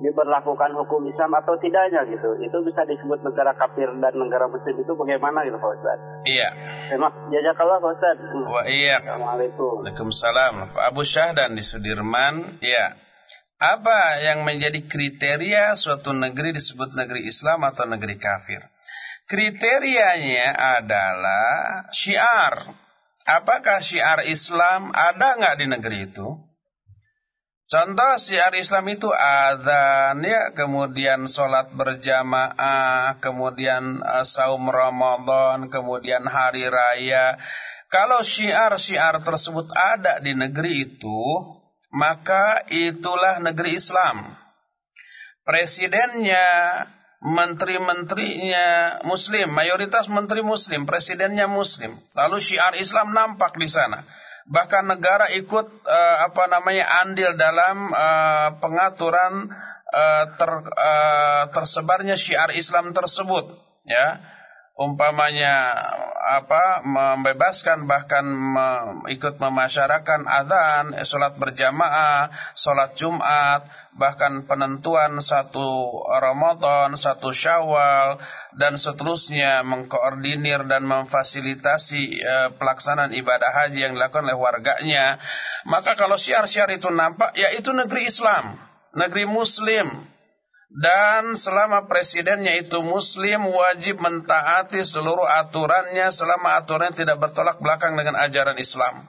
diberlakukan hukum Islam atau tidaknya gitu. Itu bisa disebut negara kafir dan negara muslim itu bagaimana gitu Pak Ustaz? Iya. Terima jazakallah Pak Ustaz. Wa iya. Assalamualaikum. Waalaikumsalam. Pak Abu Syahdan di Sudirman. Iya. Apa yang menjadi kriteria suatu negeri disebut negeri Islam atau negeri kafir? Kriterianya adalah syiar. Apakah syiar Islam ada nggak di negeri itu? Contoh syiar Islam itu adzan ya, kemudian sholat berjamaah, kemudian uh, saum Ramadan, kemudian hari raya. Kalau syiar-syiar tersebut ada di negeri itu, maka itulah negeri Islam. Presidennya, menteri-menterinya muslim, mayoritas menteri muslim, presidennya muslim. Lalu syiar Islam nampak di sana. Bahkan negara ikut uh, apa namanya andil dalam uh, pengaturan uh, ter, uh, tersebarnya syiar Islam tersebut, ya. Umpamanya apa membebaskan bahkan me, ikut memasyarakat adzan, salat berjamaah, salat Jumat, bahkan penentuan satu Ramadan, satu Syawal dan seterusnya mengkoordinir dan memfasilitasi e, pelaksanaan ibadah haji yang dilakukan oleh warganya. Maka kalau syiar-syiar itu nampak, ya itu negeri Islam, negeri Muslim dan selama presidennya itu muslim wajib mentaati seluruh aturannya selama aturannya tidak bertolak belakang dengan ajaran Islam.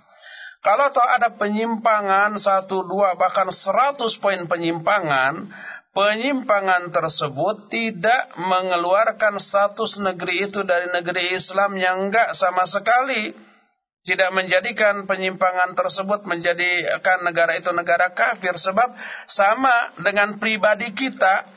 Kalau tahu ada penyimpangan satu dua bahkan seratus poin penyimpangan, penyimpangan tersebut tidak mengeluarkan status negeri itu dari negeri Islam yang enggak sama sekali. Tidak menjadikan penyimpangan tersebut menjadikan negara itu negara kafir. Sebab sama dengan pribadi kita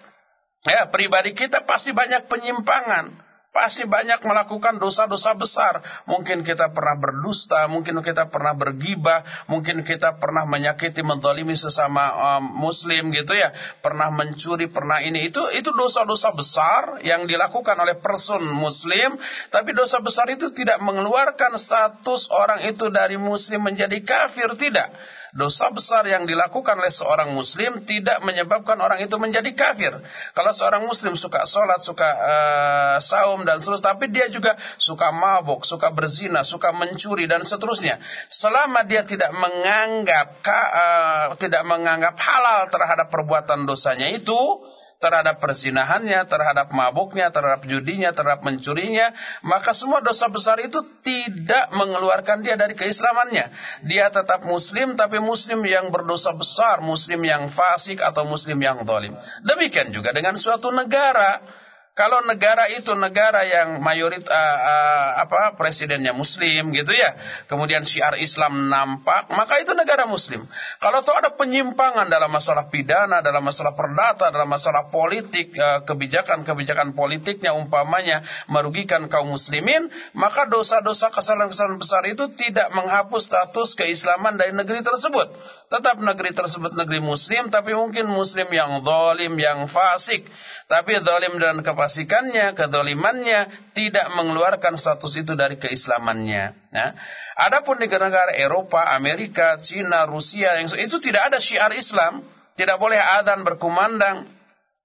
Ya, pribadi kita pasti banyak penyimpangan. Pasti banyak melakukan dosa-dosa besar. Mungkin kita pernah berdusta, mungkin kita pernah bergibah, mungkin kita pernah menyakiti, mendolimi sesama um, muslim gitu ya. Pernah mencuri, pernah ini. Itu itu dosa-dosa besar yang dilakukan oleh person muslim. Tapi dosa besar itu tidak mengeluarkan status orang itu dari muslim menjadi kafir, tidak dosa besar yang dilakukan oleh seorang muslim tidak menyebabkan orang itu menjadi kafir. Kalau seorang muslim suka sholat, suka uh, saum dan seterusnya, tapi dia juga suka mabuk, suka berzina, suka mencuri dan seterusnya. Selama dia tidak menganggap uh, tidak menganggap halal terhadap perbuatan dosanya itu, terhadap persinahannya, terhadap mabuknya, terhadap judinya, terhadap mencurinya, maka semua dosa besar itu tidak mengeluarkan dia dari keislamannya. Dia tetap muslim, tapi muslim yang berdosa besar, muslim yang fasik atau muslim yang zalim. Demikian juga dengan suatu negara. Kalau negara itu negara yang mayoritas uh, uh, apa presidennya muslim gitu ya, kemudian syiar Islam nampak, maka itu negara muslim. Kalau tuh ada penyimpangan dalam masalah pidana, dalam masalah perdata, dalam masalah politik, uh, kebijakan-kebijakan politiknya umpamanya merugikan kaum muslimin, maka dosa-dosa kesalahan-kesalahan besar itu tidak menghapus status keislaman dari negeri tersebut. Tetap negeri tersebut negeri muslim, tapi mungkin muslim yang zalim, yang fasik. Tapi zalim dan kefasikannya, kedolimannya tidak mengeluarkan status itu dari keislamannya. Ya. Adapun di negara Eropa, Amerika, Cina, Rusia yang itu tidak ada syiar Islam, tidak boleh adzan berkumandang,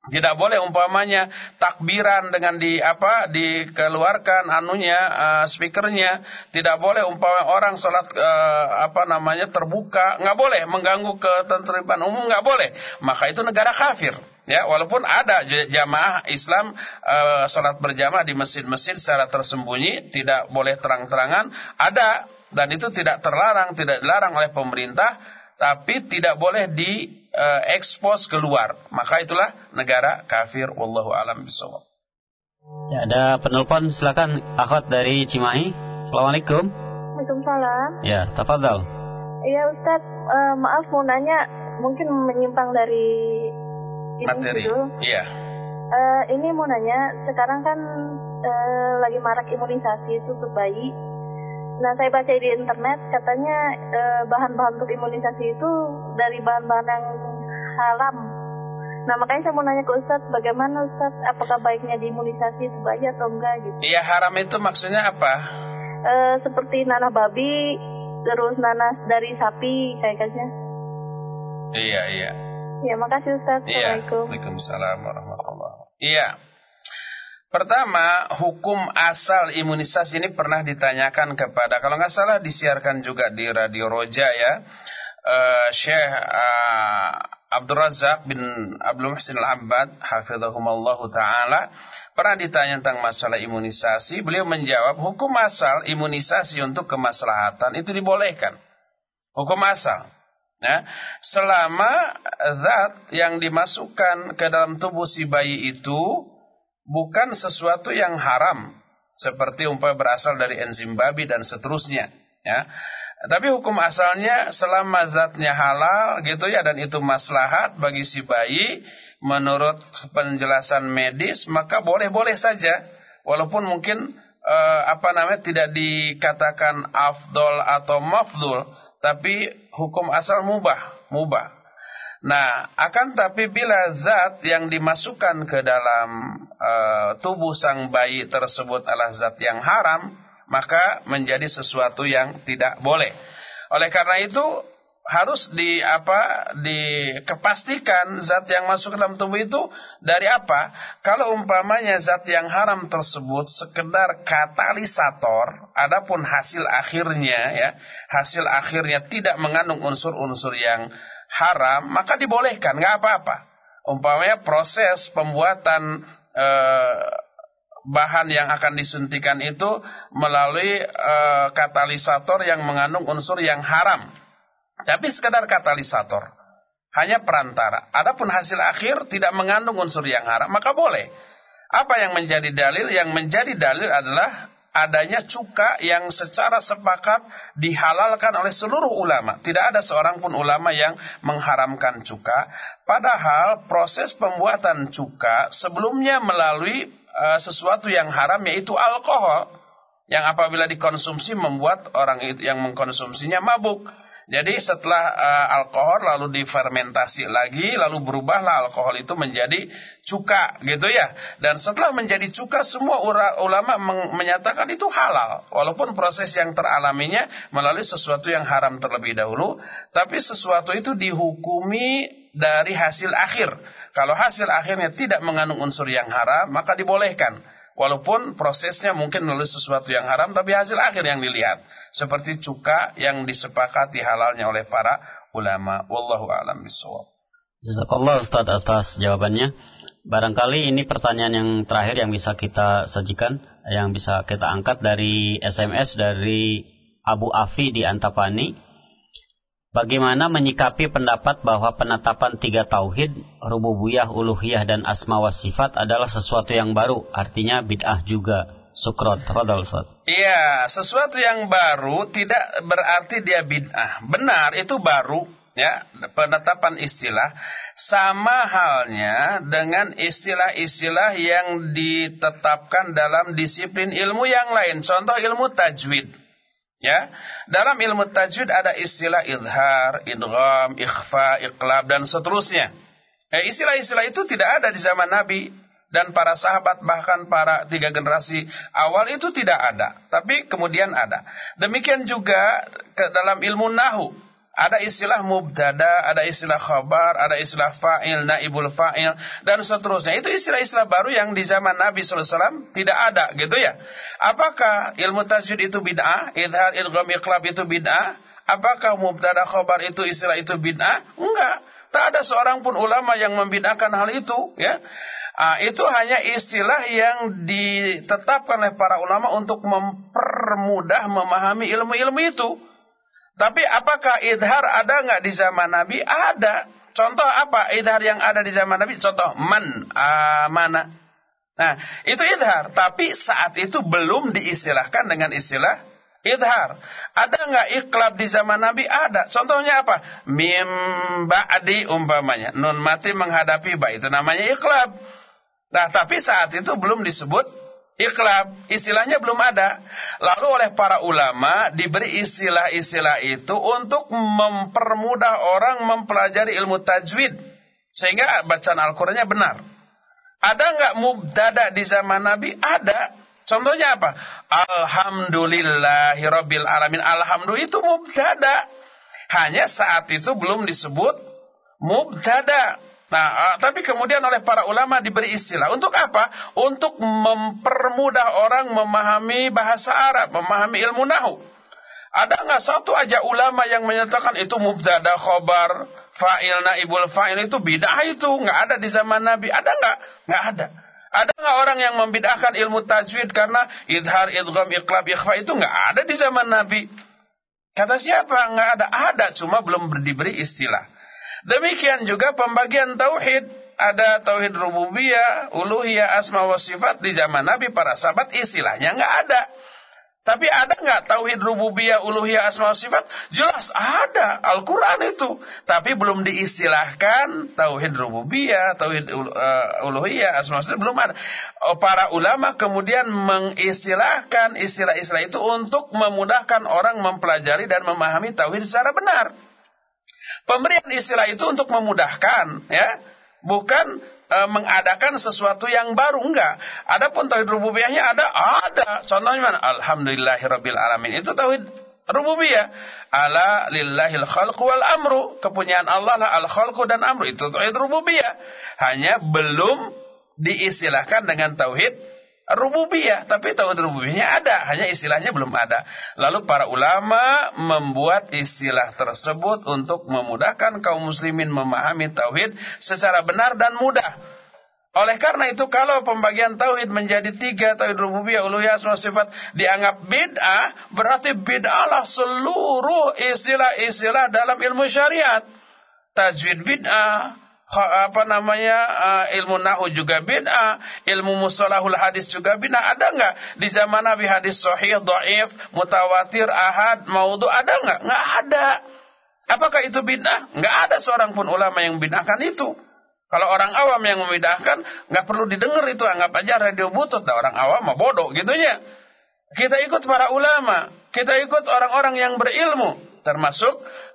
Tidak boleh umpamanya takbiran dengan di apa dikeluarkan anunya uh, speakernya. Tidak boleh umpamanya orang salat uh, apa namanya terbuka, nggak boleh mengganggu ketertiban umum nggak boleh. Maka itu negara kafir. Ya, walaupun ada jamaah Islam uh, salat berjamaah di masjid-masjid secara tersembunyi, tidak boleh terang-terangan, ada dan itu tidak terlarang, tidak dilarang oleh pemerintah, tapi tidak boleh di uh, expose keluar. Maka itulah negara kafir. Wallahu alam bisawab. Ya, ada penelpon silakan akhwat dari Cimahi. Assalamualaikum. Waalaikumsalam. Ya, tafadhal. Iya Ustaz, uh, maaf mau nanya, mungkin menyimpang dari materi. Iya. Uh, ini mau nanya, sekarang kan uh, lagi marak imunisasi itu untuk bayi. Nah, saya baca di internet katanya eh, bahan-bahan untuk imunisasi itu dari bahan-bahan yang haram. Nah, makanya saya mau nanya ke Ustadz, bagaimana Ustadz, apakah baiknya diimunisasi itu atau enggak gitu? Iya, haram itu maksudnya apa? E, seperti nanah babi, terus nanah dari sapi, kayaknya. Iya, iya. Iya, makasih Ustadz. Iya. Assalamualaikum. Waalaikumsalam warahmatullahi Iya. Pertama, hukum asal imunisasi ini pernah ditanyakan kepada, kalau nggak salah disiarkan juga di Radio Roja ya, uh, Syekh uh, Abdul Razak bin Abdul Muhsin Al-Abbad, hafizahumallahu ta'ala, pernah ditanya tentang masalah imunisasi, beliau menjawab, hukum asal imunisasi untuk kemaslahatan itu dibolehkan. Hukum asal. Ya, selama zat yang dimasukkan ke dalam tubuh si bayi itu bukan sesuatu yang haram seperti umpamanya berasal dari enzim babi dan seterusnya ya. Tapi hukum asalnya selama zatnya halal gitu ya dan itu maslahat bagi si bayi menurut penjelasan medis maka boleh-boleh saja. Walaupun mungkin eh, apa namanya tidak dikatakan afdol atau mafdul tapi hukum asal mubah mubah Nah, akan tapi bila zat yang dimasukkan ke dalam uh, tubuh sang bayi tersebut adalah zat yang haram, maka menjadi sesuatu yang tidak boleh. Oleh karena itu harus di apa dikepastikan zat yang masuk dalam tubuh itu dari apa? Kalau umpamanya zat yang haram tersebut sekedar katalisator, adapun hasil akhirnya ya, hasil akhirnya tidak mengandung unsur-unsur yang haram, maka dibolehkan, nggak apa-apa. Umpamanya proses pembuatan e, bahan yang akan disuntikan itu melalui e, katalisator yang mengandung unsur yang haram. Tapi sekedar katalisator, hanya perantara. Adapun hasil akhir tidak mengandung unsur yang haram, maka boleh. Apa yang menjadi dalil? Yang menjadi dalil adalah adanya cuka yang secara sepakat dihalalkan oleh seluruh ulama. Tidak ada seorang pun ulama yang mengharamkan cuka. Padahal proses pembuatan cuka sebelumnya melalui uh, sesuatu yang haram yaitu alkohol. Yang apabila dikonsumsi membuat orang yang mengkonsumsinya mabuk. Jadi setelah uh, alkohol lalu difermentasi lagi, lalu berubahlah alkohol itu menjadi cuka, gitu ya. Dan setelah menjadi cuka, semua ulama menyatakan itu halal, walaupun proses yang teralaminya melalui sesuatu yang haram terlebih dahulu, tapi sesuatu itu dihukumi dari hasil akhir. Kalau hasil akhirnya tidak mengandung unsur yang haram, maka dibolehkan. Walaupun prosesnya mungkin melalui sesuatu yang haram, tapi hasil akhir yang dilihat. Seperti cuka yang disepakati halalnya oleh para ulama. Wallahu a'lam bishawab. Jazakallah Ustaz atas jawabannya. Barangkali ini pertanyaan yang terakhir yang bisa kita sajikan, yang bisa kita angkat dari SMS dari Abu Afi di Antapani. Bagaimana menyikapi pendapat bahwa penetapan tiga tauhid, rububiyah, uluhiyah, dan asma wa sifat adalah sesuatu yang baru, artinya bid'ah juga. Sukron, tafadhal Ustaz. Iya, sesuatu yang baru tidak berarti dia bid'ah. Benar, itu baru, ya, penetapan istilah sama halnya dengan istilah-istilah yang ditetapkan dalam disiplin ilmu yang lain. Contoh ilmu tajwid. Ya, dalam ilmu tajwid ada istilah idhar, idgham, ikhfa, iqlab dan seterusnya. Eh, istilah-istilah itu tidak ada di zaman Nabi dan para sahabat bahkan para tiga generasi awal itu tidak ada, tapi kemudian ada. Demikian juga ke dalam ilmu nahu. Ada istilah mubtada, ada istilah khabar, ada istilah fa'il, naibul fa'il, dan seterusnya. Itu istilah-istilah baru yang di zaman Nabi SAW tidak ada gitu ya. Apakah ilmu tajwid itu bid'ah? Idhar, ilgam, iqlab itu bid'ah? Apakah mubtada, khabar itu istilah itu bid'ah? Enggak. Tak ada seorang pun ulama yang membid'ahkan hal itu ya. Ah, itu hanya istilah yang ditetapkan oleh para ulama untuk mempermudah memahami ilmu-ilmu itu. Tapi apakah idhar ada nggak di zaman Nabi? Ada. Contoh apa idhar yang ada di zaman Nabi? Contoh man amana. Nah, itu idhar. Tapi saat itu belum diistilahkan dengan istilah idhar. Ada nggak iklab di zaman Nabi? Ada. Contohnya apa? Mim ba'di umpamanya. Nun mati menghadapi ba. Itu namanya iklab. Nah, tapi saat itu belum disebut iklab, istilahnya belum ada. Lalu oleh para ulama diberi istilah-istilah itu untuk mempermudah orang mempelajari ilmu tajwid sehingga bacaan Al-Qur'annya benar. Ada nggak mubtada di zaman Nabi? Ada. Contohnya apa? Alhamdulillahirabbil alamin. Alhamdulillah itu mubtada. Hanya saat itu belum disebut mubtada. Nah, uh, tapi kemudian oleh para ulama diberi istilah. Untuk apa? Untuk mempermudah orang memahami bahasa Arab, memahami ilmu nahu. Ada nggak satu aja ulama yang menyatakan itu mubtada khobar, fa'il naibul fa'il itu bid'ah itu nggak ada di zaman Nabi. Ada nggak? Nggak ada. Ada nggak orang yang membid'ahkan ilmu tajwid karena idhar, idgham, iqlab, ikhfa itu nggak ada di zaman Nabi? Kata siapa? Nggak ada. Ada, cuma belum diberi istilah. Demikian juga pembagian tauhid ada tauhid rububiyah, uluhiyah, asma wa sifat di zaman Nabi para sahabat istilahnya nggak ada. Tapi ada nggak tauhid rububiyah, uluhiyah, asma wa sifat? Jelas ada Al-Qur'an itu, tapi belum diistilahkan tauhid rububiyah, tauhid uh, uluhiyah, asma wa sifat belum ada. Oh, para ulama kemudian mengistilahkan istilah-istilah itu untuk memudahkan orang mempelajari dan memahami tauhid secara benar. Pemberian istilah itu untuk memudahkan, ya, bukan e, mengadakan sesuatu yang baru enggak. Adapun tauhid rububiyahnya ada, ada. Contohnya mana? Alhamdulillahirabbil alamin. Itu tauhid rububiyah. Ala lillahil khalqu wal amru. Kepunyaan Allah lah al khalqu dan amru. Itu tauhid rububiyah. Hanya belum diistilahkan dengan tauhid rububiyah, tapi tauhid rububiyahnya ada, hanya istilahnya belum ada. Lalu para ulama membuat istilah tersebut untuk memudahkan kaum muslimin memahami tauhid secara benar dan mudah. Oleh karena itu kalau pembagian tauhid menjadi tiga tauhid rububiyah, uluhiyah, asma sifat dianggap bid'ah, berarti bid'ahlah seluruh istilah-istilah dalam ilmu syariat. Tajwid bid'ah, apa namanya uh, ilmu nahu juga bid'ah, ilmu musalahul hadis juga bid'ah. Ada nggak di zaman Nabi hadis sahih, dhaif, mutawatir, ahad, maudhu ada nggak? Nggak ada. Apakah itu bid'ah? Nggak ada seorang pun ulama yang bid'ahkan itu. Kalau orang awam yang membid'ahkan, nggak perlu didengar itu, anggap aja radio butut. Nah, orang awam mah bodoh gitunya. Kita ikut para ulama, kita ikut orang-orang yang berilmu, termasuk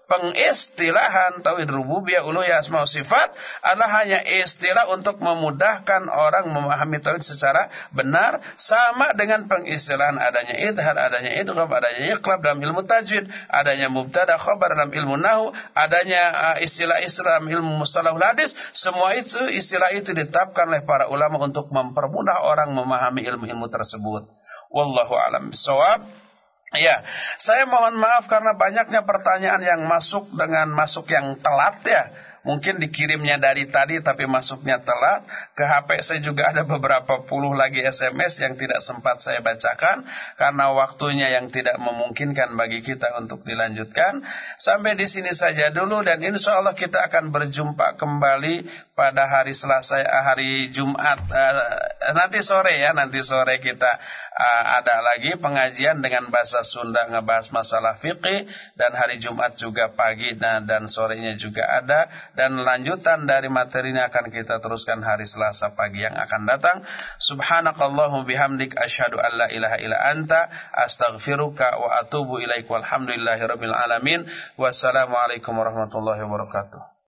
pengistilahan tauhid rububiyah uluhiyah asma sifat adalah hanya istilah untuk memudahkan orang memahami tauhid secara benar sama dengan pengistilahan adanya idhar, adanya idgham, adanya iqlab dalam ilmu tajwid, adanya mubtada khabar dalam ilmu nahu, adanya uh, istilah-istilah dalam ilmu mustalahul hadis, semua itu istilah itu ditetapkan oleh para ulama untuk mempermudah orang memahami ilmu-ilmu tersebut. Wallahu alam bisawab. Ya, saya mohon maaf karena banyaknya pertanyaan yang masuk dengan masuk yang telat ya. Mungkin dikirimnya dari tadi tapi masuknya telat. Ke HP saya juga ada beberapa puluh lagi SMS yang tidak sempat saya bacakan karena waktunya yang tidak memungkinkan bagi kita untuk dilanjutkan. Sampai di sini saja dulu dan insya Allah kita akan berjumpa kembali pada hari Selasa hari Jumat uh, nanti sore ya nanti sore kita uh, ada lagi pengajian dengan bahasa Sunda ngebahas masalah fikih dan hari Jumat juga pagi dan, dan sorenya juga ada dan lanjutan dari materi ini akan kita teruskan hari Selasa pagi yang akan datang. Subhanakallahumma bihamdik asyhadu an la ilaha illa anta astaghfiruka wa atubu ilaik walhamdulillahirabbil alamin. Wassalamualaikum warahmatullahi wabarakatuh.